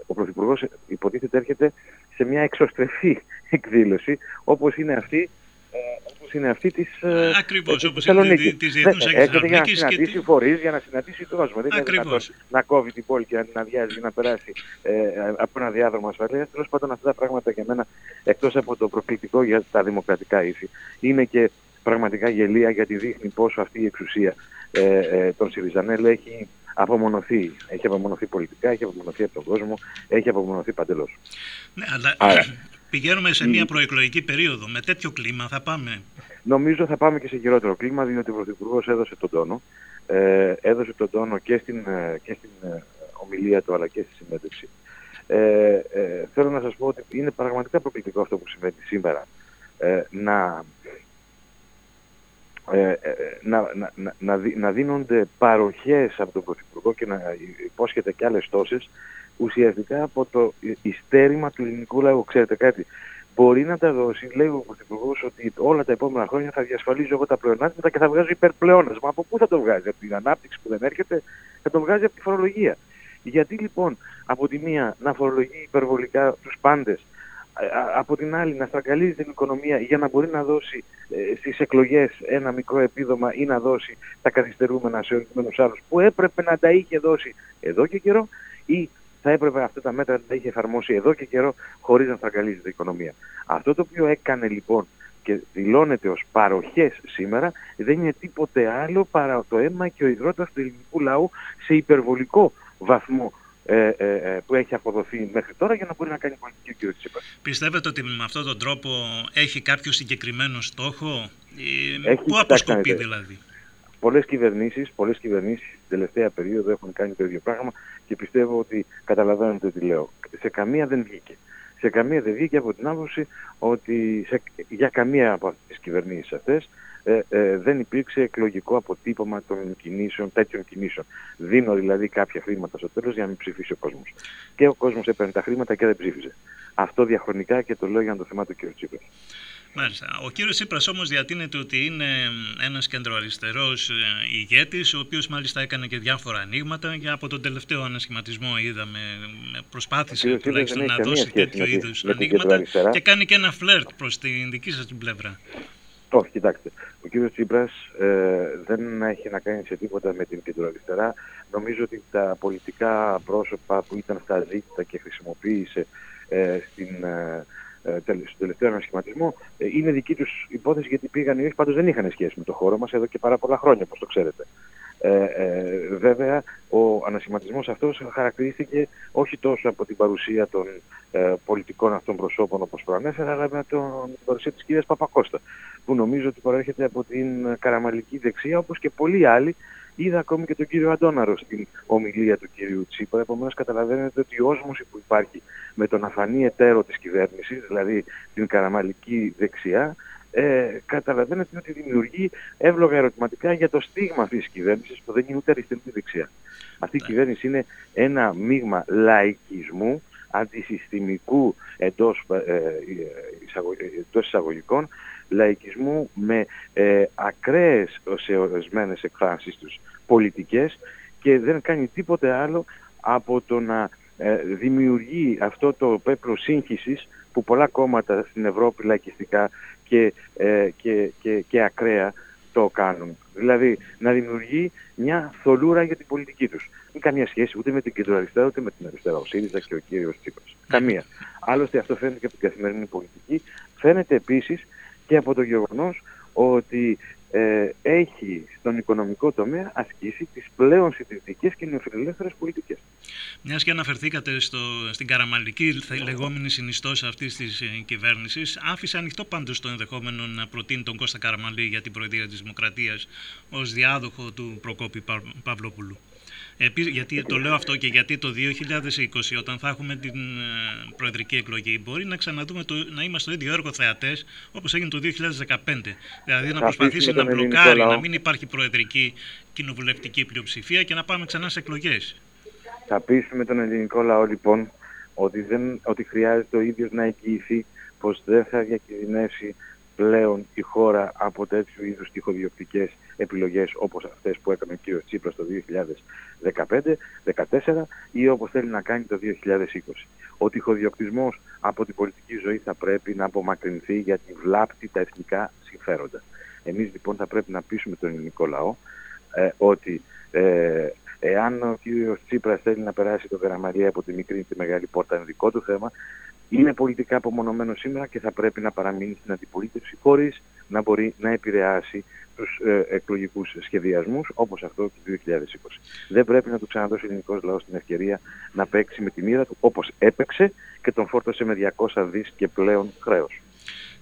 ο Πρωθυπουργός υποτίθεται έρχεται σε μια εξωστρεφή εκδήλωση όπως είναι αυτή ε, όπως είναι αυτή της ε, Ακριβώς, όπως είναι της Διεθνούς ναι, Έρχεται για να συναντήσει και... φορείς, για να συναντήσει κόσμο. Δεν είναι δυνατόν να κόβει την πόλη και να βιάζει να περάσει ε, από ένα διάδρομο ασφαλείας. Τέλος πάντων αυτά τα πράγματα για μένα, εκτός από το προκλητικό για τα δημοκρατικά ήθη, είναι και πραγματικά γελία γιατί δείχνει πόσο αυτή η εξουσία ε, ε, των Σιριζανέλ έχει απομονωθεί. Έχει απομονωθεί πολιτικά, έχει απομονωθεί από τον κόσμο, έχει απομονωθεί παντελώς. Ναι, αλλά Άρα, πηγαίνουμε σε μια προεκλογική περίοδο. Με τέτοιο κλίμα θα πάμε; Νομίζω θα πάμε και σε χειρότερο κλίμα, διότι ο Πρωθυπουργός έδωσε τον τόνο. ε, έδωσε τον τόνο και στην, ε, και στην ε, ομιλία του αλλά και στη συνέντευξη. Ε, ε, θέλω να σας πω ότι είναι πραγματικά προκλητικό αυτό που συμβαίνει σήμερα. Ε, να, ε, ε, να, να, να, να, δι- να δίνονται παροχές από τον Πρωθυπουργό και να υπόσχεται και άλλες τόσες ουσιαστικά από το ιστέρημα του ελληνικού λαού. Ξέρετε κάτι, μπορεί να τα δώσει, λέει ο Πρωθυπουργός, ότι όλα τα επόμενα χρόνια θα διασφαλίζω εγώ τα πλεονάσματα και θα βγάζω υπερπλεόνασμα. Από πού θα το βγάζει, από την ανάπτυξη που δεν έρχεται, θα το βγάζει από τη φορολογία. Γιατί λοιπόν από τη μία να φορολογεί υπερβολικά τους πάντες, από την άλλη να στραγγαλίζει την οικονομία για να μπορεί να δώσει ε, στις εκλογές ένα μικρό επίδομα ή να δώσει τα καθυστερούμενα σε ορισμένους άλλους που έπρεπε να τα είχε δώσει εδώ και καιρό ή θα έπρεπε αυτά τα μέτρα να τα είχε εφαρμόσει εδώ και καιρό χωρίς να στραγγαλίζει την οικονομία. Αυτό το οποίο έκανε λοιπόν και δηλώνεται ως παροχές σήμερα δεν είναι τίποτε άλλο παρά το αίμα και ο υδρότας του ελληνικού λαού σε υπερβολικό βαθμό ε, ε, ε, που έχει αποδοθεί μέχρι τώρα για να μπορεί να κάνει πολιτική ο κ. Τσίπρας. Πιστεύετε ότι με αυτόν τον τρόπο έχει κάποιο συγκεκριμένο στόχο, ε, Έχει, πού κοιτάξτε αποσκοπεί να δείτε. δηλαδή; Πολλές κυβερνήσεις πολλές κυβερνήσεις την τελευταία περίοδο έχουν κάνει το ίδιο πράγμα και πιστεύω ότι καταλαβαίνετε τι λέω. Σε καμία δεν βγήκε. Σε καμία δεν βγήκε από την άποψη ότι σε, για καμία από αυτές τις κυβερνήσεις αυτές ε, ε, δεν υπήρξε εκλογικό αποτύπωμα των κινήσεων, τέτοιων κινήσεων. Δίνω δηλαδή κάποια χρήματα στο τέλος για να μην ψηφίσει ο κόσμος. Και ο κόσμος έπαιρνε τα χρήματα και δεν ψήφιζε. Αυτό διαχρονικά και το λέω για το θέμα του κ. Τσίπρας. Μάλιστα. Ο κύριος Τσίπρας όμως διατείνεται ότι είναι ένας κεντροαριστερός ε, ηγέτης, ο οποίος μάλιστα έκανε και διάφορα ανοίγματα και από τον τελευταίο ανασχηματισμό είδαμε, ε, προσπάθησε κύριος Τσίπρας τουλάχιστον δεν να έχει καμία δώσει σχέση τέτοιο με τη- είδους με την ανοίγματα κεντροαριστερά. και κάνει και ένα φλερτ προς την δική σας την πλευρά. Όχι, κοιτάξτε. Ο κύριος Τσίπρας ε, δεν έχει να κάνει σε τίποτα με την κεντροαριστερά. Νομίζω ότι τα πολιτικά πρόσωπα που ήταν στα δίκτυα και χρησιμοποίησε ε, στην, ε, ε, τελε- στον τελευταίο ανασχηματισμό ε, είναι δική τους υπόθεση γιατί πήγαν ή όχι, πάντως δεν είχαν σχέση με το χώρο μας εδώ και πάρα πολλά χρόνια, όπως το ξέρετε. Ε, ε, βέβαια, ο ανασχηματισμός αυτός χαρακτηρίστηκε όχι τόσο από την παρουσία των ε, πολιτικών αυτών προσώπων όπως προανέφερα, αλλά με τον, την παρουσία της κυρίας Παπακώστα, που νομίζω ότι προέρχεται από την καραμαλική δεξιά, όπως και πολλοί άλλοι. Είδα ακόμη και τον κύριο Αντώναρο στην ομιλία του κύριου Τσίπρα. Επομένως, καταλαβαίνετε ότι η όσμωση που υπάρχει με τον αφανή εταίρο της κυβέρνησης, δηλαδή την καραμαλική δεξιά, ε, καταλαβαίνετε ότι δημιουργεί εύλογα ερωτηματικά για το στίγμα αυτής της κυβέρνησης που δεν είναι ούτε αριστερή ούτε δεξιά. Αυτή η κυβέρνηση είναι ένα μείγμα λαϊκισμού, αντισυστημικού εντός, ε, εισαγω- εντός εισαγωγικών, λαϊκισμού με ε, ακραίες σε ορισμένες εκφάνσεις τους πολιτικές και δεν κάνει τίποτε άλλο από το να ε, δημιουργεί αυτό το πέπλο σύγχυσης που πολλά κόμματα στην Ευρώπη λαϊκιστικά και, ε, και, και, και ακραία το κάνουν. Δηλαδή να δημιουργεί μια θολούρα για την πολιτική τους. Δεν καμία σχέση ούτε με την κεντροαριστερά ούτε με την αριστερά. Ο ΣΥΡΙΖΑ και ο κύριος Τσίπρας. Καμία. Άλλωστε αυτό φαίνεται και από την καθημερινή πολιτική. Φαίνεται επίσης και από το γεγονός ότι ε, έχει στον οικονομικό τομέα ασκήσει τις πλέον συντηρητικές και νεοφιλελεύθερες πολιτικές. Μιας και αναφερθήκατε στο, στην καραμαλική θε- λεγόμενη συνιστόσα αυτής της ε, κυβέρνησης, άφησε ανοιχτό πάντως το ενδεχόμενο να προτείνει τον Κώστα Καραμαλή για την Προεδρία της Δημοκρατίας ως διάδοχο του Προκόπη Πα- Παυλόπουλου. Επίσης, γιατί, το λέω αυτό και γιατί το 2020 όταν θα έχουμε την ε, προεδρική εκλογή μπορεί να ξαναδούμε το, να είμαστε στο ίδιο έργο θεατές όπως έγινε το 2015. Δηλαδή να Θα προσπαθήσει αφήσουμε να τον ελληνικό μπλοκάρει, λαό. να μην υπάρχει προεδρική κοινοβουλευτική πλειοψηφία και να πάμε ξανά σε εκλογές. Θα πείσουμε τον ελληνικό λαό λοιπόν ότι, δεν, ότι χρειάζεται ο ίδιος να εγγυηθεί πως δεν θα διακινδυνεύσει πλέον η χώρα από τέτοιου είδους τυχοδιοκτικές επιλογές όπως αυτές που έκανε ο κ. Τσίπρας το 2015-2014 ή όπως θέλει να κάνει το 2020. Ο τυχοδιοκτισμός από την πολιτική ζωή θα πρέπει να απομακρυνθεί γιατί βλάπτει τα εθνικά συμφέροντα. Εμείς λοιπόν θα πρέπει να πείσουμε τον ελληνικό λαό ε, ότι ε, εάν ο κύριος Τσίπρας θέλει να περάσει το Καραμαλή από τη μικρή στη μεγάλη πόρτα είναι δικό του θέμα, είναι πολιτικά απομονωμένο σήμερα και θα πρέπει να παραμείνει στην αντιπολίτευση χωρίς να μπορεί να επηρεάσει τους ε, εκλογικούς σχεδιασμούς όπως αυτό του 2020. Δεν πρέπει να του ξαναδώσει ο ελληνικός λαός την ευκαιρία να παίξει με τη μοίρα του όπως έπαιξε και τον φόρτωσε με 200 δις και πλέον χρέος.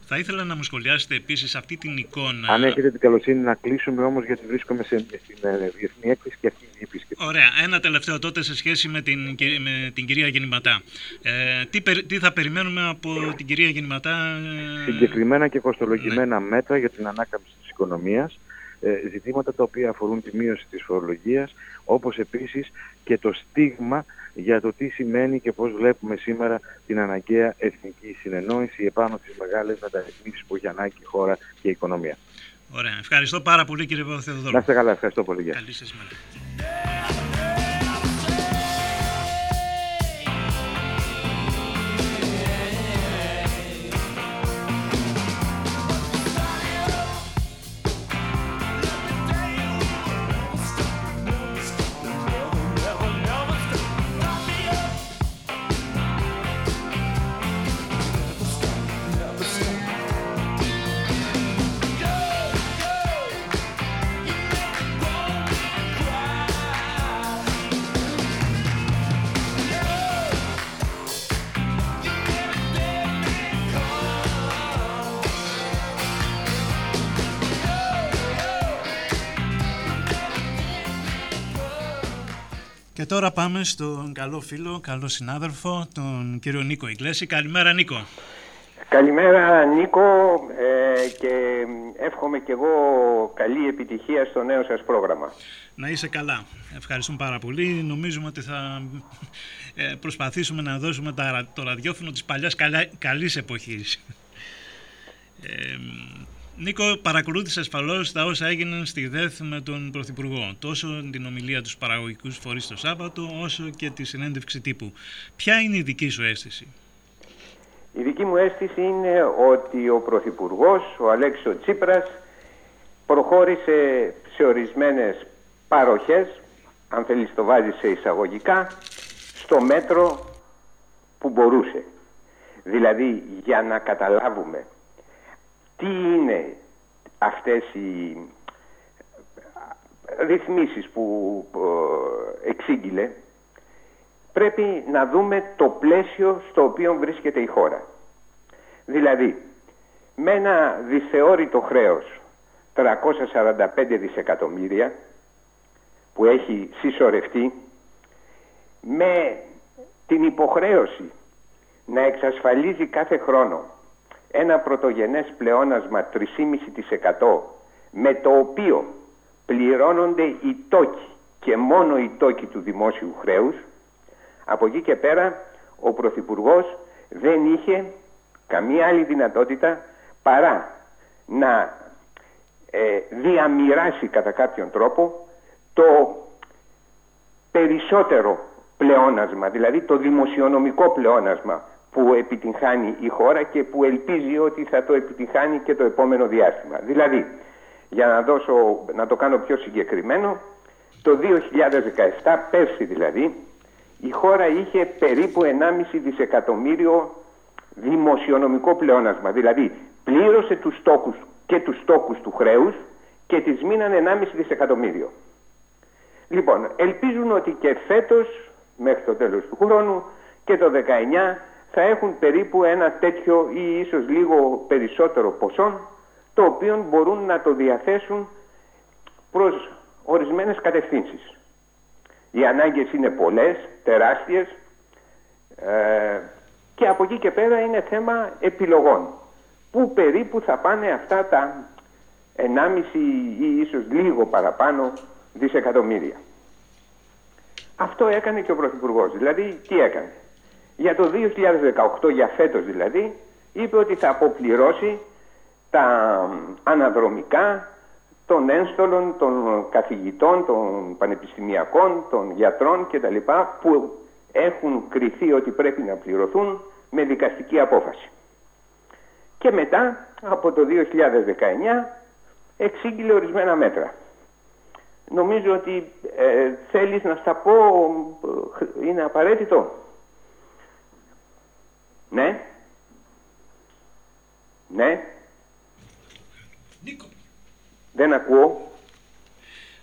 Θα ήθελα να μου σχολιάσετε επίσης αυτή την εικόνα. Αν έχετε την καλοσύνη να κλείσουμε όμως γιατί βρίσκομαι σε, στην ε, διεθνή έκθεση και αυτή είναι η επίσκεψη. Ωραία. Ένα τελευταίο τότε σε σχέση με την, κυ- με την κυρία Γεννηματά. Ε, τι, περι- τι θα περιμένουμε από την κυρία Γεννηματά. ε, Συγκεκριμένα και κοστολογημένα μέτρα για την ανάκαμψη της οικονομίας, ε, ζητήματα τα οποία αφορούν τη μείωση της φορολογίας, όπως επίσης και το στίγμα για το τι σημαίνει και πώς βλέπουμε σήμερα την αναγκαία εθνική συνεννόηση επάνω στις μεγάλες μεταρρυθμίσεις που έχει ανάγκη η χώρα και η οικονομία. Ωραία. Ευχαριστώ πάρα πολύ κύριε Παπαθεοδόρου. Να είστε καλά, ευχαριστώ πολύ. Γεια. Καλή σας μέρα. Και τώρα πάμε στον καλό φίλο, καλό συνάδελφο, τον κύριο Νίκο Ιγκλέση. Καλημέρα Νίκο. Καλημέρα Νίκο ε, και εύχομαι και εγώ καλή επιτυχία στο νέο σας πρόγραμμα. Να είσαι καλά. Ευχαριστούμε πάρα πολύ. Νομίζουμε ότι θα ε, προσπαθήσουμε να δώσουμε τα, ρα- το ραδιόφωνο της παλιάς καλα, καλής εποχής. Ε, Νίκο, παρακολούθησε ασφαλώς τα όσα έγιναν στη ΔΕΘ με τον Πρωθυπουργό. Τόσο την ομιλία τους παραγωγικούς φορείς το Σάββατο, όσο και τη συνέντευξη τύπου. Ποια είναι η δική σου αίσθηση; Η δική μου αίσθηση είναι ότι ο Πρωθυπουργός, ο Αλέξης ο Τσίπρας, προχώρησε σε ορισμένες παροχές, αν θέλεις το βάζει σε εισαγωγικά, στο μέτρο που μπορούσε. Δηλαδή, για να καταλάβουμε τι είναι αυτές οι ρυθμίσεις που ε, εξήγηλε, πρέπει να δούμε το πλαίσιο στο οποίο βρίσκεται η χώρα. Δηλαδή, με ένα δυσθεώρητο χρέος 345 δισεκατομμύρια που έχει συσσωρευτεί με την υποχρέωση να εξασφαλίζει κάθε χρόνο ένα πρωτογενές πλεόνασμα 3,5% με το οποίο πληρώνονται οι τόκοι και μόνο οι τόκοι του δημόσιου χρέους από εκεί και πέρα ο Πρωθυπουργός δεν είχε καμία άλλη δυνατότητα παρά να ε, διαμοιράσει κατά κάποιον τρόπο το περισσότερο πλεόνασμα, δηλαδή το δημοσιονομικό πλεόνασμα που επιτυγχάνει η χώρα και που ελπίζει ότι θα το επιτυγχάνει και το επόμενο διάστημα. Δηλαδή, για να, δώσω, να το κάνω πιο συγκεκριμένο, το 2017, πέρσι δηλαδή, η χώρα είχε περίπου 1,5 δισεκατομμύριο δημοσιονομικό πλεόνασμα. Δηλαδή, πλήρωσε τους στόχους και τους στόχους του χρέους και τις μείνανε 1,5 δισεκατομμύριο. Λοιπόν, ελπίζουν ότι και φέτος, μέχρι το τέλος του χρόνου και το 19 θα έχουν περίπου ένα τέτοιο ή ίσως λίγο περισσότερο ποσό το οποίο μπορούν να το διαθέσουν προς ορισμένες κατευθύνσεις. Οι ανάγκες είναι πολλές, τεράστιες ε, και από εκεί και πέρα είναι θέμα επιλογών. Πού περίπου θα πάνε αυτά τα 1,5 ή ίσως λίγο παραπάνω δισεκατομμύρια. Αυτό έκανε και ο Πρωθυπουργός. Δηλαδή, τι έκανε; Για το 2018, για φέτος δηλαδή, είπε ότι θα αποπληρώσει τα αναδρομικά των ένστολων, των καθηγητών, των πανεπιστημιακών, των γιατρών κτλ. που έχουν κριθεί ότι πρέπει να πληρωθούν με δικαστική απόφαση. Και μετά, από το 2019, εξήγηλε ορισμένα μέτρα. Νομίζω ότι ε, θέλεις να στα πω, ε, είναι απαραίτητο; Ναι. Ναι. Νίκο. Δεν ακούω.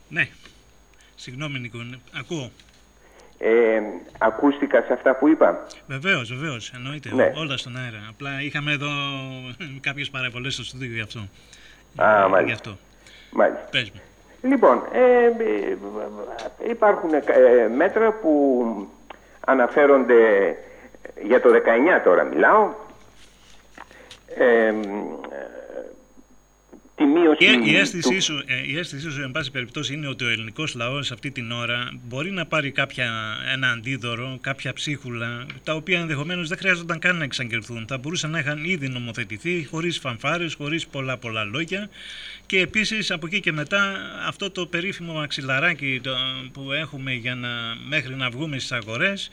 Ναι. Συγγνώμη Νίκο, ναι. ακούω. Ε, ακούστηκα σε αυτά που είπα. Βεβαίως, βεβαίως. Εννοείται. Ναι. Όλα στον αέρα. Απλά είχαμε εδώ κάποιες παρεμβολές στο στούντιο γι' αυτό. Α, Ε, μάλιστα. Γι' αυτό. Μάλιστα. Πες μου. Λοιπόν, ε, ε, υπάρχουν ε, μέτρα που αναφέρονται για το 19 τώρα μιλάω. Ε, ε, τη μείωση Η, η, του- αίσθησή σου, ε, η αίσθησή σου, εν πάση περιπτώσει, είναι ότι ο ελληνικός λαός αυτή την ώρα μπορεί να πάρει κάποια, ένα αντίδωρο, κάποια ψίχουλα, τα οποία ενδεχομένως δεν χρειάζονταν καν να εξαγγελθούν. Θα μπορούσαν να είχαν ήδη νομοθετηθεί, χωρίς φανφάρες, χωρίς πολλά πολλά λόγια. Και επίσης από εκεί και μετά αυτό το περίφημο μαξιλαράκι το, που έχουμε για να, μέχρι να βγούμε στις αγορές,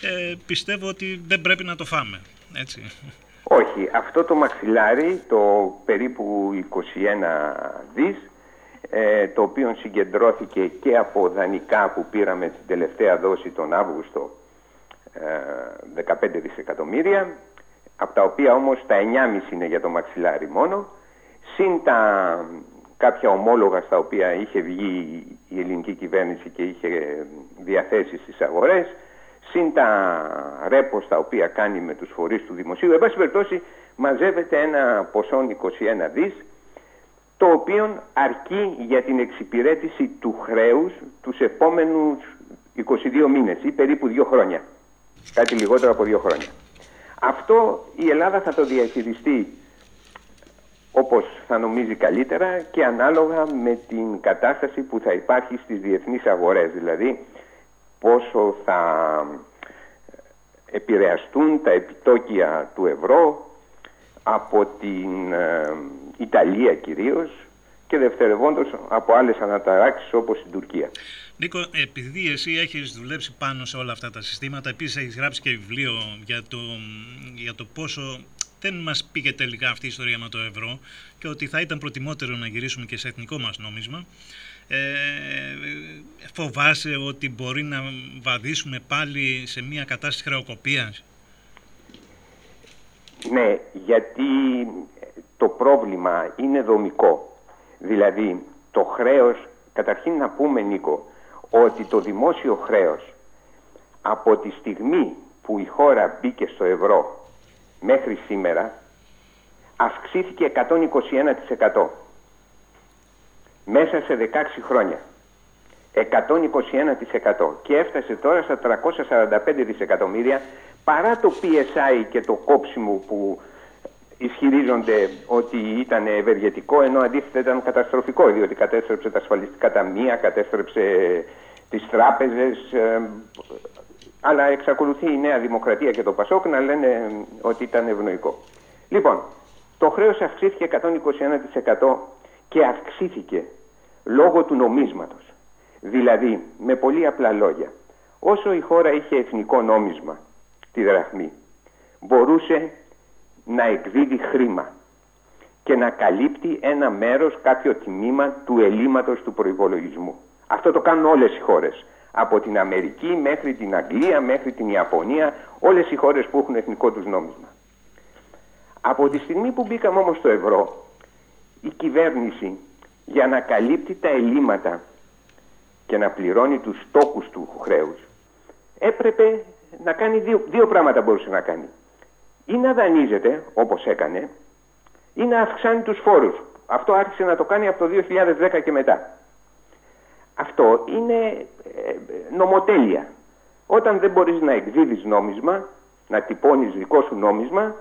ε, πιστεύω ότι δεν πρέπει να το φάμε. Έτσι. Όχι, αυτό το μαξιλάρι, το περίπου 21 δις, ε, το οποίο συγκεντρώθηκε και από δανεικά που πήραμε την τελευταία δόση τον Αύγουστο, ε, 15 δισεκατομμύρια, από τα οποία όμως τα 9,5 είναι για το μαξιλάρι μόνο, συν τα κάποια ομόλογα στα οποία είχε βγει η ελληνική κυβέρνηση και είχε διαθέσει στις αγορές, συν τα ρέπος τα οποία κάνει με τους φορείς του δημοσίου. Εν πάση περιπτώσει μαζεύεται ένα ποσό 21 δις, το οποίο αρκεί για την εξυπηρέτηση του χρέους τους επόμενους 22 μήνες ή περίπου δύο χρόνια. Κάτι λιγότερο από δύο χρόνια. Αυτό η Ελλάδα θα το διαχειριστεί όπως θα νομίζει καλύτερα και ανάλογα με την κατάσταση που θα υπάρχει στις διεθνείς αγορές. Δηλαδή πόσο θα επηρεαστούν τα επιτόκια του ευρώ από την ε, Ιταλία κυρίως και δευτερευόντως από άλλες αναταράξεις όπως την Τουρκία. Νίκο, επειδή εσύ έχεις δουλέψει πάνω σε όλα αυτά τα συστήματα, επίσης έχεις γράψει και βιβλίο για το, για το πόσο δεν μας πήγε τελικά αυτή η ιστορία με το ευρώ και ότι θα ήταν προτιμότερο να γυρίσουμε και σε εθνικό μας νόμισμα. Ε, φοβάσαι ότι μπορεί να βαδίσουμε πάλι σε μια κατάσταση χρεοκοπίας; Ναι, γιατί το πρόβλημα είναι δομικό. Δηλαδή, το χρέος, καταρχήν να πούμε Νίκο, ότι το δημόσιο χρέος από τη στιγμή που η χώρα μπήκε στο ευρώ μέχρι σήμερα αυξήθηκε 121% μέσα σε 16 χρόνια. 121% και έφτασε τώρα στα 345 δισεκατομμύρια παρά το PSI και το κόψιμο που ισχυρίζονται ότι ήταν ευεργετικό ενώ αντίθετα ήταν καταστροφικό διότι κατέστρεψε τα ασφαλιστικά ταμεία, κατέστρεψε τις τράπεζες ε, αλλά εξακολουθεί η Νέα Δημοκρατία και το Πασόκ να λένε ότι ήταν ευνοϊκό. Λοιπόν, το χρέος αυξήθηκε 121% και αυξήθηκε λόγω του νομίσματος. Δηλαδή, με πολύ απλά λόγια, όσο η χώρα είχε εθνικό νόμισμα, τη δραχμή, μπορούσε να εκδίδει χρήμα και να καλύπτει ένα μέρος, κάποιο τιμήμα του ελλείμματος του προϋπολογισμού. Αυτό το κάνουν όλες οι χώρες. Από την Αμερική μέχρι την Αγγλία, μέχρι την Ιαπωνία, όλες οι χώρες που έχουν εθνικό τους νόμισμα. Από τη στιγμή που μπήκαμε όμως στο ευρώ, η κυβέρνηση για να καλύπτει τα ελλείμματα και να πληρώνει τους στόχους του χρέους, έπρεπε να κάνει δύο, δύο πράγματα μπορούσε να κάνει. Ή να δανείζεται, όπως έκανε, ή να αυξάνει τους φόρους. Αυτό άρχισε να το κάνει από το 2010 και μετά. Αυτό είναι ε, νομοτέλεια. Όταν δεν μπορείς να εκδίδεις νόμισμα, να τυπώνεις δικό σου νόμισμα,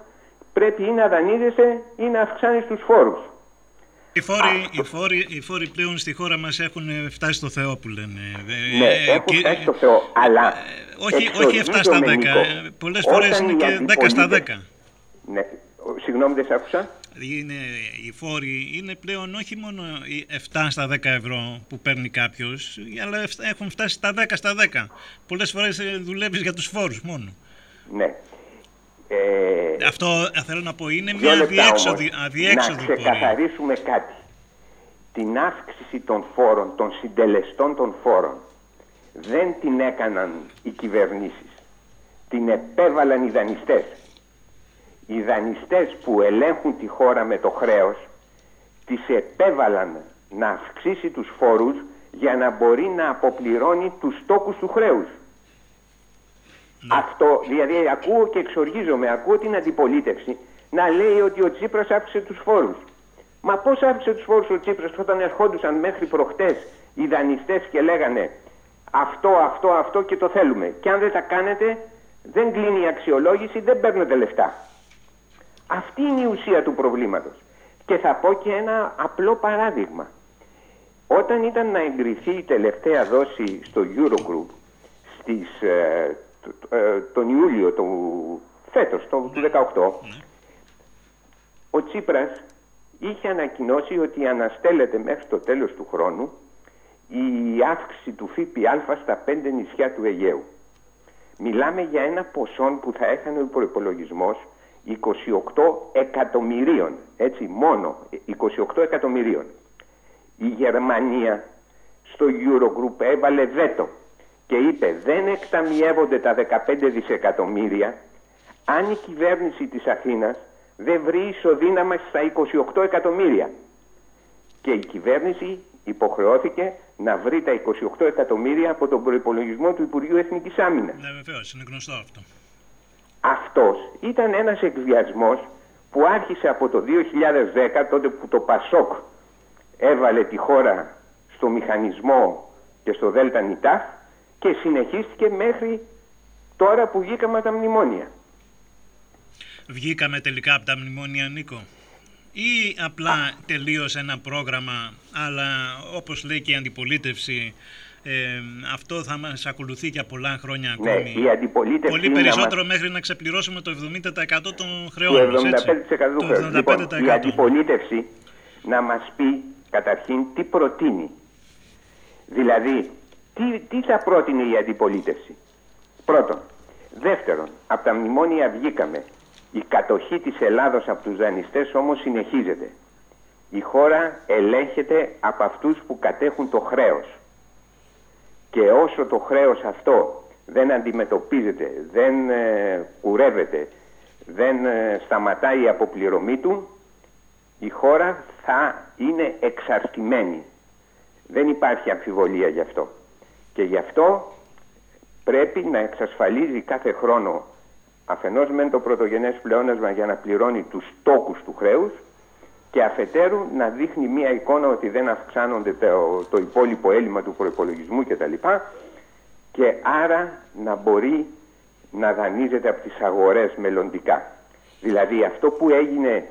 πρέπει ή να δανείζεσαι ή να αυξάνεις τους φόρους. Οι φόροι, οι, φόροι, οι φόροι πλέον στη χώρα μας έχουν φτάσει στο Θεό που λένε. Ναι, Ε, έχουν και- φτάσει στο Θεό, αλλά... όχι, όχι 7 στα 10. εξοδίδομαι, ε, Νίκο, Πολλές φορές όταν είναι οι και 10 στα 10. αντιπολίτες- Ναι, ο- συγγνώμη δεν σε άκουσα. Είναι, οι φόροι είναι πλέον όχι μόνο οι 7 στα 10 ευρώ που παίρνει κάποιος, αλλά εφ- έχουν φτάσει στα 10 στα 10. Πολλές φορές δουλεύεις για τους φόρους μόνο. Ναι. Ε, Αυτό ε, θέλω να πω είναι Δύο μια λεπτά αδιέξοδη, όμως. αδιέξοδη Να πορεία. ξεκαθαρίσουμε κάτι. Την αύξηση των φόρων, των συντελεστών των φόρων, δεν την έκαναν οι κυβερνήσεις. Την επέβαλαν οι δανειστές. Οι δανειστές που ελέγχουν τη χώρα με το χρέος, τις επέβαλαν να αυξήσει τους φόρους για να μπορεί να αποπληρώνει τους στόχους του χρέους. Αυτό, δηλαδή ακούω και εξοργίζομαι, ακούω την αντιπολίτευση να λέει ότι ο Τσίπρας άφησε τους φόρους. Μα πώς άφησε τους φόρους ο Τσίπρας όταν ερχόντουσαν μέχρι προχτές οι δανειστές και λέγανε αυτό, αυτό, αυτό και το θέλουμε. Και αν δεν τα κάνετε δεν κλείνει η αξιολόγηση, δεν παίρνετε λεφτά. Αυτή είναι η ουσία του προβλήματος. Και θα πω και ένα απλό παράδειγμα. Όταν ήταν να εγκριθεί η τελευταία δόση στο Eurogroup στις, ε, ε, τον Ιούλιο του φέτος, το, του 2018, ο Τσίπρας είχε ανακοινώσει ότι αναστέλλεται μέχρι το τέλος του χρόνου η αύξηση του ΦΠΑ στα πέντε νησιά του Αιγαίου. Μιλάμε για ένα ποσό που θα έκανε ο προπολογισμό 28 εκατομμυρίων. Έτσι, μόνο 28 εκατομμυρίων. Η Γερμανία στο Eurogroup έβαλε βέτο και είπε δεν εκταμιεύονται τα 15 δισεκατομμύρια αν η κυβέρνηση της Αθήνας δεν βρει ισοδύναμα στα 28 εκατομμύρια. Και η κυβέρνηση υποχρεώθηκε να βρει τα 28 εκατομμύρια από τον προπολογισμό του Υπουργείου Εθνικής Άμυνας. Ναι, βεβαίως, είναι γνωστό αυτό. Αυτός ήταν ένας εκβιασμός που άρχισε από το 2010, τότε που το ΠΑΣΟΚ έβαλε τη χώρα στο μηχανισμό και στο ΔΕΛΤΑ ΝΙΤΑΦ και συνεχίστηκε μέχρι τώρα που βγήκαμε από τα μνημόνια. Βγήκαμε τελικά από τα μνημόνια, Νίκο. Ή απλά τελείωσε ένα πρόγραμμα, αλλά όπως λέει και η αντιπολίτευση, ε, αυτό θα μας ακολουθεί για πολλά χρόνια Ναι, ακόμη. η αντιπολίτευση Πολύ είναι να περισσότερο μας- μέχρι να ξεπληρώσουμε το 70% των του χρεών μας, 75% έτσι. του Το χρέους. Λοιπόν, 75%. η αντιπολίτευση να μας πει καταρχήν τι προτείνει. Δηλαδή, τι, τι θα πρότεινε η αντιπολίτευση; Πρώτον. Δεύτερον, από τα μνημόνια βγήκαμε. Η κατοχή της Ελλάδος από τους δανειστές όμως συνεχίζεται. Η χώρα ελέγχεται από αυτούς που κατέχουν το χρέος. Και όσο το χρέος αυτό δεν αντιμετωπίζεται, δεν ε, κουρεύεται, δεν ε, σταματάει η αποπληρωμή του, η χώρα θα είναι εξαρτημένη. Δεν υπάρχει αμφιβολία γι' αυτό. Και γι' αυτό πρέπει να εξασφαλίζει κάθε χρόνο αφενός μεν το πρωτογενές πλεόνασμα για να πληρώνει τους τόκους του χρέους και αφετέρου να δείχνει μία εικόνα ότι δεν αυξάνονται το, το υπόλοιπο έλλειμμα του προϋπολογισμού κτλ. Και άρα να μπορεί να δανείζεται από τις αγορές μελλοντικά. Δηλαδή αυτό που έγινε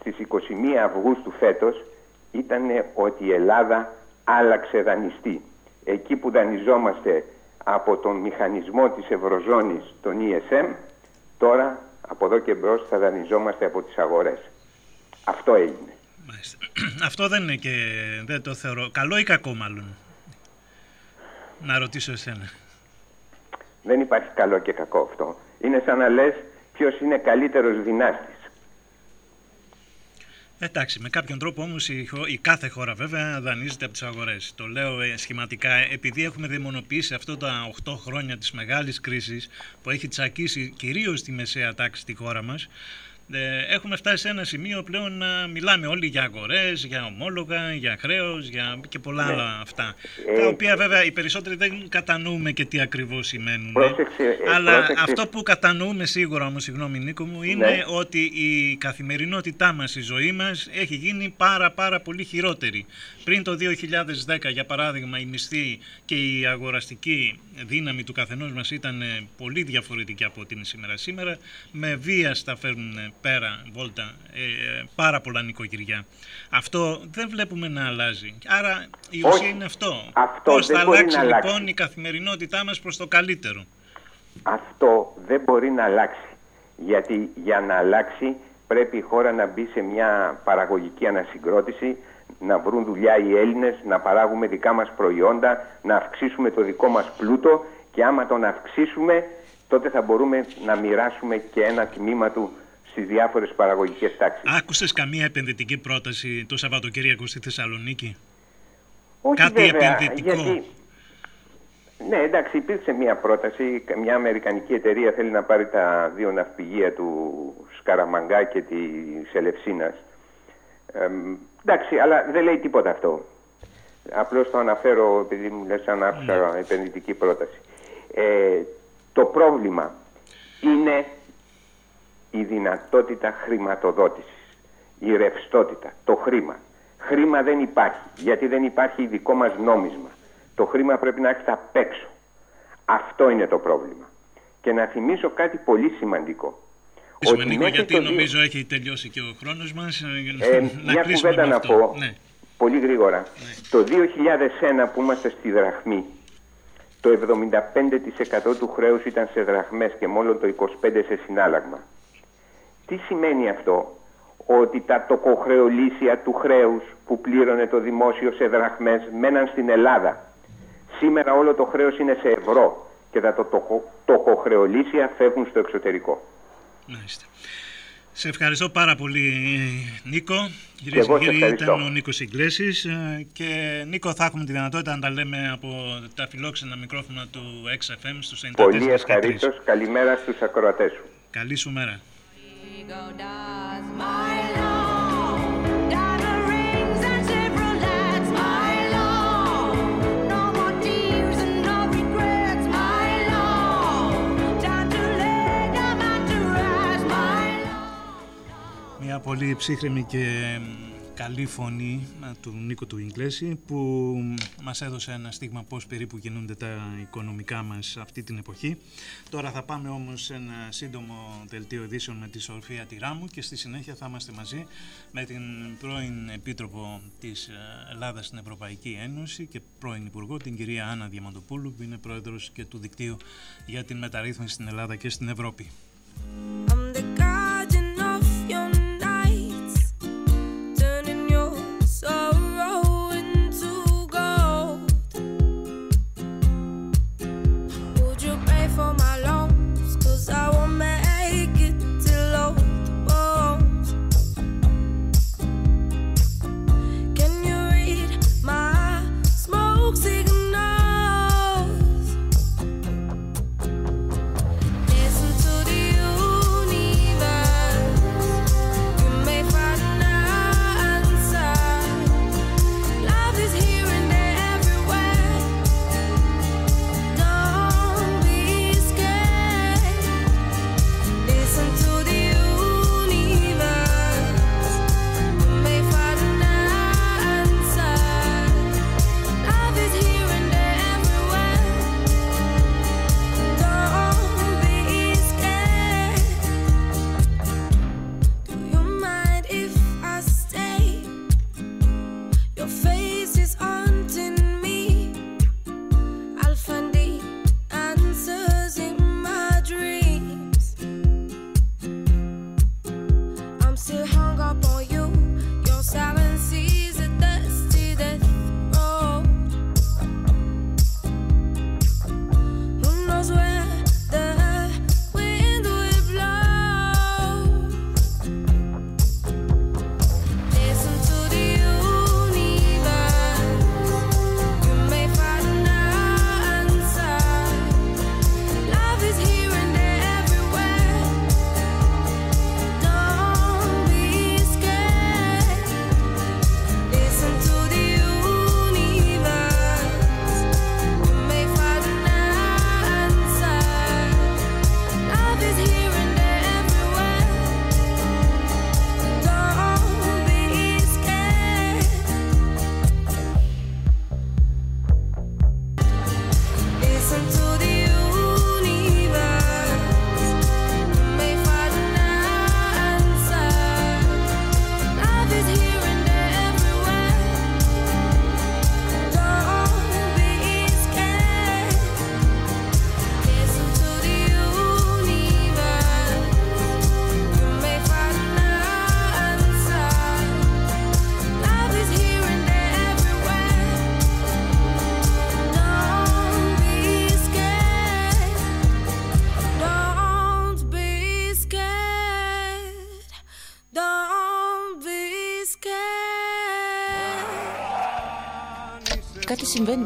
στις 21 Αυγούστου φέτος ήταν ότι η Ελλάδα άλλαξε δανειστή. Εκεί που δανειζόμαστε από τον μηχανισμό της Ευρωζώνης, τον ESM, τώρα από εδώ και μπρος θα δανειζόμαστε από τις αγορές. Αυτό έγινε. Αυτό δεν είναι και δεν το θεωρώ. Καλό ή κακό μάλλον. Να ρωτήσω εσένα; Δεν υπάρχει καλό και κακό αυτό. Είναι σαν να λες ποιος είναι καλύτερος δυνάστης. Εντάξει, με κάποιον τρόπο όμως η, χω- η κάθε χώρα βέβαια δανείζεται από τις αγορές. Το λέω ε, σχηματικά επειδή έχουμε δαιμονοποιήσει αυτό τα 8 χρόνια της μεγάλης κρίσης που έχει τσακίσει κυρίως τη μεσαία τάξη στη χώρα μας ε, έχουμε φτάσει σε ένα σημείο πλέον να μιλάμε όλοι για αγορές, για ομόλογα, για χρέος για... και πολλά Ναι. άλλα αυτά. Ε, τα οποία βέβαια οι περισσότεροι δεν κατανοούμε και τι ακριβώς σημαίνουν. Πρόσεξε, ε, Αλλά πρόσεξε. αυτό που κατανοούμε σίγουρα όμως, συγγνώμη Νίκο μου, είναι Ναι. ότι η καθημερινότητά μας, η ζωή μας έχει γίνει πάρα πάρα πολύ χειρότερη. Πριν το 2010 για παράδειγμα η μισθή και η αγοραστική δύναμη του καθενός μας ήταν ε, πολύ διαφορετική από ό,τι είναι σήμερα. Σήμερα με βία στα φέρνουν ε, πέρα βόλτα ε, ε, πάρα πολλά νοικοκυριά. Αυτό δεν βλέπουμε να αλλάζει. Άρα η Όχι. ουσία είναι αυτό. Αυτό Πώς δεν θα μπορεί αλλάξει να αλλάξει. λοιπόν η καθημερινότητά μας προς το καλύτερο; Αυτό δεν μπορεί να αλλάξει. Γιατί για να αλλάξει πρέπει η χώρα να μπει σε μια παραγωγική ανασυγκρότηση, να βρουν δουλειά οι Έλληνες, να παράγουμε δικά μας προϊόντα, να αυξήσουμε το δικό μας πλούτο και άμα τον αυξήσουμε τότε θα μπορούμε να μοιράσουμε και ένα τμήμα του στις διάφορες παραγωγικές τάξεις. Άκουσες καμία επενδυτική πρόταση το Σαββατοκύριακο στη Θεσσαλονίκη; Όχι Κάτι βέβαια, επενδυτικό. Γιατί... Ναι, εντάξει, υπήρξε μια πρόταση. Μια αμερικανική εταιρεία θέλει να πάρει τα δύο ναυπηγεία του Σκαραμαγκά και της Ελευσίνας. Ε, εντάξει, αλλά δεν λέει τίποτα αυτό. Απλώς το αναφέρω επειδή μου λες αν άκουσα επενδυτική πρόταση. Ε, Το πρόβλημα είναι η δυνατότητα χρηματοδότησης, η ρευστότητα, το χρήμα. Χρήμα δεν υπάρχει, γιατί δεν υπάρχει δικό μας νόμισμα. Το χρήμα πρέπει να έρχεται απ' έξω. Αυτό είναι το πρόβλημα. Και να θυμίσω κάτι πολύ σημαντικό. Ότι Νίκο, γιατί νομίζω έχει τελειώσει και ο χρόνος μας. Ε, να μια κουβέντα να αυτό. πω, Ναι. πολύ γρήγορα. Το 2001 που είμαστε στη δραχμή, το 75% του χρέους ήταν σε δραχμές και μόνο το 25% σε συνάλλαγμα. Τι σημαίνει αυτό, ότι τα τοκοχρεωλήσια του χρέους που πλήρωνε το δημόσιο σε δραχμές μέναν στην Ελλάδα. Σήμερα όλο το χρέος είναι σε ευρώ και τα το- τοκο- τοκοχρεωλήσια φεύγουν στο εξωτερικό. Μάλιστα. Σε ευχαριστώ πάρα πολύ, Νίκο. Και Κυρίες εγώ και σε κύριοι, ευχαριστώ. ήταν ο Νίκος Ιγκλέσης. Και Νίκο, θα έχουμε τη δυνατότητα να τα λέμε από τα φιλόξενα μικρόφωνα του XFM στους 94 Πολύ και τρεις. ευχαρίστως. Καλημέρα στους ακροατές σου. Καλή σου μέρα. Μια πολύ ψύχρεμη και καλή φωνή α, του Νίκο του Ιγκλέση που μας έδωσε ένα στίγμα πώς περίπου κινούνται τα οικονομικά μας αυτή την εποχή. Τώρα θα πάμε όμως σε ένα σύντομο δελτίο ειδήσεων με τη Σοφία Τυράμου και στη συνέχεια θα είμαστε μαζί με την πρώην Επίτροπο της ε, Ελλάδας στην Ευρωπαϊκή Ένωση και πρώην Υπουργό την κυρία Άννα Διαμαντοπούλου που είναι πρόεδρος και του δικτύου για την μεταρρύθμιση στην Ελλάδα και στην Ευρώπη. I'm the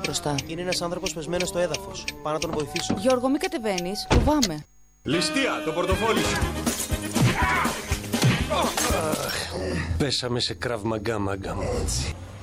μπροστά. Είναι ένας άνθρωπος πεσμένος στο έδαφος. Πάω να τον βοηθήσω. Γιώργο, μην κατεβαίνεις. Φοβάμαι. Ληστεία, το πορτοφόλι σου. Πέσαμε σε κραβ μαγκά, μαγκά μου.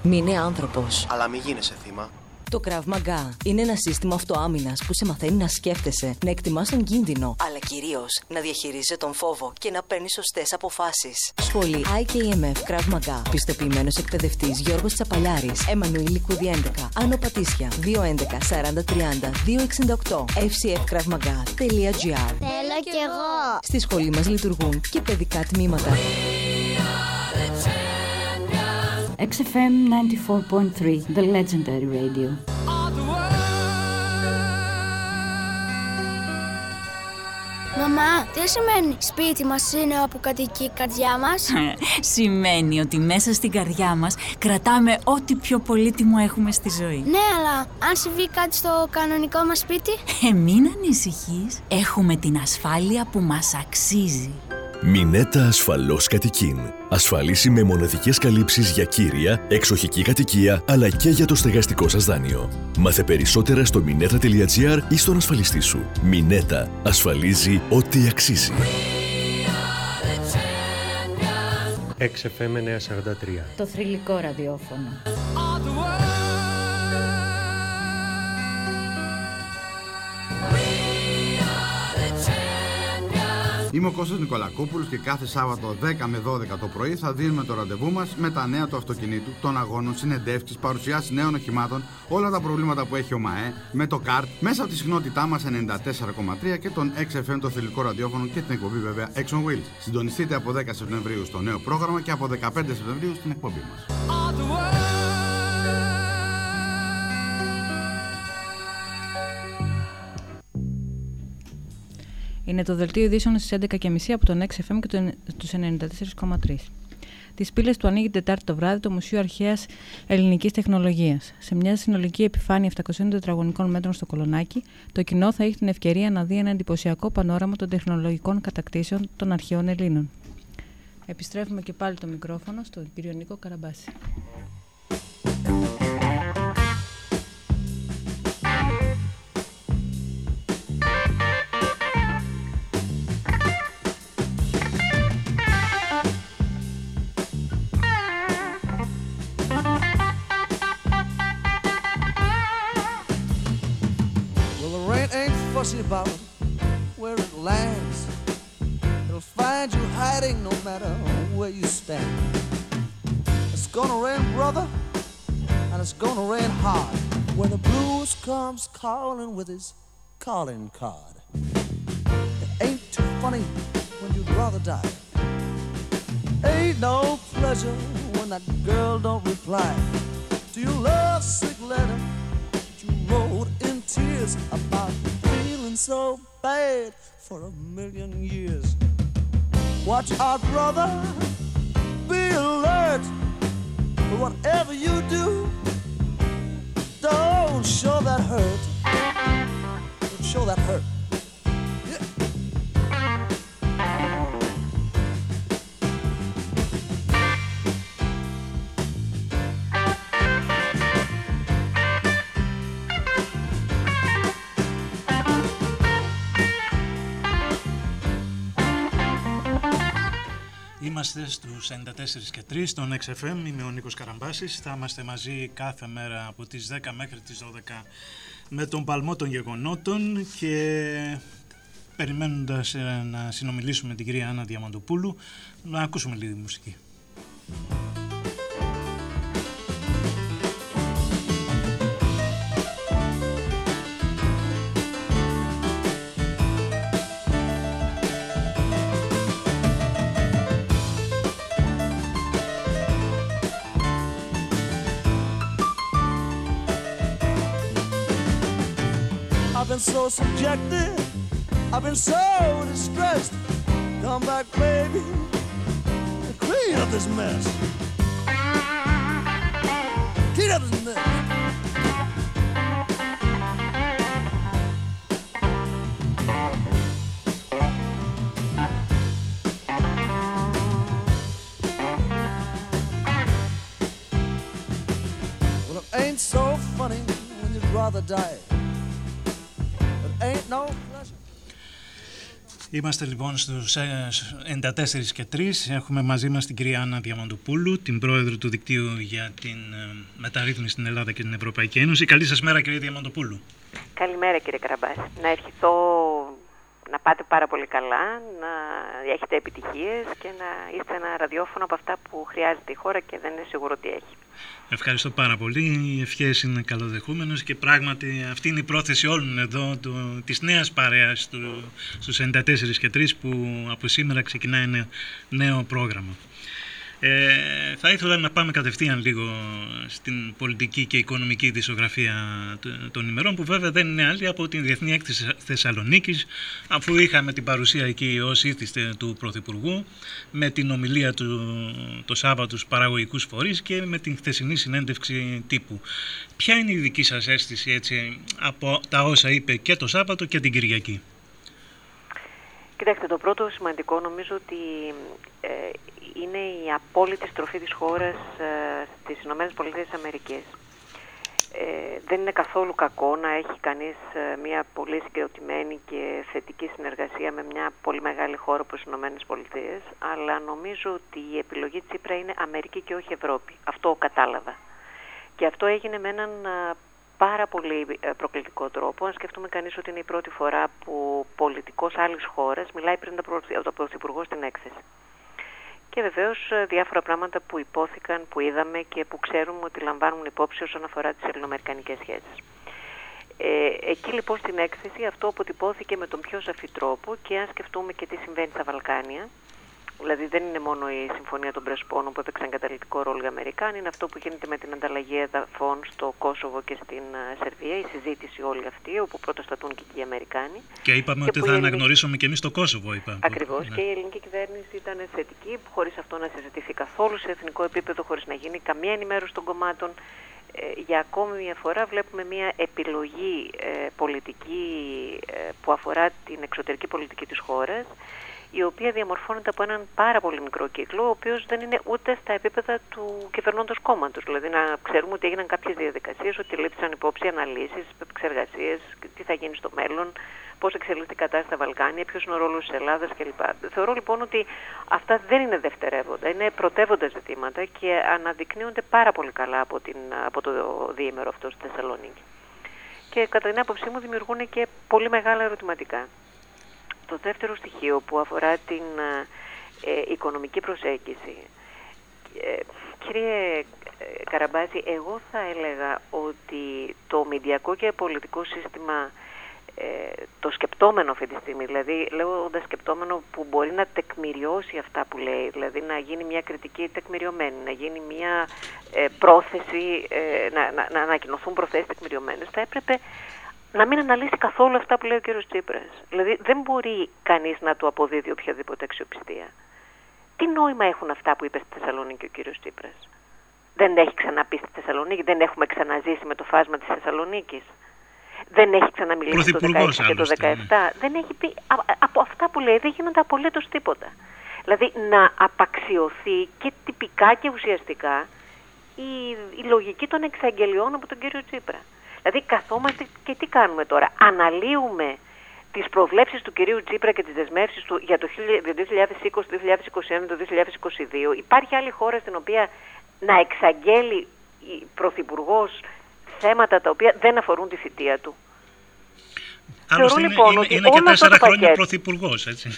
Μείνε άνθρωπος. Αλλά μη γίνεσαι θύμα. Το Krav Maga είναι ένα σύστημα αυτοάμυνας που σε μαθαίνει να σκέφτεσαι, να εκτιμάς τον κίνδυνο, αλλά κυρίως να διαχειρίζεσαι τον φόβο και να παίρνεις σωστές αποφάσεις. Σχολή IKMF Krav Maga. Πιστοποιημένος εκπαιδευτής Γιώργος Τσαπαλιάρης. Εμμανουήλ Λικούδη 11. Άνω Πατήσια. 211 40 30 268. fcfkravmaga.gr Θέλω κι εγώ. Στη σχολή μας λειτουργούν και παιδικά τμήματα. XFM 94.3, the legendary radio. Μαμά, τι σημαίνει; Σπίτι μας είναι όπου κατοικεί η καρδιά μας; Σημαίνει ότι μέσα στην καρδιά μας κρατάμε ό,τι πιο πολύτιμο έχουμε στη ζωή. ναι, αλλά αν συμβεί κάτι στο κανονικό μας σπίτι; Ε, μην ανησυχείς. Έχουμε την ασφάλεια που μας αξίζει. Μινέτα ασφαλώς κατοικήν. Ασφαλίσει με μοναδικές καλύψεις για κύρια, εξοχική κατοικία, αλλά και για το στεγαστικό σας δάνειο. Μάθε περισσότερα στο mineta.gr ή στον ασφαλιστή σου. Μινέτα. Ασφαλίζει ό,τι αξίζει. XFM 943. Το θρηλυκό ραδιόφωνο. Είμαι ο Κώστας Νικολακόπουλος και κάθε Σάββατο 10 με 12 το πρωί θα δίνουμε το ραντεβού μας με τα νέα του αυτοκινήτου, των αγώνων, συνεντεύξεις, παρουσιάσεις νέων οχημάτων, όλα τα προβλήματα που έχει ο ΜΑΕ, με το ΚΑΡΤ, μέσα από τη συχνότητά μας 94,3 και τον XFM το θηλυκό ραδιόφωνο και την εκπομπή βέβαια Exxon Wheels. Συντονιστείτε από 10 Σεπτεμβρίου στο νέο πρόγραμμα και από 15 Σεπτεμβρίου στην εκπομπή μας. Είναι το δελτίο ειδήσεων στις 11.30 από τον XFM και τον- τους 94,3. Τις πύλες του ανοίγει Τετάρτη το βράδυ το Μουσείο Αρχαίας Ελληνικής Τεχνολογίας. Σε μια συνολική επιφάνεια 700 τετραγωνικών μέτρων στο Κολονάκι, το κοινό θα έχει την ευκαιρία να δει ένα εντυπωσιακό πανόραμα των τεχνολογικών κατακτήσεων των αρχαίων Ελλήνων. Επιστρέφουμε και πάλι το μικρόφωνο στον κύριο Νίκο Καραμπάση. Calling with his calling card. It ain't too funny when you'd rather die. Ain't no pleasure when that girl don't reply to your love sick letter that you wrote in tears about feeling so bad for a million years. Watch out, brother, be alert. But whatever you do, don't show that hurt. Don't show that hurt. Είμαστε στους 94 και 3 στον XFM, είμαι ο Νίκος Καραμπάσης. Θα είμαστε μαζί κάθε μέρα από τις 10 μέχρι τις 12 με τον παλμό των γεγονότων και περιμένοντας ε, να συνομιλήσουμε με την κυρία Άννα Διαμαντοπούλου να ακούσουμε λίγη μουσική. Been so subjected, I've been so distressed. Come back, baby, clean up this mess. Clean up this mess. Well, it ain't so funny when you'd rather die. It ain't no pleasure. Είμαστε λοιπόν στους ε, 94 και 3. Έχουμε μαζί μας την κυρία Άννα Διαμαντοπούλου, την πρόεδρο του Δικτύου για την ε, Μεταρρύθμιση στην Ελλάδα και την Ευρωπαϊκή Ένωση. Καλή σας μέρα κυρία Διαμαντοπούλου. Καλημέρα κύριε Καραμπάση. Να ευχηθώ να πάτε πάρα πολύ καλά, να έχετε επιτυχίες και να είστε ένα ραδιόφωνο από αυτά που χρειάζεται η χώρα και δεν είναι σίγουρο ότι έχει. Ευχαριστώ πάρα πολύ. Οι ευχές είναι καλοδεχούμενες και πράγματι αυτή είναι η πρόθεση όλων εδώ του, της νέας παρέας του, στους 94 και 3 που από σήμερα ξεκινάει ένα νέο πρόγραμμα. Ε, θα ήθελα να πάμε κατευθείαν λίγο στην πολιτική και οικονομική δισογραφία των ημερών που βέβαια δεν είναι άλλη από την Διεθνή Έκθεση Θεσσαλονίκης αφού είχαμε την παρουσία εκεί ως ήθιστε του Πρωθυπουργού με την ομιλία του το Σάββατο στους παραγωγικούς φορείς και με την χθεσινή συνέντευξη τύπου. Ποια είναι η δική σας αίσθηση έτσι, από τα όσα είπε και το Σάββατο και την Κυριακή; Κοιτάξτε, το πρώτο σημαντικό νομίζω ότι ε, είναι η απόλυτη στροφή της χώρας ε, στις Ηνωμένες Πολιτείες Αμερικής. Ε, δεν είναι καθόλου κακό να έχει κανείς ε, μια πολύ συγκροτημένη και θετική συνεργασία με μια πολύ μεγάλη χώρα όπως οι Ηνωμένες Πολιτείες, αλλά νομίζω ότι η επιλογή Τσίπρα είναι Αμερική και όχι Ευρώπη. Αυτό κατάλαβα. Και αυτό έγινε με έναν ε, πάρα πολύ ε, προκλητικό τρόπο. Αν σκεφτούμε κανείς ότι είναι η πρώτη φορά που πολιτικός άλλης χώρας μιλάει πριν από το Πρωθυπουργό στην έκθεση και βεβαίως ε, διάφορα πράγματα που υπόθηκαν, που είδαμε και που ξέρουμε ότι λαμβάνουν υπόψη όσον αφορά τις ελληνοαμερικανικές σχέσεις. Ε, εκεί λοιπόν στην έκθεση αυτό αποτυπώθηκε με τον πιο σαφή τρόπο και αν σκεφτούμε και τι συμβαίνει στα Βαλκάνια, Δηλαδή δεν είναι μόνο η Συμφωνία των Πρεσπών που έπαιξαν καταλητικό ρόλο οι Αμερικάνοι, είναι αυτό που γίνεται με την ανταλλαγή εδαφών στο Κόσοβο και στην ε, Σερβία, η συζήτηση όλη αυτή, όπου πρωτοστατούν και εκεί οι Αμερικάνοι. Και είπαμε και ότι θα ελληνική... αναγνωρίσουμε και εμείς το Κόσοβο, είπαμε. Ακριβώς. Ναι. Και η ελληνική κυβέρνηση ήταν θετική, χωρίς αυτό να συζητηθεί καθόλου σε εθνικό επίπεδο, χωρίς να γίνει καμία ενημέρωση των κομμάτων. Ε, για ακόμη μια φορά βλέπουμε μια επιλογή ε, πολιτική ε, που αφορά την εξωτερική πολιτική της χώρας η οποία διαμορφώνεται από έναν πάρα πολύ μικρό κύκλο, ο οποίος δεν είναι ούτε στα επίπεδα του κυβερνώντος κόμματος. Δηλαδή, να ξέρουμε ότι έγιναν κάποιες διαδικασίες, ότι λήφθησαν υπόψη αναλύσεις, επεξεργασίες, τι θα γίνει στο μέλλον, πώς εξελίσσεται η κατάσταση στα Βαλκάνια, ποιος είναι ο ρόλος της Ελλάδας κλπ. Θεωρώ λοιπόν ότι αυτά δεν είναι δευτερεύοντα, είναι πρωτεύοντα ζητήματα και αναδεικνύονται πάρα πολύ καλά από, την, από το διήμερο αυτό στη Θεσσαλονίκη. Και κατά την άποψή μου δημιουργούν και πολύ μεγάλα ερωτηματικά. Το δεύτερο στοιχείο που αφορά την ε, οικονομική προσέγγιση. Ε, κύριε Καραμπάζη, εγώ θα έλεγα ότι το μηντιακό και πολιτικό σύστημα ε, το σκεπτόμενο αυτή τη στιγμή, δηλαδή λέγοντας σκεπτόμενο που μπορεί να τεκμηριώσει αυτά που λέει, δηλαδή να γίνει μια κριτική τεκμηριωμένη, να γίνει μια ε, πρόθεση, ε, να, να, να ανακοινωθούν προθέσεις τεκμηριωμένες, θα έπρεπε να μην αναλύσει καθόλου αυτά που λέει ο κύριος Τσίπρας. Δηλαδή δεν μπορεί κανείς να του αποδίδει οποιαδήποτε αξιοπιστία. Τι νόημα έχουν αυτά που είπε στη Θεσσαλονίκη ο κύριος Τσίπρας; Δεν έχει ξαναπεί στη Θεσσαλονίκη, δεν έχουμε ξαναζήσει με το φάσμα της Θεσσαλονίκης. Δεν έχει ξαναμιλήσει το 2016 και το 2017. Ναι. Δεν έχει πει, από αυτά που λέει δεν γίνονται απολύτως τίποτα. Δηλαδή να απαξιωθεί και τυπικά και ουσιαστικά η, η λογική των εξαγγελιών από τον κύριο Τσίπρα. Δηλαδή καθόμαστε και τι κάνουμε τώρα; Αναλύουμε τις προβλέψεις του κυρίου Τσίπρα και τις δεσμεύσεις του για το 2020, το 2021, το 2022. Υπάρχει άλλη χώρα στην οποία να εξαγγέλει η Πρωθυπουργός θέματα τα οποία δεν αφορούν τη θητεία του; Άλλωστε είναι, λοιπόν, είναι, είναι και τέσσερα χρόνια πρωθυπουργός, έτσι.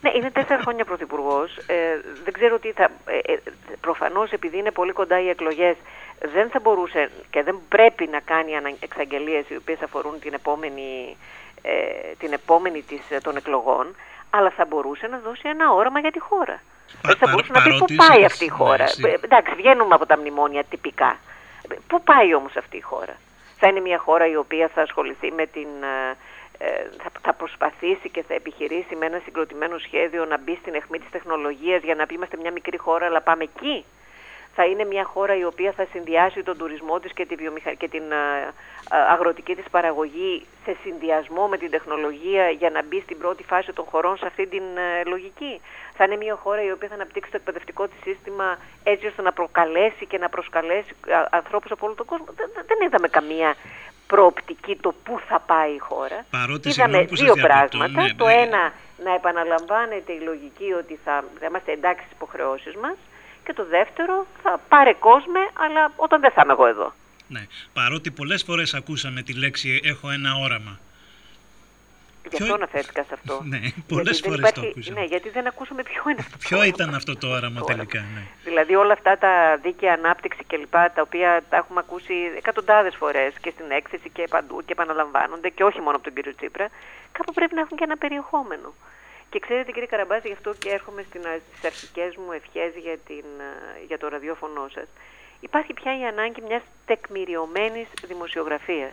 Ναι, είναι τέσσερα χρόνια πρωθυπουργός. Ε, δεν ξέρω τι θα. Ε, ε, Προφανώς επειδή είναι πολύ κοντά οι εκλογές, δεν θα μπορούσε και δεν πρέπει να κάνει εξαγγελίες οι οποίες αφορούν την επόμενη, ε, την επόμενη της, ε, των εκλογών, αλλά θα μπορούσε να δώσει ένα όραμα για τη χώρα. Πα, θα μπορούσε να πει πού πάει αυτή η χώρα; Ναι, Εντάξει, βγαίνουμε από τα μνημόνια τυπικά. Πού πάει όμως αυτή η χώρα; Θα είναι μια χώρα η οποία θα ασχοληθεί με την... Ε, θα, θα προσπαθήσει και θα επιχειρήσει με ένα συγκροτημένο σχέδιο να μπει στην αιχμή της τεχνολογίας για να πει είμαστε μια μικρή χώρα αλλά πάμε εκεί θα είναι μια χώρα η οποία θα συνδυάσει τον τουρισμό της και, τη βιομηχα... και την αγροτική της παραγωγή σε συνδυασμό με την τεχνολογία για να μπει στην πρώτη φάση των χωρών σε αυτή την λογική. Θα είναι μια χώρα η οποία θα αναπτύξει το εκπαιδευτικό της σύστημα έτσι ώστε να προκαλέσει και να προσκαλέσει ανθρώπους από όλο τον κόσμο. Δεν είδαμε καμία προοπτική το πού θα πάει η χώρα. Παρότι, Είδαμε συγγνώμη που σας δύο διακόπτω, πράγματα. ναι, το ναι. ένα, να επαναλαμβάνεται η λογική ότι θα, θα είμαστε εντάξει στις υποχρεώσεις μας. Και το δεύτερο, θα πάρε κόσμο, αλλά όταν δεν θα είμαι εγώ εδώ. Ναι. Παρότι πολλές φορές ακούσαμε τη λέξη «έχω ένα όραμα». Γι' αυτό αναφέρθηκα σε αυτό. Ναι, Γιατί πολλές δεν φορές το υπάρχει- ακούσαμε. Ναι, γιατί δεν ακούσαμε ποιο είναι αυτό. Ποιο ήταν αυτό το όραμα τελικά, ναι. Δηλαδή όλα αυτά τα δίκαια ανάπτυξη κλπ. τα οποία τα έχουμε ακούσει εκατοντάδες φορές και στην έκθεση και παντού και επαναλαμβάνονται και όχι μόνο από τον κύριο Τσίπρα, κάπου πρέπει να έχουν και ένα περιεχόμενο. Και ξέρετε κύριε Καραμπάζη, γι' αυτό και έρχομαι στην, στις αρχικές μου ευχές για, την, α, για το ραδιόφωνο σας. Υπάρχει πια η ανάγκη μιας τεκμηριωμένης δημοσιογραφίας.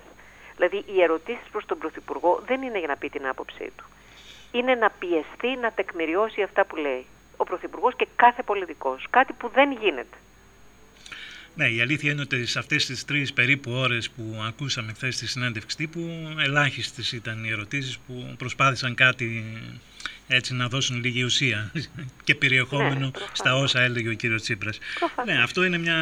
Δηλαδή οι ερωτήσεις προς τον Πρωθυπουργό δεν είναι για να πει την άποψή του. Είναι να πιεστεί να τεκμηριώσει αυτά που λέει ο Πρωθυπουργός και κάθε πολιτικός. Κάτι που δεν γίνεται. Ναι, η αλήθεια είναι ότι σε αυτές τις τρεις περίπου ώρες που ακούσαμε χθες στη συνέντευξη τύπου, ελάχιστες ήταν οι ερωτήσεις που προσπάθησαν κάτι έτσι να δώσουν λίγη ουσία και περιεχόμενο στα όσα έλεγε ο κύριος Τσίπρας. Ναι, αυτό είναι μια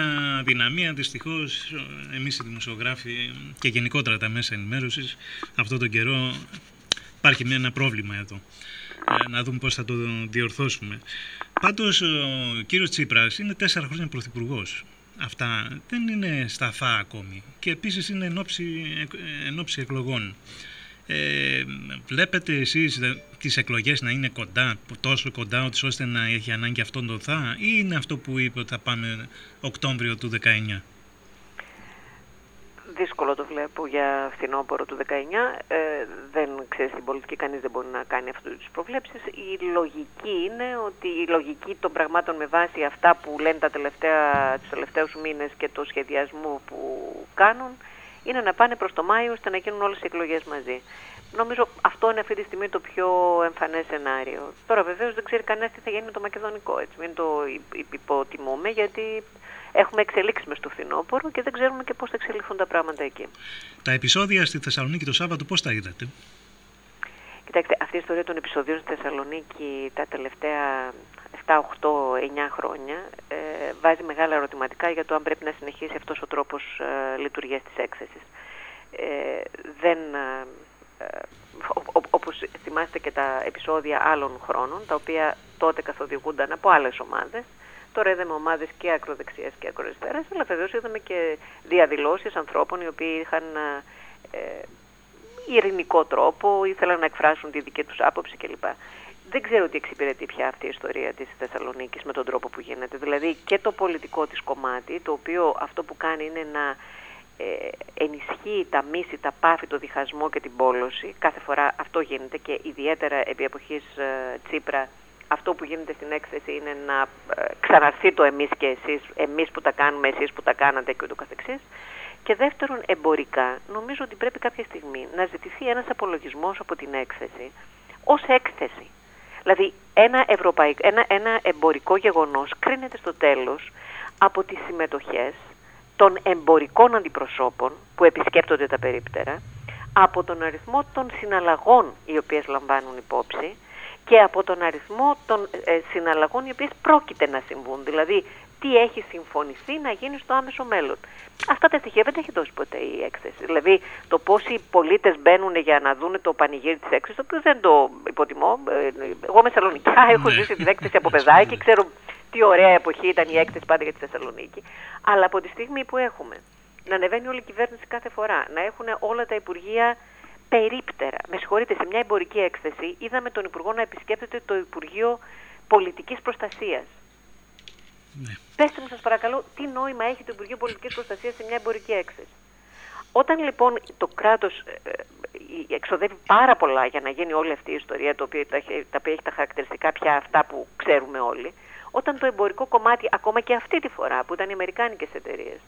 δυναμία. Δυστυχώς εμείς οι δημοσιογράφοι και γενικότερα τα μέσα ενημέρωσης αυτόν τον καιρό υπάρχει μια- ένα πρόβλημα εδώ. Ε, να δούμε πώς θα το διορθώσουμε. Πάντως ο κύριος Τσίπρας είναι τέσσερα χρόνια πρωθυπουργός. Αυτά δεν είναι σταθά ακόμη και επίσης είναι εν ώψη, εν ώψη εκλογών. Ε, βλέπετε εσείς δε- τις εκλογές να είναι κοντά, τόσο κοντά ότις ώστε να έχει ανάγκη αυτόν τον θα ή είναι αυτό που είπε ότι θα πάμε Οκτώβριο του 19. Δύσκολο το βλέπω για φθινόπωρο του 19. Ε, δεν ξέρει στην πολιτική, κανείς δεν μπορεί να κάνει αυτούς τους προβλέψεις. Η λογική είναι ότι η λογική των πραγμάτων με βάση αυτά που λένε τα τελευταία, τους τελευταίους μήνες και το σχεδιασμό που κάνουν είναι να πάνε προς το Μάιο ώστε να γίνουν όλες οι εκλογές μαζί. Νομίζω αυτό είναι αυτή τη στιγμή το πιο εμφανές σενάριο. Τώρα βεβαίως δεν ξέρει κανένας τι θα γίνει με το μακεδονικό, έτσι. Μην το υ- υ- υποτιμούμε γιατί έχουμε εξελίξεις μες στο φθινόπωρο και δεν ξέρουμε και πώς θα εξελιχθούν τα πράγματα εκεί. Τα επεισόδια στη Θεσσαλονίκη το Σάββατο πώς τα είδατε; Κοιτάξτε, αυτή η ιστορία των επεισοδίων στη Θεσσαλονίκη τα τελευταία 7, 8, 9 χρόνια ε, βάζει μεγάλα ερωτηματικά για το αν πρέπει να συνεχίσει αυτός ο τρόπος ε, λειτουργίας της έκθεσης. Ε, δεν, ε, ε, ο- ο- όπως θυμάστε και τα επεισόδια άλλων χρόνων, τα οποία τότε καθοδηγούνταν από άλλες ομάδες, Τώρα είδαμε ομάδες και ακροδεξιές και ακροαριστερές, αλλά βεβαίως είδαμε και διαδηλώσεις ανθρώπων οι οποίοι είχαν ε, ειρηνικό τρόπο, ήθελαν να εκφράσουν τη δική τους άποψη κλπ. Δεν ξέρω τι εξυπηρετεί πια αυτή η ιστορία της Θεσσαλονίκης με τον τρόπο που γίνεται. Δηλαδή και το πολιτικό της κομμάτι, το οποίο αυτό που κάνει είναι να ε, ενισχύει τα μίση, τα πάθη, το διχασμό και την πόλωση. Κάθε φορά αυτό γίνεται και ιδιαίτερα επί εποχής ε, Τσίπρα αυτό που γίνεται στην έκθεση είναι να ε, ξαναρθεί το εμείς και εσείς, εμείς που τα κάνουμε, εσείς που τα κάνατε και ούτω καθεξής. Και δεύτερον, εμπορικά, νομίζω ότι πρέπει κάποια στιγμή να ζητηθεί ένας απολογισμός από την έκθεση ως έκθεση. Δηλαδή, ένα, ευρωπαϊκ... ένα, ένα εμπορικό γεγονός κρίνεται στο τέλος από τις συμμετοχές των εμπορικών αντιπροσώπων που επισκέπτονται τα περίπτερα, από τον αριθμό των συναλλαγών οι οποίες λαμβάνουν υπόψη και από τον αριθμό των ε, συναλλαγών οι οποίες πρόκειται να συμβούν. Δηλαδή, τι έχει συμφωνηθεί να γίνει στο άμεσο μέλλον. Αυτά τα στοιχεία δεν τα έχει δώσει ποτέ η έκθεση. Δηλαδή, το πόσοι πολίτες μπαίνουν για να δουν το πανηγύρι της έκθεσης, το οποίο δεν το υποτιμώ. Ε, Εγώ με Θεσσαλονικιά έχω ζήσει την έκθεση από παιδάκι, ξέρω τι ωραία εποχή ήταν η έκθεση πάντα για τη Θεσσαλονίκη. Αλλά από τη στιγμή που έχουμε να ανεβαίνει όλη η κυβέρνηση κάθε φορά, να έχουν όλα τα υπουργεία περίπτερα. Με συγχωρείτε, σε μια εμπορική έκθεση είδαμε τον Υπουργό να επισκέπτεται το Υπουργείο Πολιτικής Προστασίας. Ναι. Πέστε μου σας παρακαλώ τι νόημα έχει το Υπουργείο Πολιτικής Προστασίας σε μια εμπορική έκθεση. Όταν λοιπόν το κράτος ε, ε, εξοδεύει πάρα πολλά για να γίνει όλη αυτή η ιστορία, το οποίο, τα, έχει- τα οποία έχει τα χαρακτηριστικά πια αυτά που ξέρουμε όλοι, όταν το εμπορικό κομμάτι, ακόμα και αυτή τη φορά που ήταν οι Αμερικάνικες εταιρείες,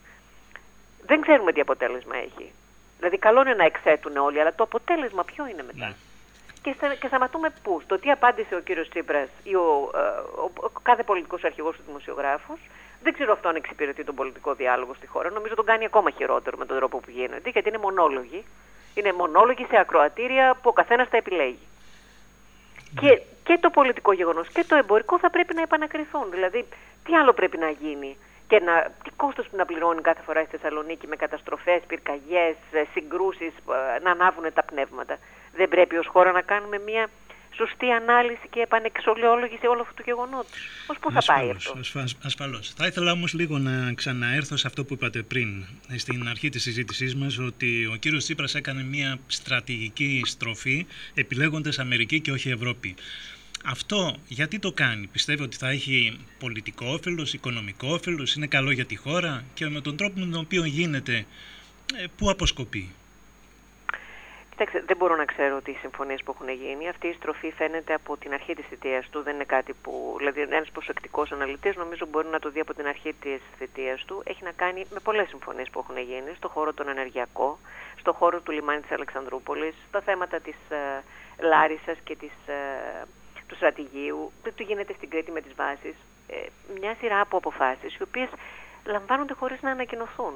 δεν ξέρουμε τι αποτέλεσμα έχει. Δηλαδή καλό είναι να εκθέτουν όλοι, αλλά το αποτέλεσμα ποιο είναι μετά; Και, στα, και σταματούμε πού; Στο τι απάντησε ο κύριος Τσίπρας ή ο, ε, ο, ο κάθε πολιτικός αρχηγός του δημοσιογράφους; Δεν ξέρω αυτό αν εξυπηρετεί τον πολιτικό διάλογο στη χώρα. Νομίζω τον κάνει ακόμα χειρότερο με τον τρόπο που γίνεται, γιατί είναι μονόλογοι. Είναι μονόλογοι σε ακροατήρια που ο καθένας τα επιλέγει. Και, και το πολιτικό γεγονός και το εμπορικό θα πρέπει να επανακριθούν. Δηλαδή, τι άλλο πρέπει να γίνει; Και και να, τι κόστος που να πληρώνει κάθε φορά στη Θεσσαλονίκη με καταστροφές, πυρκαγιές, ε, συγκρούσεις, ε, να ανάβουν τα πνεύματα. Δεν πρέπει ως χώρα να κάνουμε μια σωστή ανάλυση και επανεξολιόλογηση όλου αυτού του γεγονότος. Ως πού θα πάει Ασφαλώς, αυτό; ασφα- ασφαλώς. Θα ήθελα όμως λίγο να ξαναέρθω σε αυτό που είπατε πριν, ε, στην αρχή της συζήτησής μας, ότι ο κύριος Τσίπρας έκανε μια στρατηγική στροφή επιλέγοντας Αμερική και όχι Ευρώπη. Αυτό γιατί το κάνει, πιστεύει ότι θα έχει πολιτικό όφελος, οικονομικό όφελος, είναι καλό για τη χώρα και με τον τρόπο με τον οποίο γίνεται, ε, πού αποσκοπεί; Κοιτάξτε, δεν μπορώ να ξέρω τις συμφωνίες που έχουν γίνει. Αυτή η στροφή φαίνεται από την αρχή της θητείας του. Δεν είναι κάτι που. Δηλαδή, ένας προσεκτικός αναλυτής νομίζω μπορεί να το δει από την αρχή της θητείας του. Έχει να κάνει με πολλές συμφωνίες που έχουν γίνει στον χώρο των ενεργειακό, στον χώρο του λιμάνι της Αλεξανδρούπολης, στα θέματα της ε, Λάρισας και της, ε, του στρατηγίου, τι του γίνεται στην Κρήτη με τις βάσεις. Ε, μια σειρά από αποφάσεις οι οποίες λαμβάνονται χωρίς να ανακοινωθούν.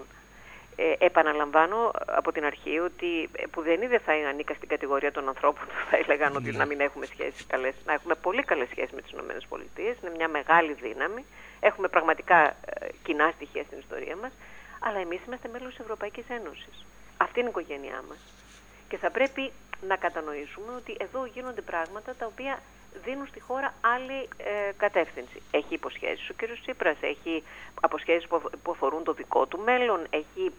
Ε, επαναλαμβάνω από την αρχή ότι ε, που δεν είδε θα ανήκα στην κατηγορία των ανθρώπων που θα έλεγαν ότι να μην έχουμε σχέσεις καλές, να έχουμε πολύ καλές σχέσεις με τις ΗΠΑ. Είναι μια μεγάλη δύναμη. Έχουμε πραγματικά ε, κοινά στοιχεία στην ιστορία μας. Αλλά εμείς είμαστε μέλος της Ευρωπαϊκής Ένωσης. Αυτή είναι η οικογένειά μας. Και θα πρέπει να κατανοήσουμε ότι εδώ γίνονται πράγματα τα οποία δίνουν στη χώρα άλλη ε, κατεύθυνση. Έχει υποσχέσεις ο κ. Τσίπρας, έχει αποσχέσεις που αφο- που αφορούν το δικό του μέλλον, έχει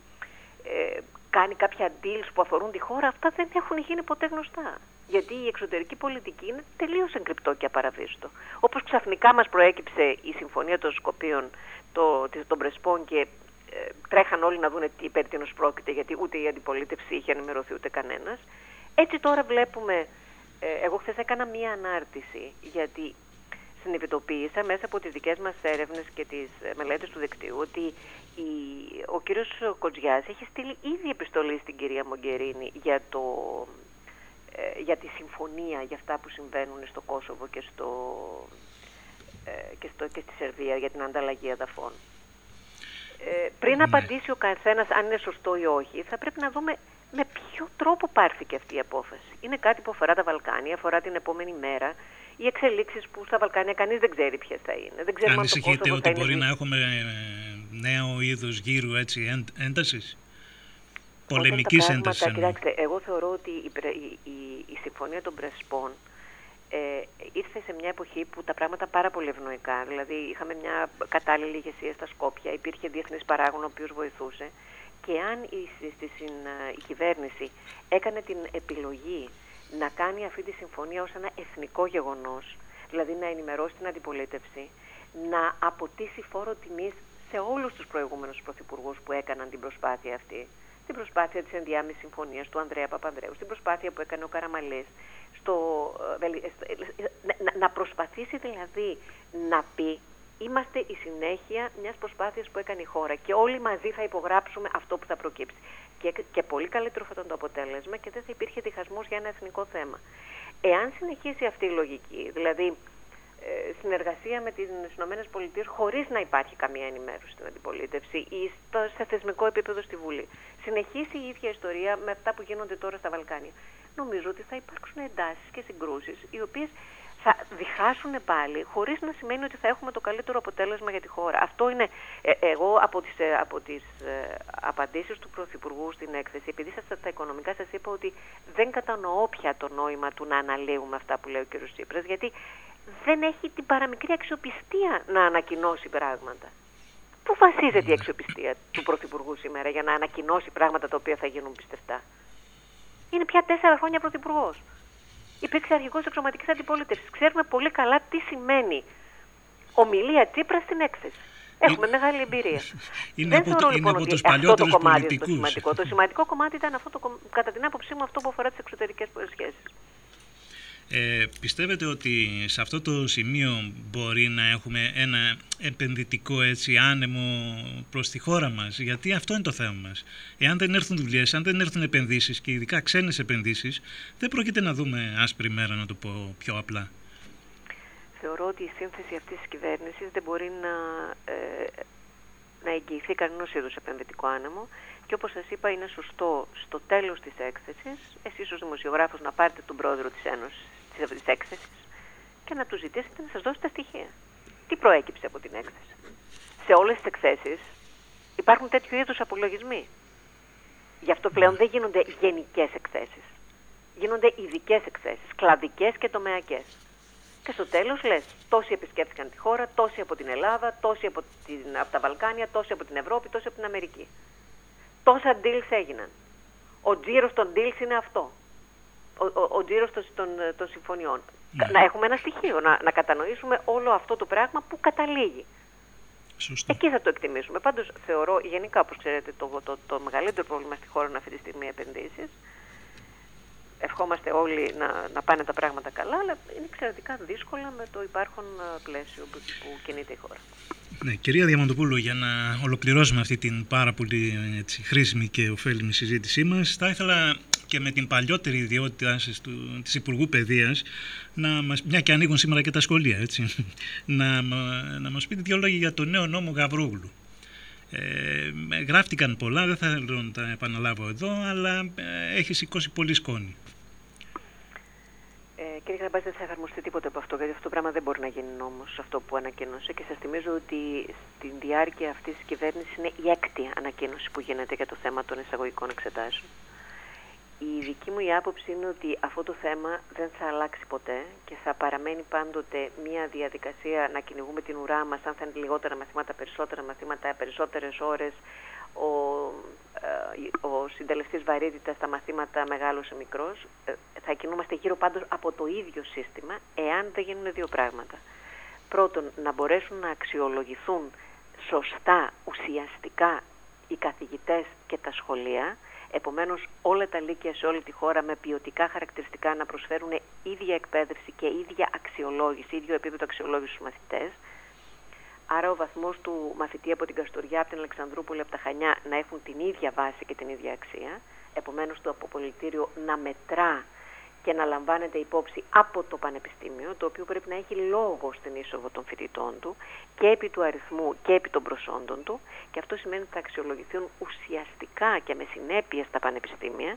ε, κάνει κάποια deals που αφορούν τη χώρα. Αυτά δεν έχουν γίνει ποτέ γνωστά. Γιατί η εξωτερική πολιτική είναι τελείως εγκρυπτό και απαραβίστο. Όπως ξαφνικά μας προέκυψε η Συμφωνία των Σκοπίων το, της- των Πρεσπών και ε, τρέχαν όλοι να δούνε τι περί τίνος πρόκειται, γιατί ούτε η αντιπολίτευση είχε ενημερωθεί ούτε κανένας. Έτσι τώρα βλέπουμε, ε, εγώ χθες έκανα μία ανάρτηση, γιατί συνειδητοποίησα μέσα από τις δικές μας έρευνες και τις ε, μελέτες του δικτύου ότι η, ο κύριος Κοτζιάς έχει στείλει ήδη επιστολή στην κυρία Μογκερίνη για, το, ε, για τη συμφωνία, για αυτά που συμβαίνουν στο Κόσοβο και, στο, ε, και, στο, και στη Σερβία για την ανταλλαγή εδαφών. Ε, πριν απαντήσει ο καθένας αν είναι σωστό ή όχι, θα πρέπει να δούμε με ποιο τρόπο πάρθηκε αυτή η απόφαση; Είναι κάτι που αφορά τα Βαλκάνια, αφορά την επόμενη μέρα. Οι εξελίξεις που στα Βαλκάνια κανείς δεν ξέρει ποιες θα είναι. Δεν ξέρουμε αν το Ανησυχείτε Κόσοβο θα ότι μπορεί είναι... να έχουμε ε, νέο είδος γύρου έτσι έντ- έντασης, πολεμικής Όταν τα έντασης. πράγματα- εννοώ. Κοιτάξτε, εγώ θεωρώ ότι η, πρε- η, η- η συμφωνία των Πρεσπών ε, ήρθε σε μια εποχή που τα πράγματα πάρα πολύ ευνοϊκά. Δηλαδή είχαμε μια κατάλληλη ηγεσία στα Σκόπια, υπήρχε διεθνής παράγων ο οποίος βοηθούσε και αν η, στη- στη συν- η κυβέρνηση έκανε την επιλογή να κάνει αυτή τη συμφωνία ως ένα εθνικό γεγονός, δηλαδή να ενημερώσει την αντιπολίτευση, να αποτίσει φόρο τιμής σε όλους τους προηγούμενους πρωθυπουργούς που έκαναν την προσπάθεια αυτή, την προσπάθεια της ενδιάμεσης συμφωνίας του Ανδρέα Παπανδρέου, στην προσπάθεια που έκανε ο Καραμαλής, στο, ε, βελι- ε, στο- ε, να- να, να προσπαθήσει δηλαδή να πει είμαστε η συνέχεια μιας προσπάθειας που έκανε η χώρα και όλοι μαζί θα υπογράψουμε αυτό που θα προκύψει. Και, και πολύ καλύτερο θα ήταν το αποτέλεσμα και δεν θα υπήρχε διχασμός για ένα εθνικό θέμα. Εάν συνεχίσει αυτή η λογική, δηλαδή ε, συνεργασία με τις ΗΠΑ χωρίς να υπάρχει καμία ενημέρωση στην αντιπολίτευση ή στο, σε θεσμικό επίπεδο στη Βουλή. Συνεχίσει η ίδια ιστορία με αυτά που γίνονται τώρα στα Βαλκάνια. Νομίζω ότι θα υπάρξουν εντάσεις και συγκρούσεις οι οποίες θα διχάσουν πάλι χωρίς να σημαίνει ότι θα έχουμε το καλύτερο αποτέλεσμα για τη χώρα. Αυτό είναι ε, εγώ από τις, ε, από τις ε, απαντήσεις του Πρωθυπουργού στην έκθεση, επειδή σας τα οικονομικά σας είπα ότι δεν κατανοώ πια το νόημα του να αναλύουμε αυτά που λέει ο κ. Τσίπρας, γιατί δεν έχει την παραμικρή αξιοπιστία να ανακοινώσει πράγματα. Πού βασίζεται η αξιοπιστία του Πρωθυπουργού σήμερα για να ανακοινώσει πράγματα τα οποία θα γίνουν πιστευτά; Είναι πια τέσσερα χρόνια Πρωθυπουργός. Υπήρξε αρχηγός εξωματικής αντιπολίτευσης. Ξέρουμε πολύ καλά τι σημαίνει ομιλία Τσίπρας στην έκθεση. Έχουμε μεγάλη εμπειρία. Είναι Δεν από, θεωρώ το, είναι λοιπόν από ότι τους αυτό το παλιότερους κομμάτι είναι το πολιτικούς. σημαντικό. Το σημαντικό κομμάτι ήταν αυτό το, κομ- κατά την άποψή μου αυτό που αφορά τις εξωτερικές σχέσεις. Ε, πιστεύετε ότι σε αυτό το σημείο μπορεί να έχουμε ένα επενδυτικό έτσι άνεμο προς τη χώρα μας, γιατί αυτό είναι το θέμα μας. Εάν δεν έρθουν δουλειές, αν δεν έρθουν επενδύσεις και ειδικά ξένες επενδύσεις, δεν πρόκειται να δούμε άσπρη μέρα, να το πω πιο απλά. Θεωρώ ότι η σύνθεση αυτής της κυβέρνησης δεν μπορεί να, ε, να εγγυηθεί κανένας είδους επενδυτικό άνεμο. Και όπως σας είπα, είναι σωστό στο τέλος της έκθεσης, εσείς ως δημοσιογράφος να πάρετε τον πρόεδρο της Ένωση της έκθεσης και να τους ζητήσετε να σας δώσει τα στοιχεία. Τι προέκυψε από την έκθεση. σε όλες τις εκθέσεις υπάρχουν τέτοιου είδους απολογισμοί. Γι' αυτό πλέον δεν γίνονται γενικές εκθέσεις. Γίνονται ειδικές εκθέσεις, κλαδικές και τομεακές. Και στο τέλος λες, τόσοι επισκέφθηκαν τη χώρα, τόσοι από την Ελλάδα, τόσοι από, την, από τα Βαλκάνια, τόσοι από την Ευρώπη, τόσοι από την Αμερική. Τόσα deals έγιναν. Ο τζίρος των deals είναι αυτό. Ο, ο, ο τζίρος των, των, των συμφωνιών. Να έχουμε ένα στοιχείο, να, να κατανοήσουμε όλο αυτό το πράγμα που καταλήγει. Σωστό. Εκεί θα το εκτιμήσουμε. Πάντως θεωρώ γενικά, όπως ξέρετε, το, το, το μεγαλύτερο πρόβλημα στη χώρα είναι αυτή τη στιγμή οι επενδύσεις. Ευχόμαστε όλοι να, να πάνε τα πράγματα καλά, αλλά είναι εξαιρετικά δύσκολα με το υπάρχον ε, πλαίσιο που, που κινείται η χώρα. Ναι, κυρία Διαμαντοπούλου, για να ολοκληρώσουμε αυτή την πάρα πολύ έτσι, χρήσιμη και ωφέλιμη συζήτησή μας, θα ήθελα και με την παλιότερη ιδιότητά σας του, της Υπουργού Παιδείας, να μας, μια και ανοίγουν σήμερα και τα σχολεία, έτσι, να, μα- να μας πείτε δύο λόγια για το νέο νόμο Γαβρόγλου. Ε, γράφτηκαν πολλά, δεν θέλω να τα επαναλάβω εδώ, αλλά ε, έχει σηκώσει πολύ σκόνη. Ε, κύριε Γραμπάζη, δεν θα εφαρμοστεί τίποτα από αυτό, γιατί αυτό το πράγμα δεν μπορεί να γίνει νόμο, αυτό που ανακοίνωσε. Και σας θυμίζω ότι στην διάρκεια αυτής της κυβέρνησης είναι η έκτη ανακοίνωση που γίνεται για το θέμα των εισαγωγικών εξετάσεων. Η δική μου η άποψη είναι ότι αυτό το θέμα δεν θα αλλάξει ποτέ και θα παραμένει πάντοτε μια διαδικασία να κυνηγούμε την ουρά μας, αν θα είναι λιγότερα μαθήματα, περισσότερα μαθήματα, περισσότερες ώρες, ο, ε, ο συντελεστής βαρύτητας στα μαθήματα μεγάλος ή μικρός, ε, θα κινούμαστε γύρω πάντως από το ίδιο σύστημα, εάν δεν γίνουν δύο πράγματα. Πρώτον, να μπορέσουν να αξιολογηθούν σωστά, ουσιαστικά οι καθηγητές και τα σχολεία, Επομένως όλα τα λύκεια σε όλη τη χώρα με ποιοτικά χαρακτηριστικά να προσφέρουν ίδια εκπαίδευση και ίδια αξιολόγηση, ίδιο επίπεδο αξιολόγησης στους μαθητές. Άρα ο βαθμός του μαθητή από την Καστοριά, από την Αλεξανδρούπολη, από τα Χανιά να έχουν την ίδια βάση και την ίδια αξία. Επομένως το αποπολιτήριο να μετρά και να λαμβάνεται υπόψη από το Πανεπιστήμιο, το οποίο πρέπει να έχει λόγο στην είσοδο των φοιτητών του και επί του αριθμού και επί των προσόντων του και αυτό σημαίνει ότι θα αξιολογηθούν ουσιαστικά και με συνέπεια στα πανεπιστήμια.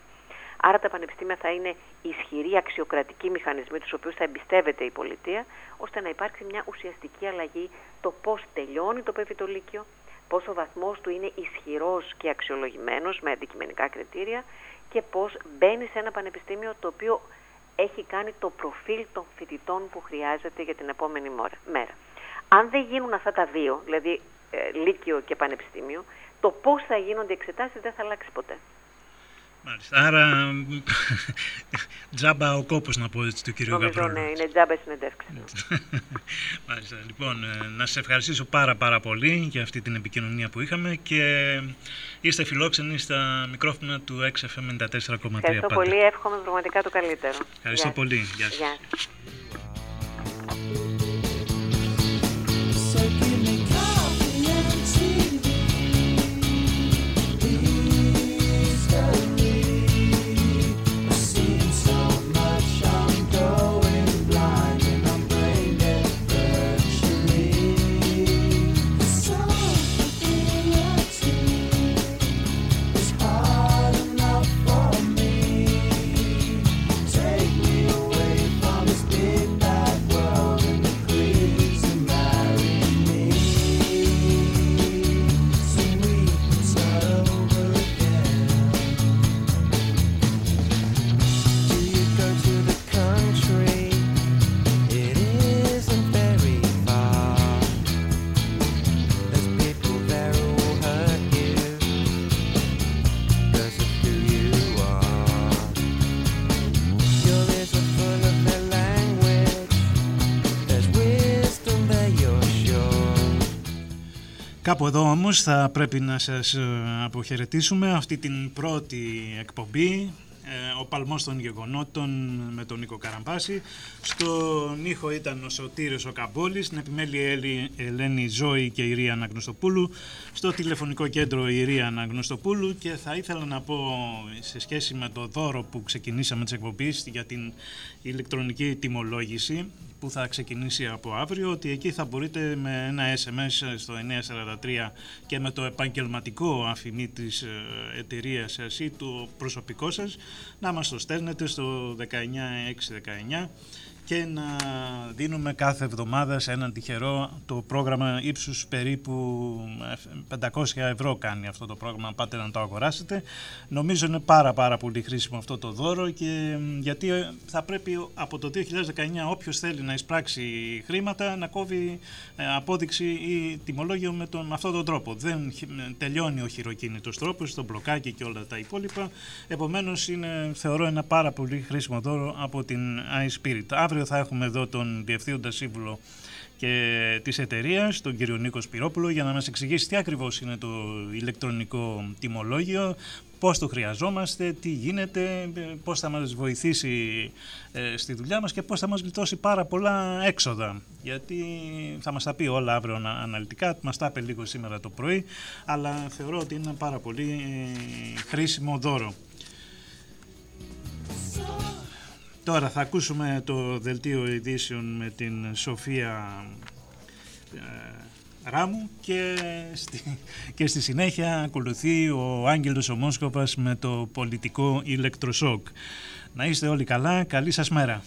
Άρα τα πανεπιστήμια θα είναι ισχυροί αξιοκρατικοί μηχανισμοί τους οποίους θα εμπιστεύεται η πολιτεία ώστε να υπάρξει μια ουσιαστική αλλαγή το πώς τελειώνει το παιδί το Λύκειο, πώς ο βαθμός του είναι ισχυρός και αξιολογημένος με αντικειμενικά κριτήρια και πώς μπαίνει σε ένα πανεπιστήμιο το οποίο έχει κάνει το προφίλ των φοιτητών που χρειάζεται για την επόμενη μόρα- μέρα. Αν δεν γίνουν αυτά τα δύο, δηλαδή ε, Λύκειο και Πανεπιστήμιο, το πώς θα γίνονται οι εξετάσεις δεν θα αλλάξει ποτέ. Μάλιστα. Άρα, τζάμπα ο κόπος να πω έτσι του κυρίου Νομίζω Γαβρόγλου. ναι, είναι τζάμπα η συνεντεύξη. Μάλιστα. Λοιπόν, ε, να σε ευχαριστήσω πάρα πάρα πολύ για αυτή την επικοινωνία που είχαμε και είστε φιλόξενοι στα μικρόφωνα του XFM 94,3 Ευχαριστώ πάντα. πολύ, εύχομαι πραγματικά το καλύτερο. Ευχαριστώ Γεια σας. πολύ. Γεια σας. Γεια Κάπου εδώ όμως θα πρέπει να σας ε, αποχαιρετήσουμε αυτή την πρώτη εκπομπή ε, ο παλμός των γεγονότων με τον Νίκο Καραμπάση. Στον ήχο ήταν ο Σωτήριος ο Καμπόλης, στην επιμέλεια Έλλη- Ελένη Ζώη και η Ρία Αναγνωστοπούλου, στο τηλεφωνικό κέντρο η Ρία Αναγνωστοπούλου και θα ήθελα να πω σε σχέση με το δώρο που ξεκινήσαμε τις εκπομπής για την ηλεκτρονική τιμολόγηση που θα ξεκινήσει από αύριο ότι εκεί θα μπορείτε με ένα SMS στο 943 και με το επαγγελματικό αφημί της ε, εταιρείας σας ή το προσωπικό σας να μας το στέλνετε στο 19619 και να δίνουμε κάθε εβδομάδα σε έναν τυχερό το πρόγραμμα ύψους περίπου 500 ευρώ κάνει αυτό το πρόγραμμα πάτε να το αγοράσετε. Νομίζω είναι πάρα πάρα πολύ χρήσιμο αυτό το δώρο και γιατί θα πρέπει από το 2019 όποιος θέλει να εισπράξει χρήματα να κόβει ε, απόδειξη ή τιμολόγιο με, τον, με αυτόν τον τρόπο. Δεν τελειώνει ο χειροκίνητος τρόπος το μπλοκάκι και όλα τα υπόλοιπα. Επομένως είναι θεωρώ ένα πάρα πολύ χρήσιμο δώρο από την iSpirit αύριο θα έχουμε εδώ τον Διευθύνοντα Σύμβουλο και της εταιρείας, τον κύριο Νίκος Σπυρόπουλο, για να μας εξηγήσει τι ακριβώς είναι το ηλεκτρονικό τιμολόγιο, πώς το χρειαζόμαστε, τι γίνεται, πώς θα μας βοηθήσει ε, στη δουλειά μας και πώς θα μας γλιτώσει πάρα πολλά έξοδα. Γιατί θα μας τα πει όλα αύριο αναλυτικά, μας τα είπε λίγο σήμερα το πρωί, αλλά θεωρώ ότι είναι ένα πάρα πολύ ε, χρήσιμο δώρο. Τώρα θα ακούσουμε το δελτίο ειδήσεων με την Σοφία ε, Ράμου και στη, και στη συνέχεια ακολουθεί ο Άγγελος Ομόσκοπας με το πολιτικό ηλεκτροσόκ. Να είστε όλοι καλά, καλή σας μέρα.